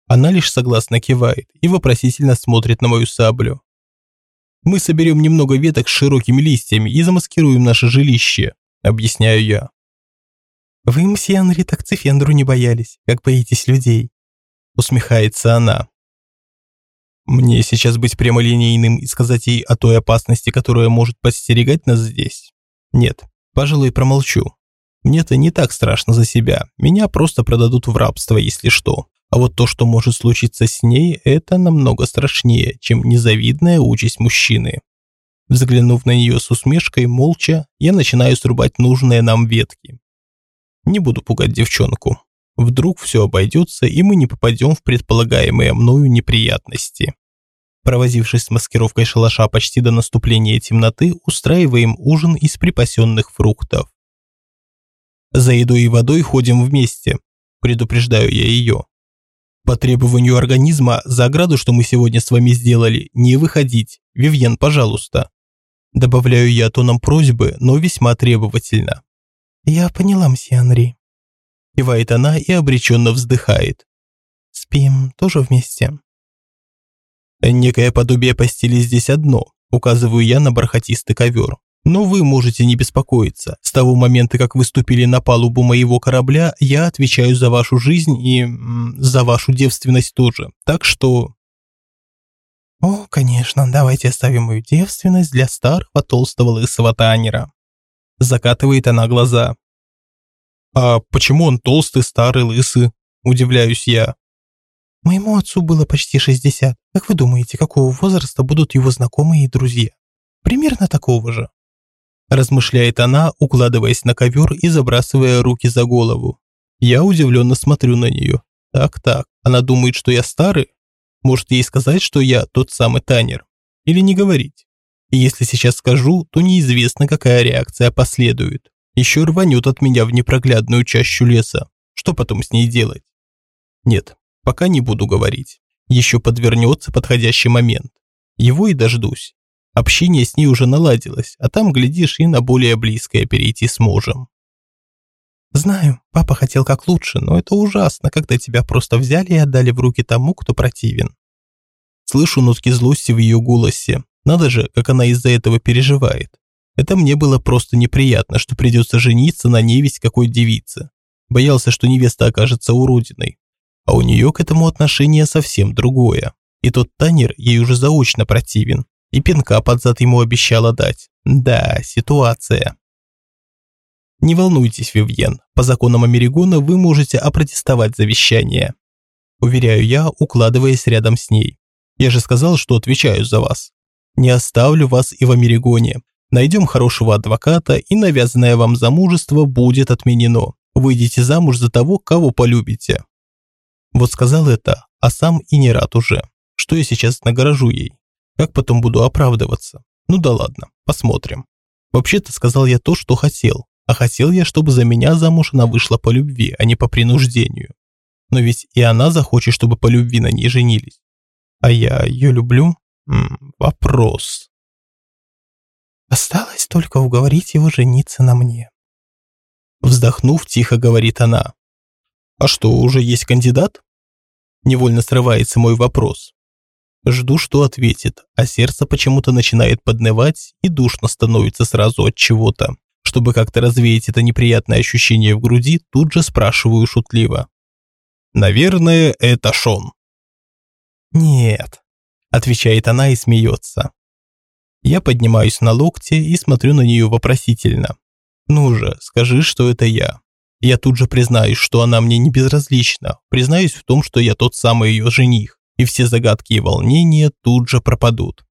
Она лишь согласно кивает и вопросительно смотрит на мою саблю. Мы соберем немного веток с широкими листьями и замаскируем наше жилище, объясняю я. «Вы, мсье Анри, так Цифендру не боялись, как боитесь людей», усмехается она. Мне сейчас быть прямолинейным и сказать ей о той опасности, которая может подстерегать нас здесь? Нет, пожалуй, промолчу. Мне-то не так страшно за себя, меня просто продадут в рабство, если что. А вот то, что может случиться с ней, это намного страшнее, чем незавидная участь мужчины. Взглянув на нее с усмешкой, молча, я начинаю срубать нужные нам ветки. Не буду пугать девчонку. Вдруг все обойдется, и мы не попадем в предполагаемые мною неприятности. Провозившись с маскировкой шалаша почти до наступления темноты, устраиваем ужин из припасенных фруктов. За едой и водой ходим вместе, предупреждаю я ее. По требованию организма за ограду, что мы сегодня с вами сделали, не выходить. Вивьен, пожалуйста. Добавляю я тоном просьбы, но весьма требовательно. «Я поняла, мсье Анри». Кивает она и обреченно вздыхает. «Спим тоже вместе?» Некое подобие постели здесь одно, указываю я на бархатистый ковер. Но вы можете не беспокоиться. С того момента, как вы ступили на палубу моего корабля, я отвечаю за вашу жизнь и за вашу девственность тоже. Так что... О, конечно, давайте оставим мою девственность для старого толстого лысого танера. Закатывает она глаза. «А почему он толстый, старый, лысый?» Удивляюсь я. Моему отцу было почти 60. Как вы думаете, какого возраста будут его знакомые и друзья? Примерно такого же. Размышляет она, укладываясь на ковер и забрасывая руки за голову. Я удивленно смотрю на нее. Так-так, она думает, что я старый? Может ей сказать, что я тот самый Танер? Или не говорить? И если сейчас скажу, то неизвестно, какая реакция последует. Еще рванет от меня в непроглядную чащу леса. Что потом с ней делать? Нет, пока не буду говорить. Еще подвернется подходящий момент. Его и дождусь. Общение с ней уже наладилось, а там, глядишь, и на более близкое перейти сможем. Знаю, папа хотел как лучше, но это ужасно, когда тебя просто взяли и отдали в руки тому, кто противен. Слышу нотки злости в ее голосе, надо же, как она из-за этого переживает. Это мне было просто неприятно, что придется жениться на невесть какой девице. Боялся, что невеста окажется уродиной. А у нее к этому отношение совсем другое. И тот Танер ей уже заочно противен. И пинка под зад ему обещала дать. Да, ситуация. Не волнуйтесь, Вивьен, по законам Америгона вы можете опротестовать завещание. Уверяю я, укладываясь рядом с ней. Я же сказал, что отвечаю за вас. Не оставлю вас и в Америгоне. Найдем хорошего адвоката, и навязанное вам замужество будет отменено. Выйдите замуж за того, кого полюбите. Вот сказал это, а сам и не рад уже. Что я сейчас нагоражу ей? Как потом буду оправдываться? Ну да ладно, посмотрим. Вообще-то сказал я то, что хотел. А хотел я, чтобы за меня замуж она вышла по любви, а не по принуждению. Но ведь и она захочет, чтобы по любви на ней женились. А я ее люблю? Вопрос. Осталось только уговорить его жениться на мне. Вздохнув, тихо говорит она. А что, уже есть кандидат? Невольно срывается мой вопрос. Жду, что ответит, а сердце почему-то начинает поднывать и душно становится сразу от чего-то. Чтобы как-то развеять это неприятное ощущение в груди, тут же спрашиваю шутливо. «Наверное, это Шон». «Нет», – отвечает она и смеется. Я поднимаюсь на локте и смотрю на нее вопросительно. «Ну же, скажи, что это я». Я тут же признаюсь, что она мне не безразлична, признаюсь в том, что я тот самый ее жених, и все загадки и волнения тут же пропадут.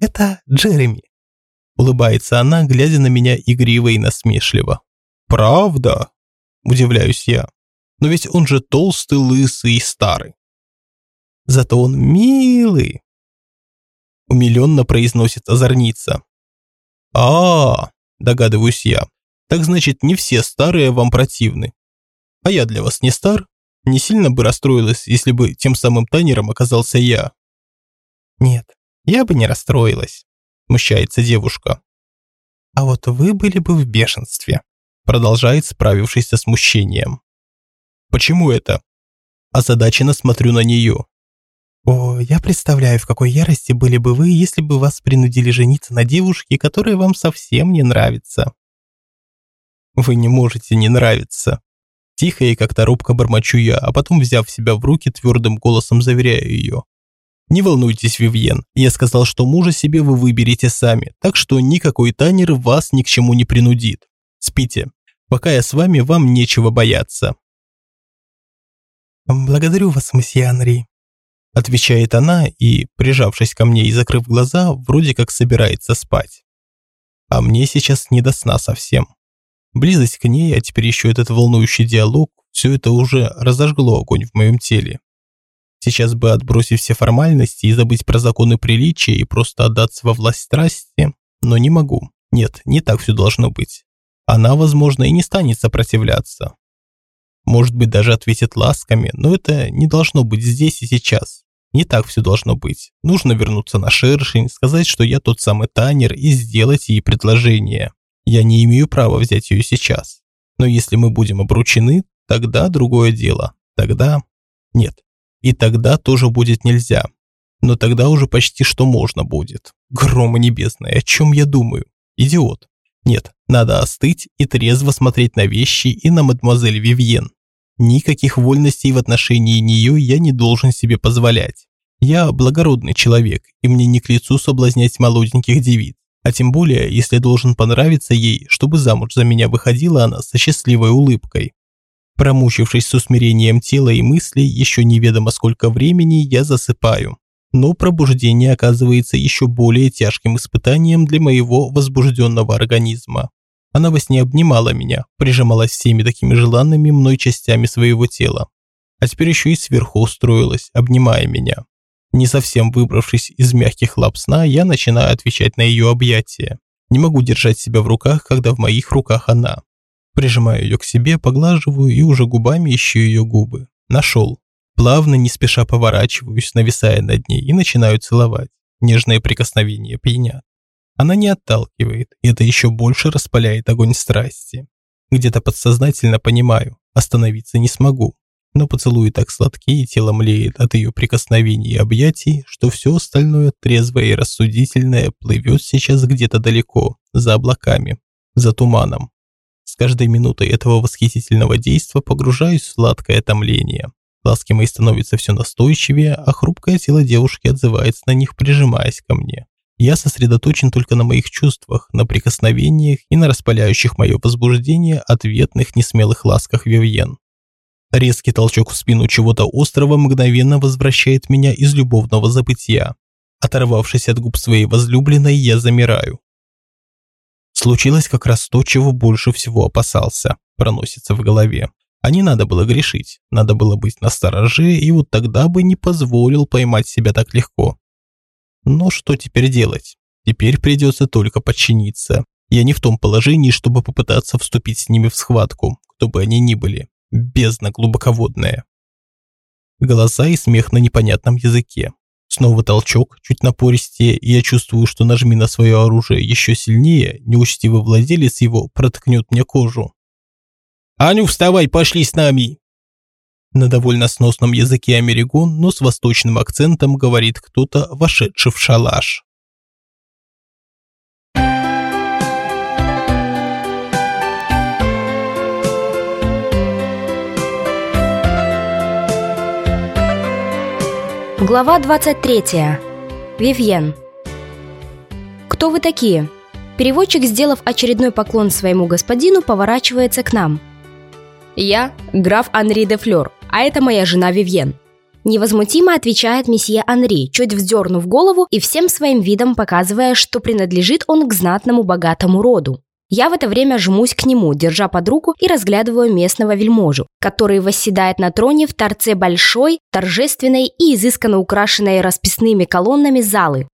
«Это Джереми», – улыбается она, глядя на меня игриво и насмешливо. «Правда?» – удивляюсь я. «Но ведь он же толстый, лысый и старый». «Зато он милый», – умиленно произносит озорница. а, догадываюсь я. Так значит, не все старые вам противны. А я для вас не стар? Не сильно бы расстроилась, если бы тем самым Танером оказался я. Нет, я бы не расстроилась, смущается девушка. А вот вы были бы в бешенстве, продолжает справившись со смущением. Почему это? Озадаченно смотрю на нее. О, я представляю, в какой ярости были бы вы, если бы вас принудили жениться на девушке, которая вам совсем не нравится. Вы не можете не нравиться. Тихо и как-то робко бормочу я, а потом, взяв себя в руки, твердым голосом заверяю ее. Не волнуйтесь, Вивьен, я сказал, что мужа себе вы выберете сами, так что никакой танер вас ни к чему не принудит. Спите. Пока я с вами, вам нечего бояться. Благодарю вас, месье Анри. Отвечает она и, прижавшись ко мне и закрыв глаза, вроде как собирается спать. А мне сейчас не до сна совсем. Близость к ней, а теперь еще этот волнующий диалог, все это уже разожгло огонь в моем теле. Сейчас бы отбросить все формальности и забыть про законы приличия и просто отдаться во власть страсти, но не могу. Нет, не так все должно быть. Она, возможно, и не станет сопротивляться. Может быть, даже ответит ласками, но это не должно быть здесь и сейчас. Не так все должно быть. Нужно вернуться на шершень, сказать, что я тот самый Танер и сделать ей предложение. Я не имею права взять ее сейчас. Но если мы будем обручены, тогда другое дело. Тогда... Нет. И тогда тоже будет нельзя. Но тогда уже почти что можно будет. Грома небесная, о чем я думаю? Идиот. Нет, надо остыть и трезво смотреть на вещи и на мадемуазель Вивьен. Никаких вольностей в отношении нее я не должен себе позволять. Я благородный человек, и мне не к лицу соблазнять молоденьких девиц. А тем более, если должен понравиться ей, чтобы замуж за меня выходила она со счастливой улыбкой. Промучившись с усмирением тела и мыслей, еще неведомо сколько времени, я засыпаю. Но пробуждение оказывается еще более тяжким испытанием для моего возбужденного организма. Она во сне обнимала меня, прижималась всеми такими желанными мной частями своего тела. А теперь еще и сверху устроилась, обнимая меня. Не совсем выбравшись из мягких лап сна, я начинаю отвечать на ее объятия. Не могу держать себя в руках, когда в моих руках она. Прижимаю ее к себе, поглаживаю и уже губами ищу ее губы. Нашел. Плавно, не спеша поворачиваюсь, нависая над ней и начинаю целовать. Нежные прикосновения пьянят. Она не отталкивает, и это еще больше распаляет огонь страсти. Где-то подсознательно понимаю, остановиться не смогу но поцелуи так сладкие, тело млеет от ее прикосновений и объятий, что все остальное трезвое и рассудительное плывет сейчас где-то далеко, за облаками, за туманом. С каждой минутой этого восхитительного действа погружаюсь в сладкое томление. Ласки мои становятся все настойчивее, а хрупкое тело девушки отзывается на них, прижимаясь ко мне. Я сосредоточен только на моих чувствах, на прикосновениях и на распаляющих мое возбуждение ответных несмелых ласках Вивьен. Резкий толчок в спину чего-то острого мгновенно возвращает меня из любовного забытия. Оторвавшись от губ своей возлюбленной, я замираю. Случилось как раз то, чего больше всего опасался, проносится в голове. А не надо было грешить, надо было быть настороже, и вот тогда бы не позволил поймать себя так легко. Но что теперь делать? Теперь придется только подчиниться. Я не в том положении, чтобы попытаться вступить с ними в схватку, кто бы они ни были. Бездна глубоководная. Голоса и смех на непонятном языке. Снова толчок, чуть напористее, и я чувствую, что нажми на свое оружие еще сильнее, неучтивый владелец его проткнет мне кожу. «Аню, вставай, пошли с нами!» На довольно сносном языке америкон, но с восточным акцентом говорит кто-то, вошедший в шалаш. Глава 23. Вивьен. Кто вы такие? Переводчик, сделав очередной поклон своему господину, поворачивается к нам. Я граф Анри де Флёр, а это моя жена Вивьен. Невозмутимо отвечает месье Анри, чуть вздернув голову и всем своим видом показывая, что принадлежит он к знатному богатому роду. Я в это время жмусь к нему, держа под руку и разглядываю местного вельможу, который восседает на троне в торце большой, торжественной и изысканно украшенной расписными колоннами залы.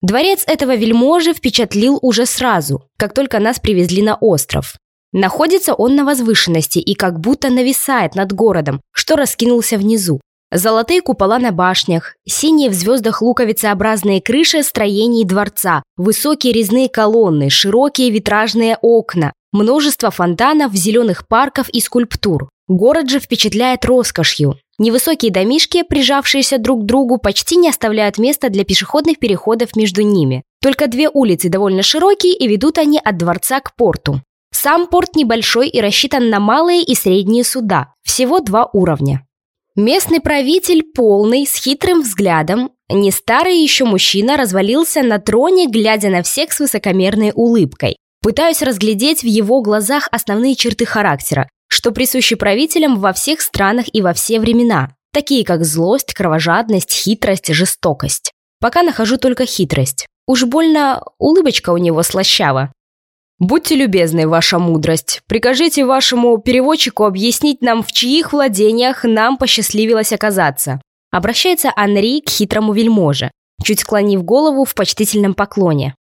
Дворец этого вельможи впечатлил уже сразу, как только нас привезли на остров. Находится он на возвышенности и как будто нависает над городом, что раскинулся внизу. Золотые купола на башнях, синие в звездах луковицеобразные крыши строений дворца, высокие резные колонны, широкие витражные окна, множество фонтанов, зеленых парков и скульптур. Город же впечатляет роскошью. Невысокие домишки, прижавшиеся друг к другу, почти не оставляют места для пешеходных переходов между ними. Только две улицы довольно широкие и ведут они от дворца к порту. Сам порт небольшой и рассчитан на малые и средние суда, всего два уровня. Местный правитель, полный, с хитрым взглядом, не старый еще мужчина, развалился на троне, глядя на всех с высокомерной улыбкой. Пытаюсь разглядеть в его глазах основные черты характера, что присущи правителям во всех странах и во все времена, такие как злость, кровожадность, хитрость, жестокость. Пока нахожу только хитрость. Уж больно улыбочка у него слащава. «Будьте любезны, ваша мудрость. Прикажите вашему переводчику объяснить нам, в чьих владениях нам посчастливилось оказаться». Обращается Анри к хитрому вельможе, чуть склонив голову в почтительном поклоне.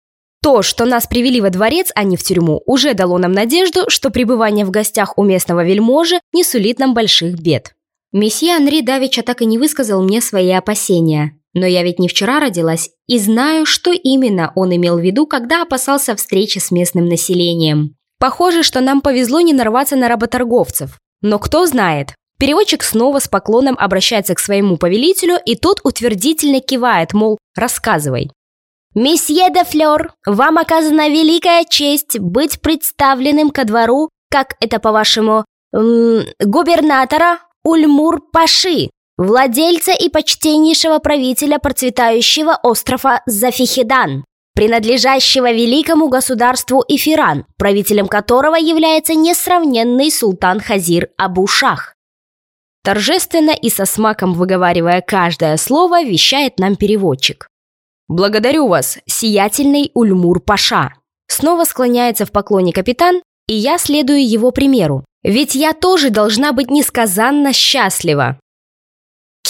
То, что нас привели во дворец, а не в тюрьму, уже дало нам надежду, что пребывание в гостях у местного вельможи не сулит нам больших бед. Месье Анри Давича так и не высказал мне свои опасения. Но я ведь не вчера родилась и знаю, что именно он имел в виду, когда опасался встречи с местным населением. Похоже, что нам повезло не нарваться на работорговцев. Но кто знает. Переводчик снова с поклоном обращается к своему повелителю, и тот утвердительно кивает, мол, рассказывай. «Месье де Флёр, вам оказана великая честь быть представленным ко двору, как это, по-вашему, губернатора Ульмур-Паши, владельца и почтеннейшего правителя процветающего острова Зафихидан, принадлежащего великому государству Ифиран, правителем которого является несравненный султан Хазир Абушах. Торжественно и со смаком выговаривая каждое слово, вещает нам переводчик. «Благодарю вас, сиятельный Ульмур-Паша!» Снова склоняется в поклоне капитан, и я следую его примеру. Ведь я тоже должна быть несказанно счастлива.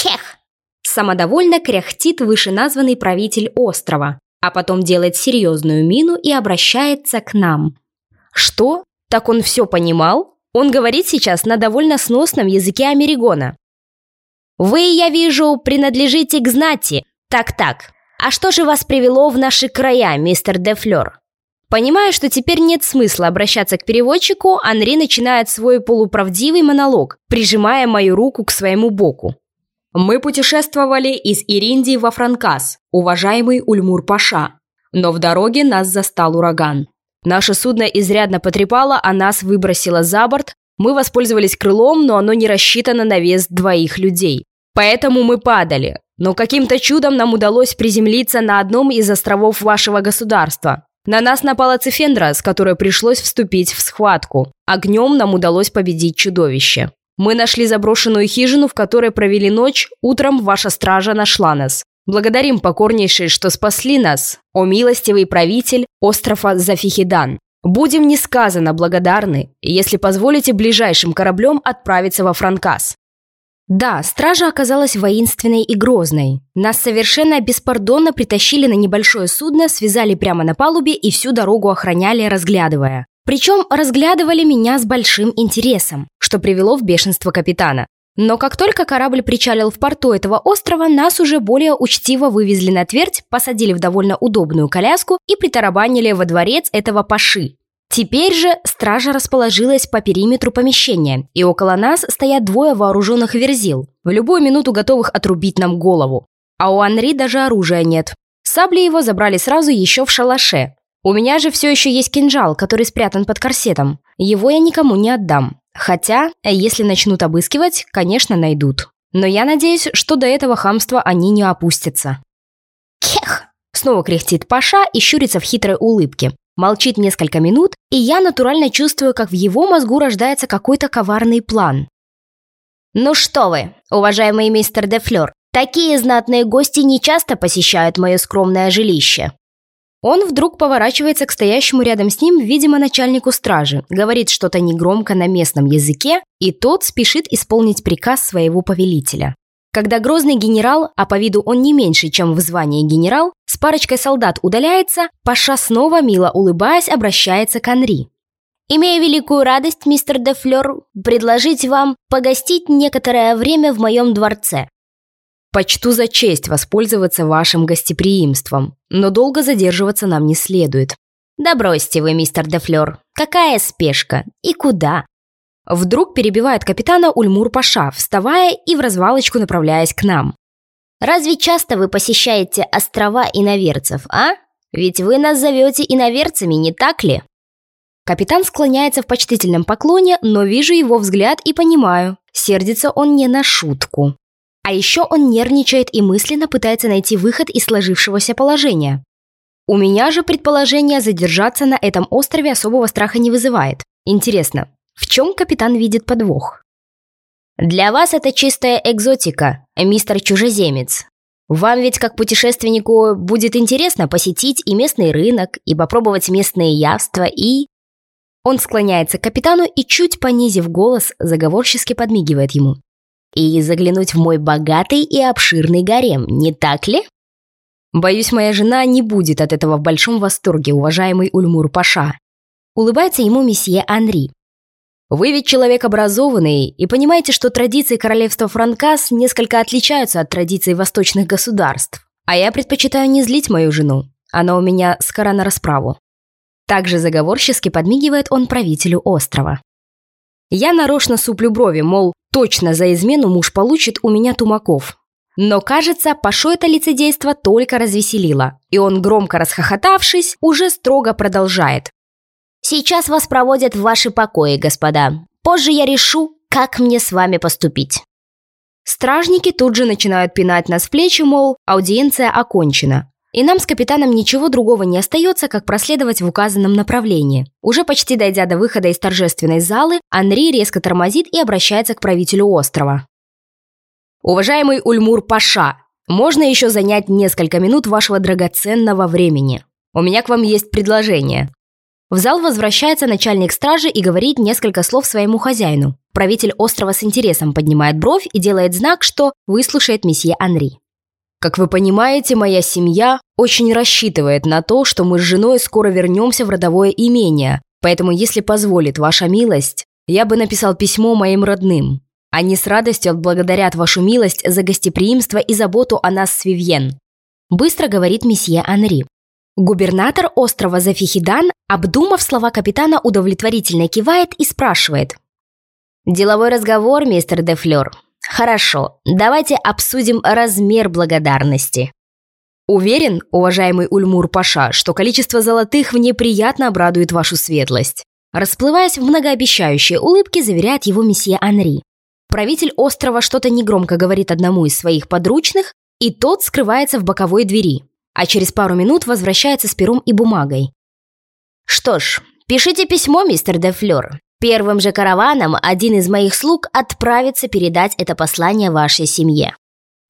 Кех! Самодовольно кряхтит вышеназванный правитель острова, а потом делает серьезную мину и обращается к нам. Что? Так он все понимал? Он говорит сейчас на довольно сносном языке Америгона. «Вы, я вижу, принадлежите к знати. Так-так. А что же вас привело в наши края, мистер Дефлер?» Понимая, что теперь нет смысла обращаться к переводчику, Анри начинает свой полуправдивый монолог, прижимая мою руку к своему боку. Мы путешествовали из Ириндии во Франкас, уважаемый Ульмур-Паша. Но в дороге нас застал ураган. Наше судно изрядно потрепало, а нас выбросило за борт, Мы воспользовались крылом, но оно не рассчитано на вес двоих людей. Поэтому мы падали. Но каким-то чудом нам удалось приземлиться на одном из островов вашего государства. На нас напала Цифендра, с которой пришлось вступить в схватку. Огнем нам удалось победить чудовище. Мы нашли заброшенную хижину, в которой провели ночь. Утром ваша стража нашла нас. Благодарим покорнейшие, что спасли нас, о милостивый правитель острова Зафихидан. Будем несказанно благодарны, если позволите ближайшим кораблем отправиться во Франкас. Да, стража оказалась воинственной и грозной. Нас совершенно беспардонно притащили на небольшое судно, связали прямо на палубе и всю дорогу охраняли, разглядывая. Причем разглядывали меня с большим интересом, что привело в бешенство капитана. Но как только корабль причалил в порту этого острова, нас уже более учтиво вывезли на твердь, посадили в довольно удобную коляску и притарабанили во дворец этого паши. Теперь же стража расположилась по периметру помещения, и около нас стоят двое вооруженных верзил, в любую минуту готовых отрубить нам голову. А у Анри даже оружия нет. Сабли его забрали сразу еще в шалаше. У меня же все еще есть кинжал, который спрятан под корсетом. Его я никому не отдам. Хотя, если начнут обыскивать, конечно, найдут. Но я надеюсь, что до этого хамства они не опустятся. Кех! Снова кряхтит Паша и щурится в хитрой улыбке. Молчит несколько минут, и я натурально чувствую, как в его мозгу рождается какой-то коварный план. «Ну что вы, уважаемый мистер Дефлер, такие знатные гости не часто посещают мое скромное жилище. Он вдруг поворачивается к стоящему рядом с ним, видимо, начальнику стражи, говорит что-то негромко на местном языке, и тот спешит исполнить приказ своего повелителя. Когда грозный генерал, а по виду он не меньше, чем в звании генерал, с парочкой солдат удаляется, Паша снова, мило улыбаясь, обращается к Анри. «Имею великую радость, мистер де Флёр, предложить вам погостить некоторое время в моем дворце. Почту за честь воспользоваться вашим гостеприимством, но долго задерживаться нам не следует. Да бросьте вы, мистер Дефлер, какая спешка и куда? Вдруг перебивает капитана Ульмур Паша, вставая и в развалочку направляясь к нам. Разве часто вы посещаете острова иноверцев, а? Ведь вы нас зовете иноверцами, не так ли? Капитан склоняется в почтительном поклоне, но вижу его взгляд и понимаю, сердится он не на шутку. А еще он нервничает и мысленно пытается найти выход из сложившегося положения. У меня же предположение задержаться на этом острове особого страха не вызывает. Интересно, в чем капитан видит подвох? Для вас это чистая экзотика, мистер чужеземец. Вам ведь как путешественнику будет интересно посетить и местный рынок, и попробовать местные явства, и... Он склоняется к капитану и, чуть понизив голос, заговорчески подмигивает ему и заглянуть в мой богатый и обширный гарем, не так ли? Боюсь, моя жена не будет от этого в большом восторге, уважаемый Ульмур Паша. Улыбается ему месье Анри. Вы ведь человек образованный и понимаете, что традиции королевства Франкас несколько отличаются от традиций восточных государств. А я предпочитаю не злить мою жену. Она у меня скоро на расправу. Также заговорчески подмигивает он правителю острова. Я нарочно суплю брови, мол, точно за измену муж получит у меня тумаков. Но, кажется, Пашу это лицедейство только развеселило, и он, громко расхохотавшись, уже строго продолжает. «Сейчас вас проводят в ваши покои, господа. Позже я решу, как мне с вами поступить». Стражники тут же начинают пинать нас в плечи, мол, аудиенция окончена. И нам с капитаном ничего другого не остается, как проследовать в указанном направлении. Уже почти дойдя до выхода из торжественной залы, Анри резко тормозит и обращается к правителю острова. «Уважаемый Ульмур Паша, можно еще занять несколько минут вашего драгоценного времени? У меня к вам есть предложение». В зал возвращается начальник стражи и говорит несколько слов своему хозяину. Правитель острова с интересом поднимает бровь и делает знак, что выслушает месье Анри. Как вы понимаете, моя семья очень рассчитывает на то, что мы с женой скоро вернемся в родовое имение, поэтому, если позволит ваша милость, я бы написал письмо моим родным. Они с радостью отблагодарят вашу милость за гостеприимство и заботу о нас с Вивьен», быстро говорит месье Анри. Губернатор острова Зафихидан, обдумав слова капитана, удовлетворительно кивает и спрашивает. «Деловой разговор, мистер Дефлер. Хорошо, давайте обсудим размер благодарности. Уверен, уважаемый Ульмур Паша, что количество золотых мне приятно обрадует вашу светлость. Расплываясь в многообещающей улыбке, заверяет его месье Анри. Правитель острова что-то негромко говорит одному из своих подручных, и тот скрывается в боковой двери, а через пару минут возвращается с пером и бумагой. «Что ж, пишите письмо, мистер де Флёр. Первым же караваном один из моих слуг отправится передать это послание вашей семье».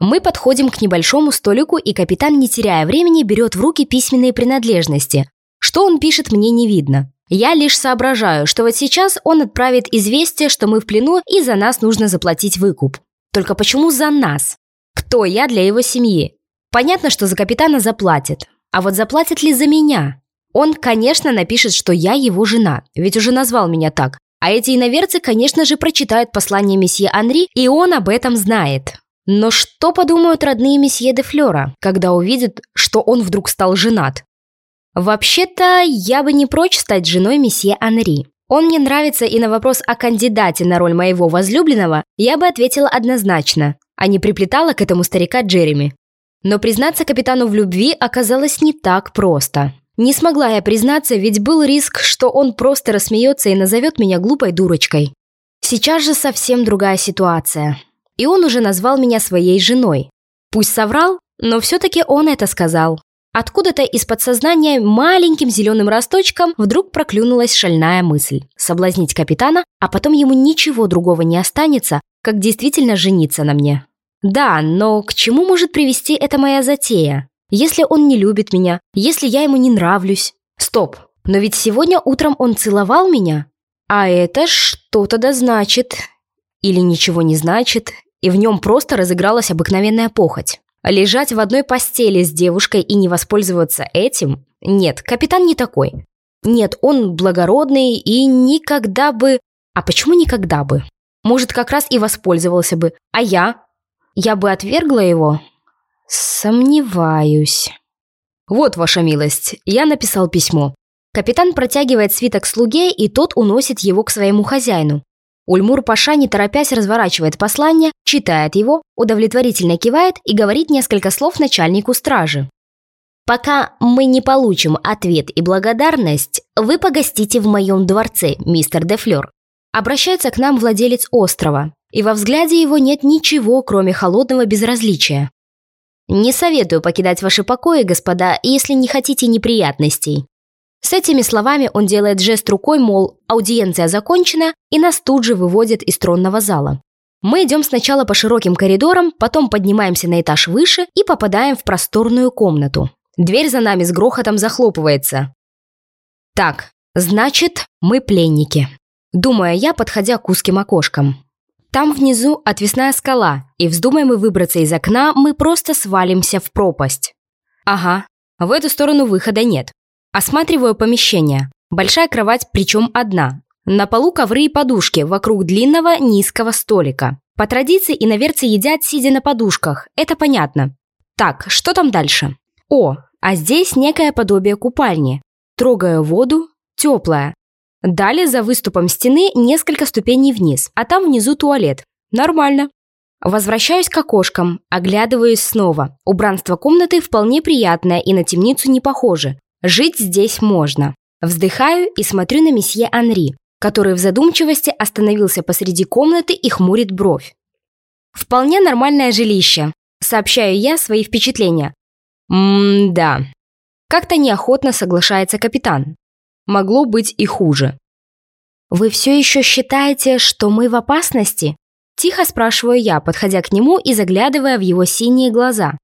Мы подходим к небольшому столику, и капитан, не теряя времени, берет в руки письменные принадлежности. Что он пишет, мне не видно. Я лишь соображаю, что вот сейчас он отправит известие, что мы в плену и за нас нужно заплатить выкуп. Только почему за нас? Кто я для его семьи? Понятно, что за капитана заплатит. А вот заплатит ли за меня? Он, конечно, напишет, что я его жена, ведь уже назвал меня так. А эти иноверцы, конечно же, прочитают послание месье Анри, и он об этом знает. Но что подумают родные месье де Флера, когда увидят, что он вдруг стал женат? Вообще-то, я бы не прочь стать женой месье Анри. Он мне нравится, и на вопрос о кандидате на роль моего возлюбленного я бы ответила однозначно, а не приплетала к этому старика Джереми. Но признаться капитану в любви оказалось не так просто. Не смогла я признаться, ведь был риск, что он просто рассмеется и назовет меня глупой дурочкой. Сейчас же совсем другая ситуация. И он уже назвал меня своей женой. Пусть соврал, но все-таки он это сказал. Откуда-то из подсознания маленьким зеленым росточком вдруг проклюнулась шальная мысль – соблазнить капитана, а потом ему ничего другого не останется, как действительно жениться на мне. Да, но к чему может привести эта моя затея? Если он не любит меня, если я ему не нравлюсь? Стоп, но ведь сегодня утром он целовал меня, а это что-то да значит. Или ничего не значит, и в нем просто разыгралась обыкновенная похоть. Лежать в одной постели с девушкой и не воспользоваться этим? Нет, капитан не такой. Нет, он благородный и никогда бы... А почему никогда бы? Может, как раз и воспользовался бы. А я? Я бы отвергла его? Сомневаюсь. Вот, ваша милость, я написал письмо. Капитан протягивает свиток слуге, и тот уносит его к своему хозяину. Ульмур Паша, не торопясь, разворачивает послание, читает его, удовлетворительно кивает и говорит несколько слов начальнику стражи. «Пока мы не получим ответ и благодарность, вы погостите в моем дворце, мистер Дефлер». Обращается к нам владелец острова, и во взгляде его нет ничего, кроме холодного безразличия. «Не советую покидать ваши покои, господа, если не хотите неприятностей. С этими словами он делает жест рукой, мол, аудиенция закончена, и нас тут же выводят из тронного зала. Мы идем сначала по широким коридорам, потом поднимаемся на этаж выше и попадаем в просторную комнату. Дверь за нами с грохотом захлопывается. Так, значит, мы пленники. Думаю я, подходя к узким окошкам. Там внизу отвесная скала, и вздумаем мы выбраться из окна, мы просто свалимся в пропасть. Ага, в эту сторону выхода нет. Осматриваю помещение. Большая кровать, причем одна. На полу ковры и подушки вокруг длинного низкого столика. По традиции иноверцы едят, сидя на подушках. Это понятно. Так, что там дальше? О, а здесь некое подобие купальни. Трогаю воду, теплая. Далее за выступом стены несколько ступеней вниз, а там внизу туалет. Нормально. Возвращаюсь к окошкам, оглядываюсь снова. Убранство комнаты вполне приятное и на темницу не похоже. Жить здесь можно. Вздыхаю и смотрю на месье Анри, который в задумчивости остановился посреди комнаты и хмурит бровь. «Вполне нормальное жилище», — сообщаю я свои впечатления. «М-да». Как-то неохотно соглашается капитан. Могло быть и хуже. «Вы все еще считаете, что мы в опасности?» Тихо спрашиваю я, подходя к нему и заглядывая в его синие глаза.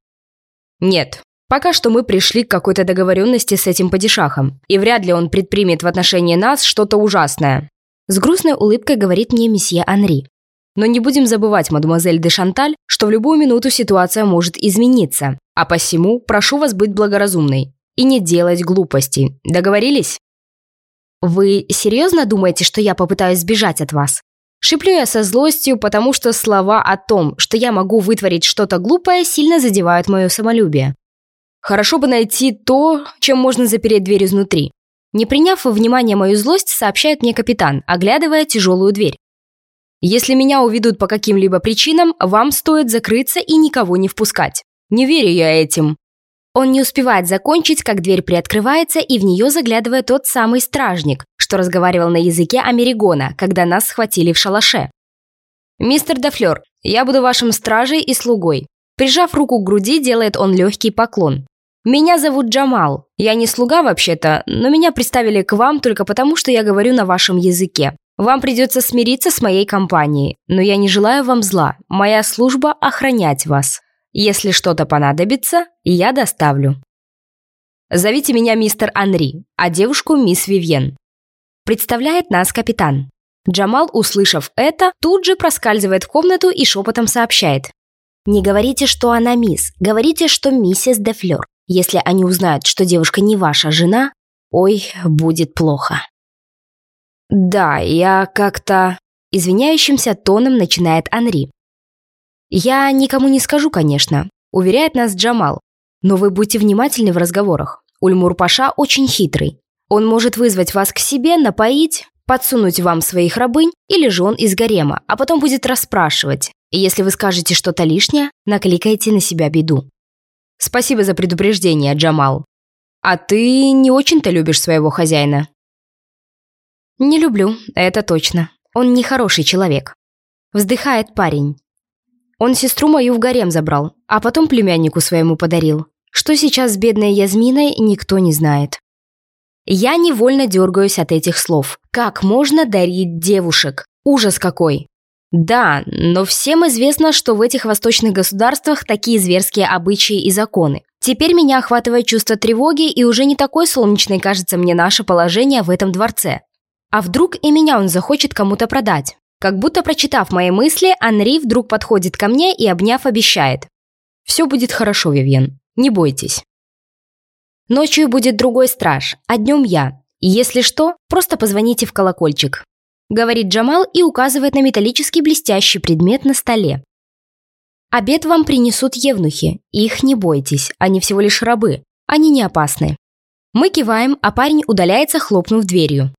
«Нет, Пока что мы пришли к какой-то договоренности с этим падишахом, и вряд ли он предпримет в отношении нас что-то ужасное. С грустной улыбкой говорит мне месье Анри. Но не будем забывать, мадемуазель де Шанталь, что в любую минуту ситуация может измениться. А посему прошу вас быть благоразумной и не делать глупостей. Договорились? Вы серьезно думаете, что я попытаюсь сбежать от вас? Шиплю я со злостью, потому что слова о том, что я могу вытворить что-то глупое, сильно задевают мое самолюбие. Хорошо бы найти то, чем можно запереть дверь изнутри. Не приняв во внимание мою злость, сообщает мне капитан, оглядывая тяжелую дверь. Если меня уведут по каким-либо причинам, вам стоит закрыться и никого не впускать. Не верю я этим. Он не успевает закончить, как дверь приоткрывается, и в нее заглядывает тот самый стражник, что разговаривал на языке Америгона, когда нас схватили в шалаше. «Мистер Дафлер, я буду вашим стражей и слугой». Прижав руку к груди, делает он легкий поклон. «Меня зовут Джамал. Я не слуга вообще-то, но меня приставили к вам только потому, что я говорю на вашем языке. Вам придется смириться с моей компанией, но я не желаю вам зла. Моя служба – охранять вас. Если что-то понадобится, я доставлю. Зовите меня мистер Анри, а девушку мисс Вивьен. Представляет нас капитан. Джамал, услышав это, тут же проскальзывает в комнату и шепотом сообщает. «Не говорите, что она мисс, говорите, что миссис де Флёр. Если они узнают, что девушка не ваша жена, ой, будет плохо». «Да, я как-то...» Извиняющимся тоном начинает Анри. «Я никому не скажу, конечно», – уверяет нас Джамал. «Но вы будьте внимательны в разговорах. Ульмур-паша очень хитрый. Он может вызвать вас к себе, напоить, подсунуть вам своих рабынь или жен из гарема, а потом будет расспрашивать. И если вы скажете что-то лишнее, накликайте на себя беду». «Спасибо за предупреждение, Джамал. А ты не очень-то любишь своего хозяина?» «Не люблю, это точно. Он нехороший человек». Вздыхает парень. Он сестру мою в гарем забрал, а потом племяннику своему подарил. Что сейчас с бедной Язминой, никто не знает. Я невольно дергаюсь от этих слов. Как можно дарить девушек? Ужас какой! Да, но всем известно, что в этих восточных государствах такие зверские обычаи и законы. Теперь меня охватывает чувство тревоги, и уже не такой солнечной кажется мне наше положение в этом дворце. А вдруг и меня он захочет кому-то продать? Как будто прочитав мои мысли, Анри вдруг подходит ко мне и, обняв, обещает. «Все будет хорошо, Вивьен. Не бойтесь». Ночью будет другой страж, а днем я. И если что, просто позвоните в колокольчик. Говорит Джамал и указывает на металлический блестящий предмет на столе. Обед вам принесут евнухи. Их не бойтесь, они всего лишь рабы. Они не опасны. Мы киваем, а парень удаляется, хлопнув дверью.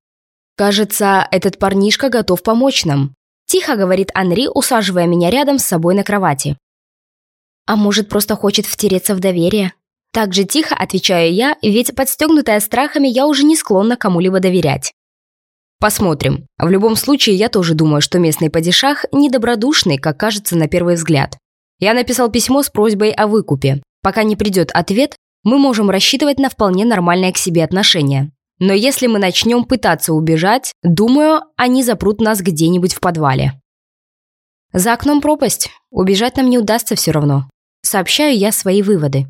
«Кажется, этот парнишка готов помочь нам», – тихо говорит Анри, усаживая меня рядом с собой на кровати. «А может, просто хочет втереться в доверие?» Так же тихо отвечаю я, ведь подстегнутая страхами я уже не склонна кому-либо доверять. Посмотрим. В любом случае, я тоже думаю, что местный падишах недобродушный, как кажется на первый взгляд. Я написал письмо с просьбой о выкупе. Пока не придет ответ, мы можем рассчитывать на вполне нормальное к себе отношение. Но если мы начнем пытаться убежать, думаю, они запрут нас где-нибудь в подвале. За окном пропасть. Убежать нам не удастся все равно. Сообщаю я свои выводы.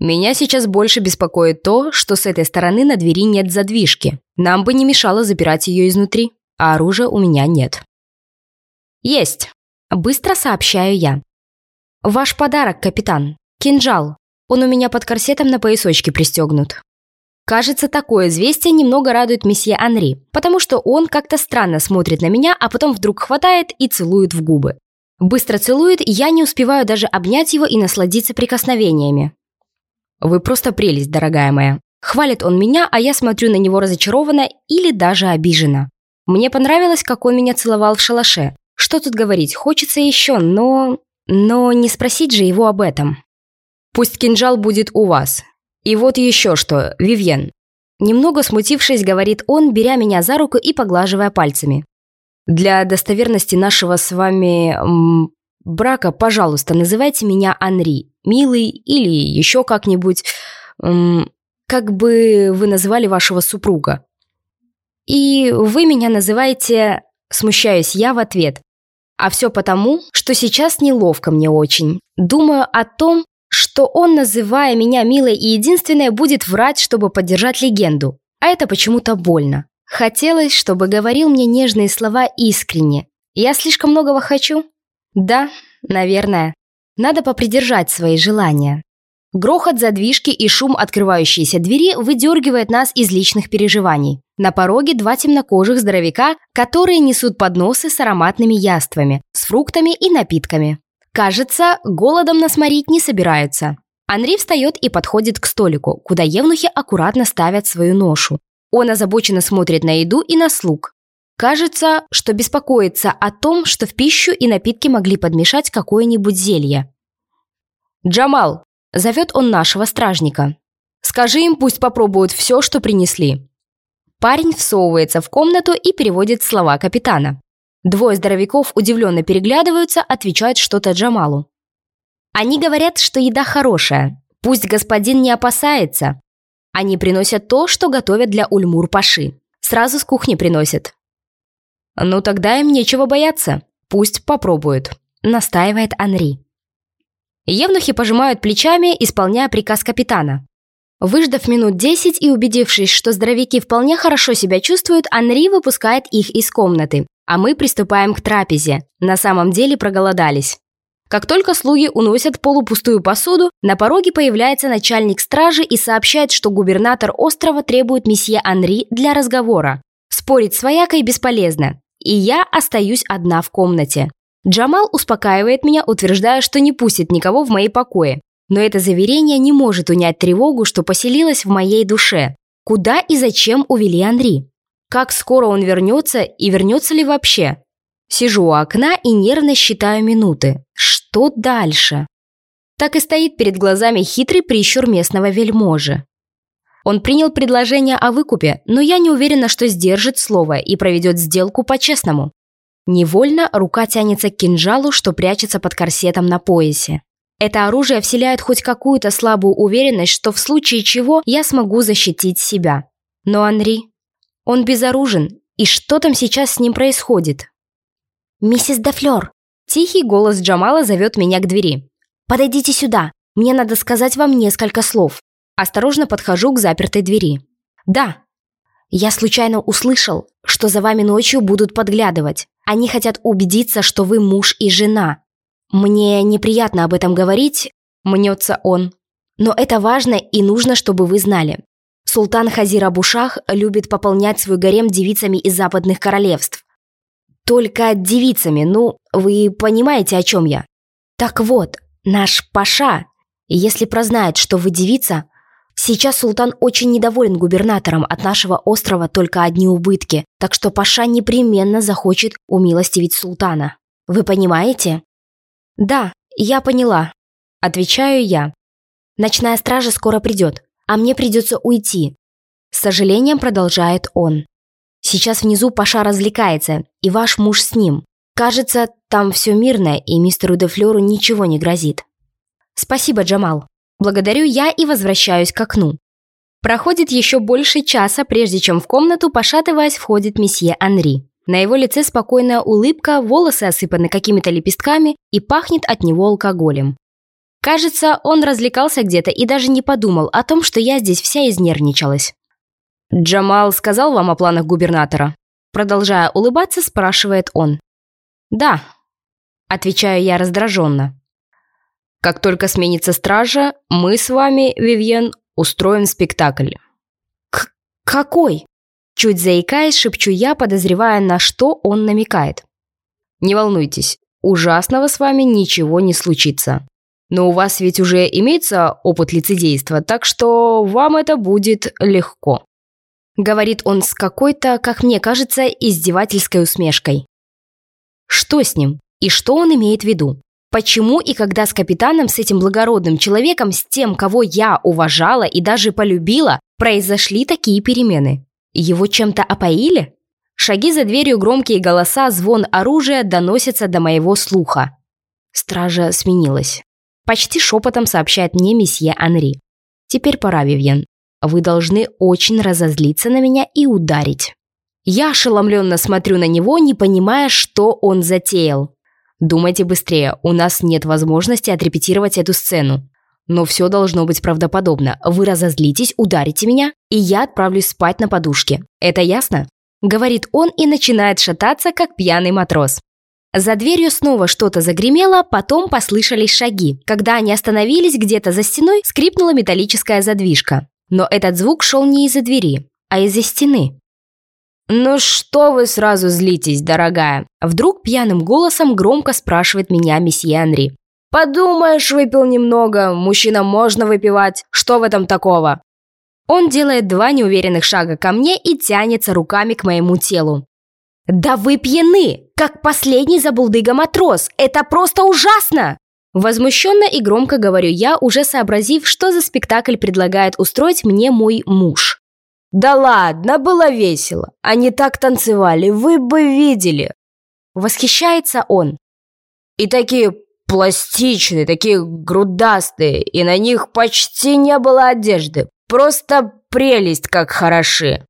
Меня сейчас больше беспокоит то, что с этой стороны на двери нет задвижки. Нам бы не мешало запирать ее изнутри, а оружия у меня нет. Есть. Быстро сообщаю я. Ваш подарок, капитан. Кинжал. Он у меня под корсетом на поясочке пристегнут. Кажется, такое известие немного радует месье Анри, потому что он как-то странно смотрит на меня, а потом вдруг хватает и целует в губы. Быстро целует, я не успеваю даже обнять его и насладиться прикосновениями. «Вы просто прелесть, дорогая моя». Хвалит он меня, а я смотрю на него разочарованно или даже обиженно. Мне понравилось, как он меня целовал в шалаше. Что тут говорить, хочется еще, но... Но не спросить же его об этом. Пусть кинжал будет у вас, «И вот еще что, Вивьен». Немного смутившись, говорит он, беря меня за руку и поглаживая пальцами. «Для достоверности нашего с вами м, брака, пожалуйста, называйте меня Анри, милый или еще как-нибудь, как бы вы назвали вашего супруга. И вы меня называете, смущаюсь я в ответ. А все потому, что сейчас неловко мне очень. Думаю о том, что он, называя меня милой и единственной, будет врать, чтобы поддержать легенду. А это почему-то больно. Хотелось, чтобы говорил мне нежные слова искренне. Я слишком многого хочу? Да, наверное. Надо попридержать свои желания. Грохот задвижки и шум открывающейся двери выдергивает нас из личных переживаний. На пороге два темнокожих здоровяка, которые несут подносы с ароматными яствами, с фруктами и напитками. Кажется, голодом нас морить не собираются. Анри встает и подходит к столику, куда евнухи аккуратно ставят свою ношу. Он озабоченно смотрит на еду и на слуг. Кажется, что беспокоится о том, что в пищу и напитки могли подмешать какое-нибудь зелье. «Джамал!» – зовет он нашего стражника. «Скажи им, пусть попробуют все, что принесли». Парень всовывается в комнату и переводит слова капитана. Двое здоровяков удивленно переглядываются, отвечают что-то Джамалу. Они говорят, что еда хорошая. Пусть господин не опасается. Они приносят то, что готовят для Ульмур-Паши. Сразу с кухни приносят. Ну тогда им нечего бояться. Пусть попробуют, настаивает Анри. Евнухи пожимают плечами, исполняя приказ капитана. Выждав минут десять и убедившись, что здоровяки вполне хорошо себя чувствуют, Анри выпускает их из комнаты, а мы приступаем к трапезе. На самом деле проголодались. Как только слуги уносят полупустую посуду, на пороге появляется начальник стражи и сообщает, что губернатор острова требует месье Анри для разговора. Спорить с воякой бесполезно, и я остаюсь одна в комнате. Джамал успокаивает меня, утверждая, что не пустит никого в мои покои. Но это заверение не может унять тревогу, что поселилась в моей душе. Куда и зачем увели Анри? Как скоро он вернется и вернется ли вообще? Сижу у окна и нервно считаю минуты. Что дальше? Так и стоит перед глазами хитрый прищур местного вельможи. Он принял предложение о выкупе, но я не уверена, что сдержит слово и проведет сделку по-честному. Невольно рука тянется к кинжалу, что прячется под корсетом на поясе. Это оружие вселяет хоть какую-то слабую уверенность, что в случае чего я смогу защитить себя. Но Анри... Он безоружен, и что там сейчас с ним происходит? «Миссис Дефлер!» Тихий голос Джамала зовет меня к двери. «Подойдите сюда, мне надо сказать вам несколько слов». Осторожно подхожу к запертой двери. «Да». «Я случайно услышал, что за вами ночью будут подглядывать. Они хотят убедиться, что вы муж и жена. Мне неприятно об этом говорить, мнется он. Но это важно и нужно, чтобы вы знали. Султан Хазир Абушах любит пополнять свой гарем девицами из западных королевств. Только девицами, ну, вы понимаете, о чем я. Так вот, наш Паша, если прознает, что вы девица, Сейчас султан очень недоволен губернатором, от нашего острова только одни убытки, так что Паша непременно захочет умилостивить султана. Вы понимаете? Да, я поняла. Отвечаю я. Ночная стража скоро придет, а мне придется уйти. С сожалением продолжает он. Сейчас внизу Паша развлекается, и ваш муж с ним. Кажется, там все мирно, и мистеру Дефлеру ничего не грозит. Спасибо, Джамал. Благодарю я и возвращаюсь к окну. Проходит еще больше часа, прежде чем в комнату, пошатываясь, входит месье Анри. На его лице спокойная улыбка, волосы осыпаны какими-то лепестками и пахнет от него алкоголем. Кажется, он развлекался где-то и даже не подумал о том, что я здесь вся изнервничалась. «Джамал сказал вам о планах губернатора?» Продолжая улыбаться, спрашивает он. «Да», – отвечаю я раздраженно. Как только сменится стража, мы с вами, Вивьен, устроим спектакль». К «Какой?» Чуть заикаясь, шепчу я, подозревая, на что он намекает. «Не волнуйтесь, ужасного с вами ничего не случится. Но у вас ведь уже имеется опыт лицедейства, так что вам это будет легко». Говорит он с какой-то, как мне кажется, издевательской усмешкой. Что с ним? И что он имеет в виду? Почему и когда с капитаном, с этим благородным человеком, с тем, кого я уважала и даже полюбила, произошли такие перемены? Его чем-то опоили? Шаги за дверью, громкие голоса, звон оружия доносятся до моего слуха. Стража сменилась. Почти шепотом сообщает мне месье Анри. Теперь пора, Вивьен. Вы должны очень разозлиться на меня и ударить. Я ошеломленно смотрю на него, не понимая, что он затеял. Думайте быстрее, у нас нет возможности отрепетировать эту сцену. Но все должно быть правдоподобно. Вы разозлитесь, ударите меня, и я отправлюсь спать на подушке. Это ясно?» Говорит он и начинает шататься, как пьяный матрос. За дверью снова что-то загремело, потом послышались шаги. Когда они остановились где-то за стеной, скрипнула металлическая задвижка. Но этот звук шел не из-за двери, а из-за стены. «Ну что вы сразу злитесь, дорогая?» Вдруг пьяным голосом громко спрашивает меня месье Анри. «Подумаешь, выпил немного, мужчинам можно выпивать, что в этом такого?» Он делает два неуверенных шага ко мне и тянется руками к моему телу. «Да вы пьяны, как последний забулдыга-матрос! Это просто ужасно!» Возмущенно и громко говорю я, уже сообразив, что за спектакль предлагает устроить мне мой муж. Да ладно, было весело. Они так танцевали, вы бы видели. Восхищается он. И такие пластичные, такие грудастые, и на них почти не было одежды. Просто прелесть, как хороши.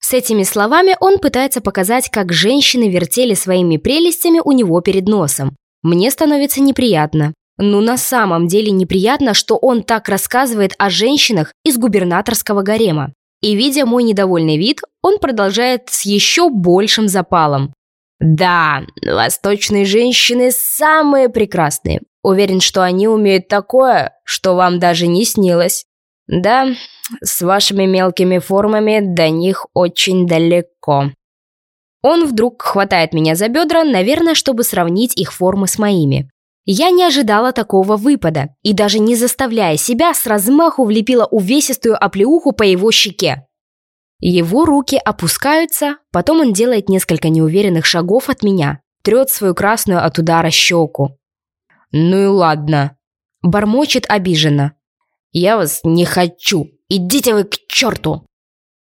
С этими словами он пытается показать, как женщины вертели своими прелестями у него перед носом. Мне становится неприятно. Ну, на самом деле неприятно, что он так рассказывает о женщинах из губернаторского гарема. И, видя мой недовольный вид, он продолжает с еще большим запалом. Да, восточные женщины самые прекрасные. Уверен, что они умеют такое, что вам даже не снилось. Да, с вашими мелкими формами до них очень далеко. Он вдруг хватает меня за бедра, наверное, чтобы сравнить их формы с моими. Я не ожидала такого выпада и даже не заставляя себя с размаху влепила увесистую оплеуху по его щеке. Его руки опускаются, потом он делает несколько неуверенных шагов от меня, трет свою красную от удара щеку. «Ну и ладно», – бормочет обиженно. «Я вас не хочу, идите вы к черту!»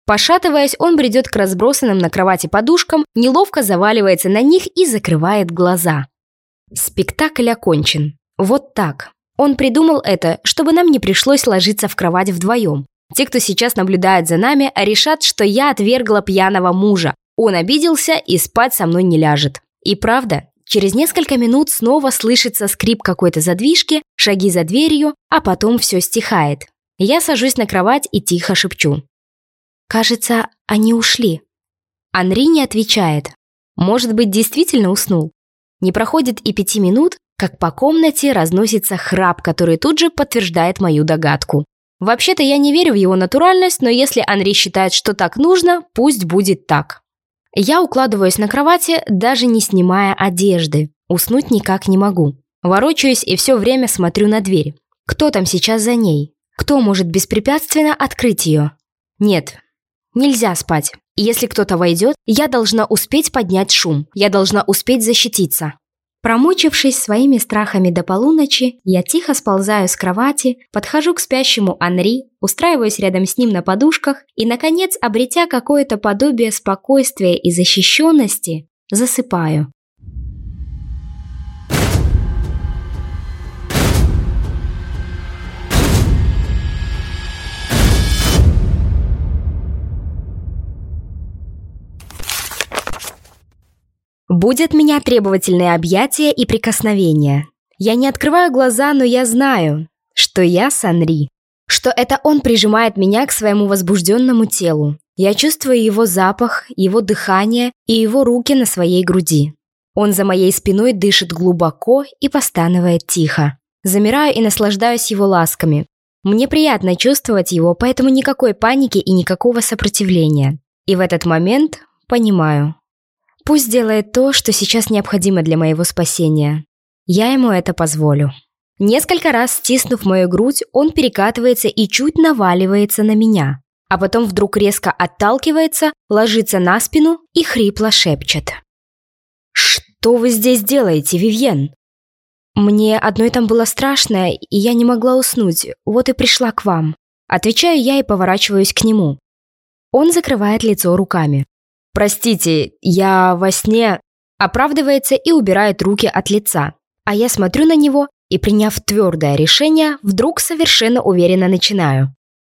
Пошатываясь, он бредет к разбросанным на кровати подушкам, неловко заваливается на них и закрывает глаза. Спектакль окончен. Вот так. Он придумал это, чтобы нам не пришлось ложиться в кровать вдвоем. Те, кто сейчас наблюдает за нами, решат, что я отвергла пьяного мужа. Он обиделся и спать со мной не ляжет. И правда, через несколько минут снова слышится скрип какой-то задвижки, шаги за дверью, а потом все стихает. Я сажусь на кровать и тихо шепчу. Кажется, они ушли. Анри не отвечает. Может быть, действительно уснул. Не проходит и пяти минут, как по комнате разносится храп, который тут же подтверждает мою догадку. Вообще-то я не верю в его натуральность, но если Анри считает, что так нужно, пусть будет так. Я укладываюсь на кровати, даже не снимая одежды. Уснуть никак не могу. Ворочаюсь и все время смотрю на дверь. Кто там сейчас за ней? Кто может беспрепятственно открыть ее? Нет, Нельзя спать. Если кто-то войдет, я должна успеть поднять шум. Я должна успеть защититься. Промучившись своими страхами до полуночи, я тихо сползаю с кровати, подхожу к спящему Анри, устраиваюсь рядом с ним на подушках и, наконец, обретя какое-то подобие спокойствия и защищенности, засыпаю. Будет меня требовательные объятия и прикосновения. Я не открываю глаза, но я знаю, что я Санри. Что это он прижимает меня к своему возбужденному телу. Я чувствую его запах, его дыхание и его руки на своей груди. Он за моей спиной дышит глубоко и постанывает тихо. Замираю и наслаждаюсь его ласками. Мне приятно чувствовать его, поэтому никакой паники и никакого сопротивления. И в этот момент понимаю, Пусть делает то, что сейчас необходимо для моего спасения. Я ему это позволю. Несколько раз стиснув мою грудь, он перекатывается и чуть наваливается на меня, а потом вдруг резко отталкивается, ложится на спину и хрипло шепчет. «Что вы здесь делаете, Вивьен?» «Мне одной там было страшно, и я не могла уснуть, вот и пришла к вам». Отвечаю я и поворачиваюсь к нему. Он закрывает лицо руками. «Простите, я во сне...» Оправдывается и убирает руки от лица. А я смотрю на него и, приняв твердое решение, вдруг совершенно уверенно начинаю.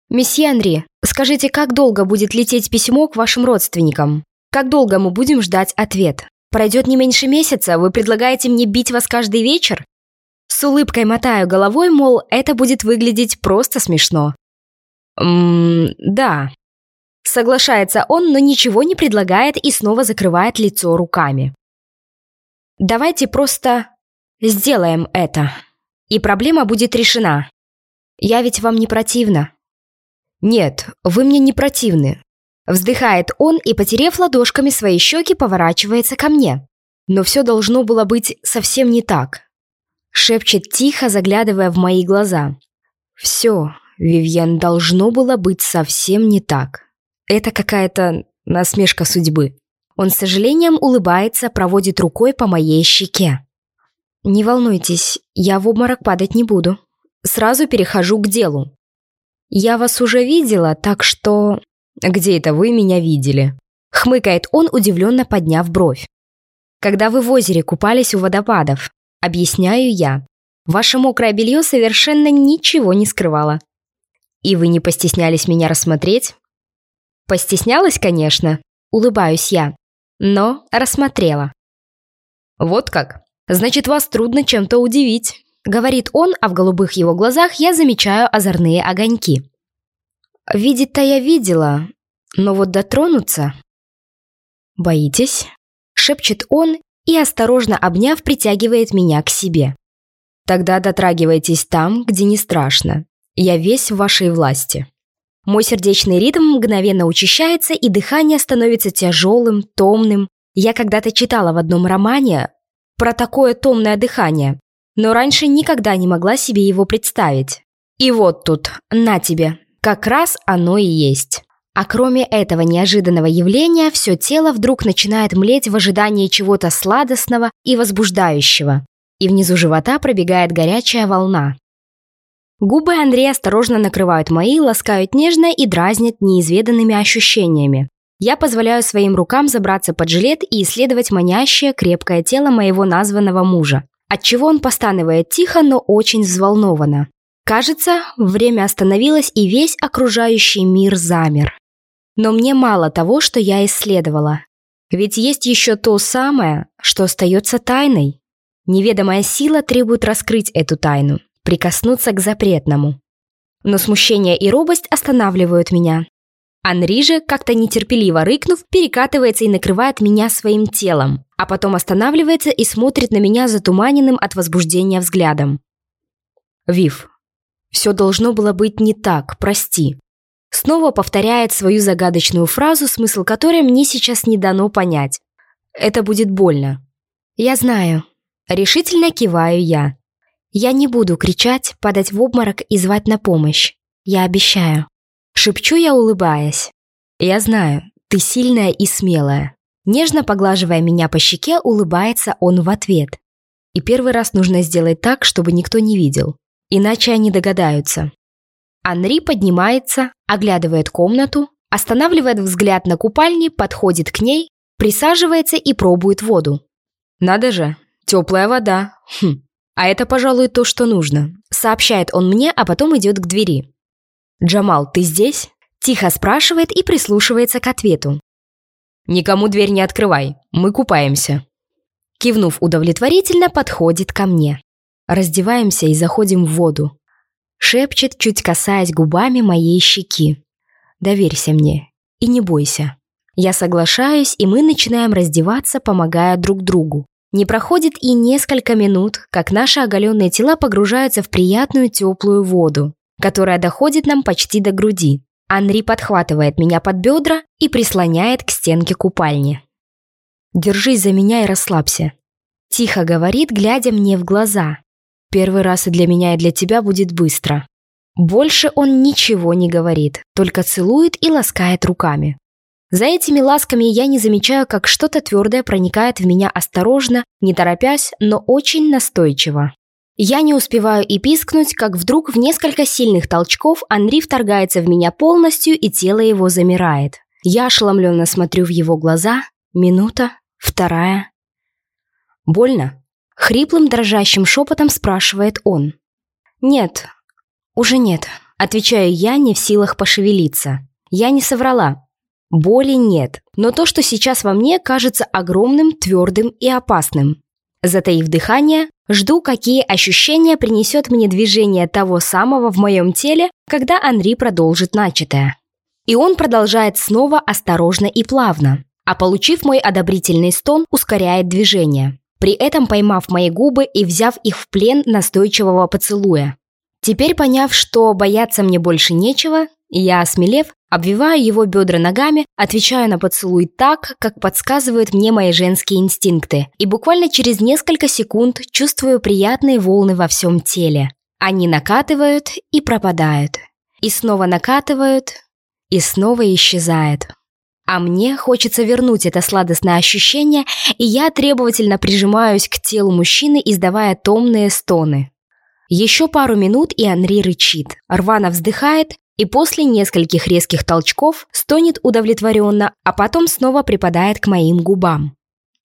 «Месье Анри, скажите, как долго будет лететь письмо к вашим родственникам? Как долго мы будем ждать ответ? Пройдет не меньше месяца, вы предлагаете мне бить вас каждый вечер?» С улыбкой мотаю головой, мол, это будет выглядеть просто смешно. «Ммм, да», Соглашается он, но ничего не предлагает и снова закрывает лицо руками. Давайте просто сделаем это, и проблема будет решена. Я ведь вам не противна. Нет, вы мне не противны. Вздыхает он и, потерев ладошками свои щеки, поворачивается ко мне. Но все должно было быть совсем не так. Шепчет тихо, заглядывая в мои глаза. Все, Вивьен, должно было быть совсем не так. Это какая-то насмешка судьбы. Он с сожалением улыбается, проводит рукой по моей щеке. «Не волнуйтесь, я в обморок падать не буду. Сразу перехожу к делу. Я вас уже видела, так что Где это вы меня видели?» Хмыкает он, удивленно подняв бровь. «Когда вы в озере купались у водопадов», объясняю я. Ваше мокрое белье совершенно ничего не скрывало. И вы не постеснялись меня рассмотреть? Постеснялась, конечно, улыбаюсь я, но рассмотрела. Вот как? Значит, вас трудно чем-то удивить, говорит он, а в голубых его глазах я замечаю озорные огоньки. Видеть-то я видела, но вот дотронуться... Боитесь? Шепчет он и, осторожно обняв, притягивает меня к себе. Тогда дотрагивайтесь там, где не страшно. Я весь в вашей власти. Мой сердечный ритм мгновенно учащается, и дыхание становится тяжелым, томным. Я когда-то читала в одном романе про такое томное дыхание, но раньше никогда не могла себе его представить. И вот тут, на тебе, как раз оно и есть. А кроме этого неожиданного явления, все тело вдруг начинает млеть в ожидании чего-то сладостного и возбуждающего. И внизу живота пробегает горячая волна. Губы Андрея осторожно накрывают мои, ласкают нежно и дразнят неизведанными ощущениями. Я позволяю своим рукам забраться под жилет и исследовать манящее, крепкое тело моего названного мужа. Отчего он постанывает тихо, но очень взволнованно. Кажется, время остановилось и весь окружающий мир замер. Но мне мало того, что я исследовала. Ведь есть еще то самое, что остается тайной. Неведомая сила требует раскрыть эту тайну прикоснуться к запретному. Но смущение и робость останавливают меня. Анри же, как-то нетерпеливо рыкнув, перекатывается и накрывает меня своим телом, а потом останавливается и смотрит на меня затуманенным от возбуждения взглядом. «Вив, все должно было быть не так, прости». Снова повторяет свою загадочную фразу, смысл которой мне сейчас не дано понять. «Это будет больно». «Я знаю». Решительно киваю я. Я не буду кричать, падать в обморок и звать на помощь. Я обещаю. Шепчу я, улыбаясь. Я знаю, ты сильная и смелая. Нежно поглаживая меня по щеке, улыбается он в ответ. И первый раз нужно сделать так, чтобы никто не видел. Иначе они догадаются. Анри поднимается, оглядывает комнату, останавливает взгляд на купальне, подходит к ней, присаживается и пробует воду. Надо же, теплая вода. Хм, «А это, пожалуй, то, что нужно», — сообщает он мне, а потом идет к двери. «Джамал, ты здесь?» Тихо спрашивает и прислушивается к ответу. «Никому дверь не открывай, мы купаемся». Кивнув удовлетворительно, подходит ко мне. Раздеваемся и заходим в воду. Шепчет, чуть касаясь губами моей щеки. «Доверься мне и не бойся». Я соглашаюсь, и мы начинаем раздеваться, помогая друг другу. Не проходит и несколько минут, как наши оголенные тела погружаются в приятную теплую воду, которая доходит нам почти до груди. Анри подхватывает меня под бедра и прислоняет к стенке купальни. «Держись за меня и расслабься», – тихо говорит, глядя мне в глаза. «Первый раз и для меня, и для тебя будет быстро». Больше он ничего не говорит, только целует и ласкает руками. За этими ласками я не замечаю, как что-то твердое проникает в меня осторожно, не торопясь, но очень настойчиво. Я не успеваю и пискнуть, как вдруг в несколько сильных толчков Анри вторгается в меня полностью, и тело его замирает. Я ошеломленно смотрю в его глаза. Минута, вторая. «Больно?» — хриплым дрожащим шепотом спрашивает он. «Нет, уже нет», — отвечаю я, не в силах пошевелиться. Я не соврала. Боли нет, но то, что сейчас во мне, кажется огромным, твердым и опасным. Затаив дыхание, жду, какие ощущения принесет мне движение того самого в моем теле, когда Анри продолжит начатое. И он продолжает снова осторожно и плавно, а получив мой одобрительный стон, ускоряет движение, при этом поймав мои губы и взяв их в плен настойчивого поцелуя. Теперь поняв, что бояться мне больше нечего, я, осмелев, Обвиваю его бедра ногами, отвечаю на поцелуй так, как подсказывают мне мои женские инстинкты, и буквально через несколько секунд чувствую приятные волны во всем теле. Они накатывают и пропадают. И снова накатывают, и снова исчезают. А мне хочется вернуть это сладостное ощущение, и я требовательно прижимаюсь к телу мужчины, издавая томные стоны. Еще пару минут, и Анри рычит, рвано вздыхает, И после нескольких резких толчков стонет удовлетворенно, а потом снова припадает к моим губам.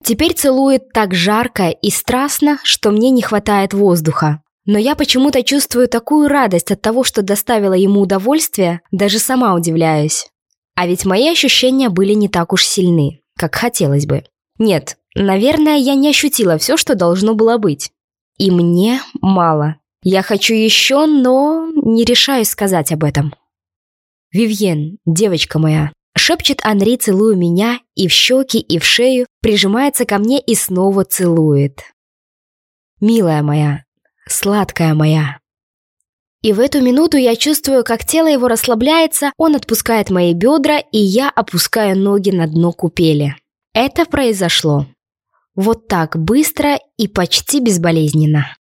Теперь целует так жарко и страстно, что мне не хватает воздуха. Но я почему-то чувствую такую радость от того, что доставила ему удовольствие, даже сама удивляюсь. А ведь мои ощущения были не так уж сильны, как хотелось бы. Нет, наверное, я не ощутила все, что должно было быть. И мне мало. Я хочу еще, но не решаюсь сказать об этом. «Вивьен, девочка моя», шепчет Анри, целуя меня и в щеки, и в шею, прижимается ко мне и снова целует. «Милая моя, сладкая моя». И в эту минуту я чувствую, как тело его расслабляется, он отпускает мои бедра, и я опускаю ноги на дно купели. Это произошло. Вот так быстро и почти безболезненно.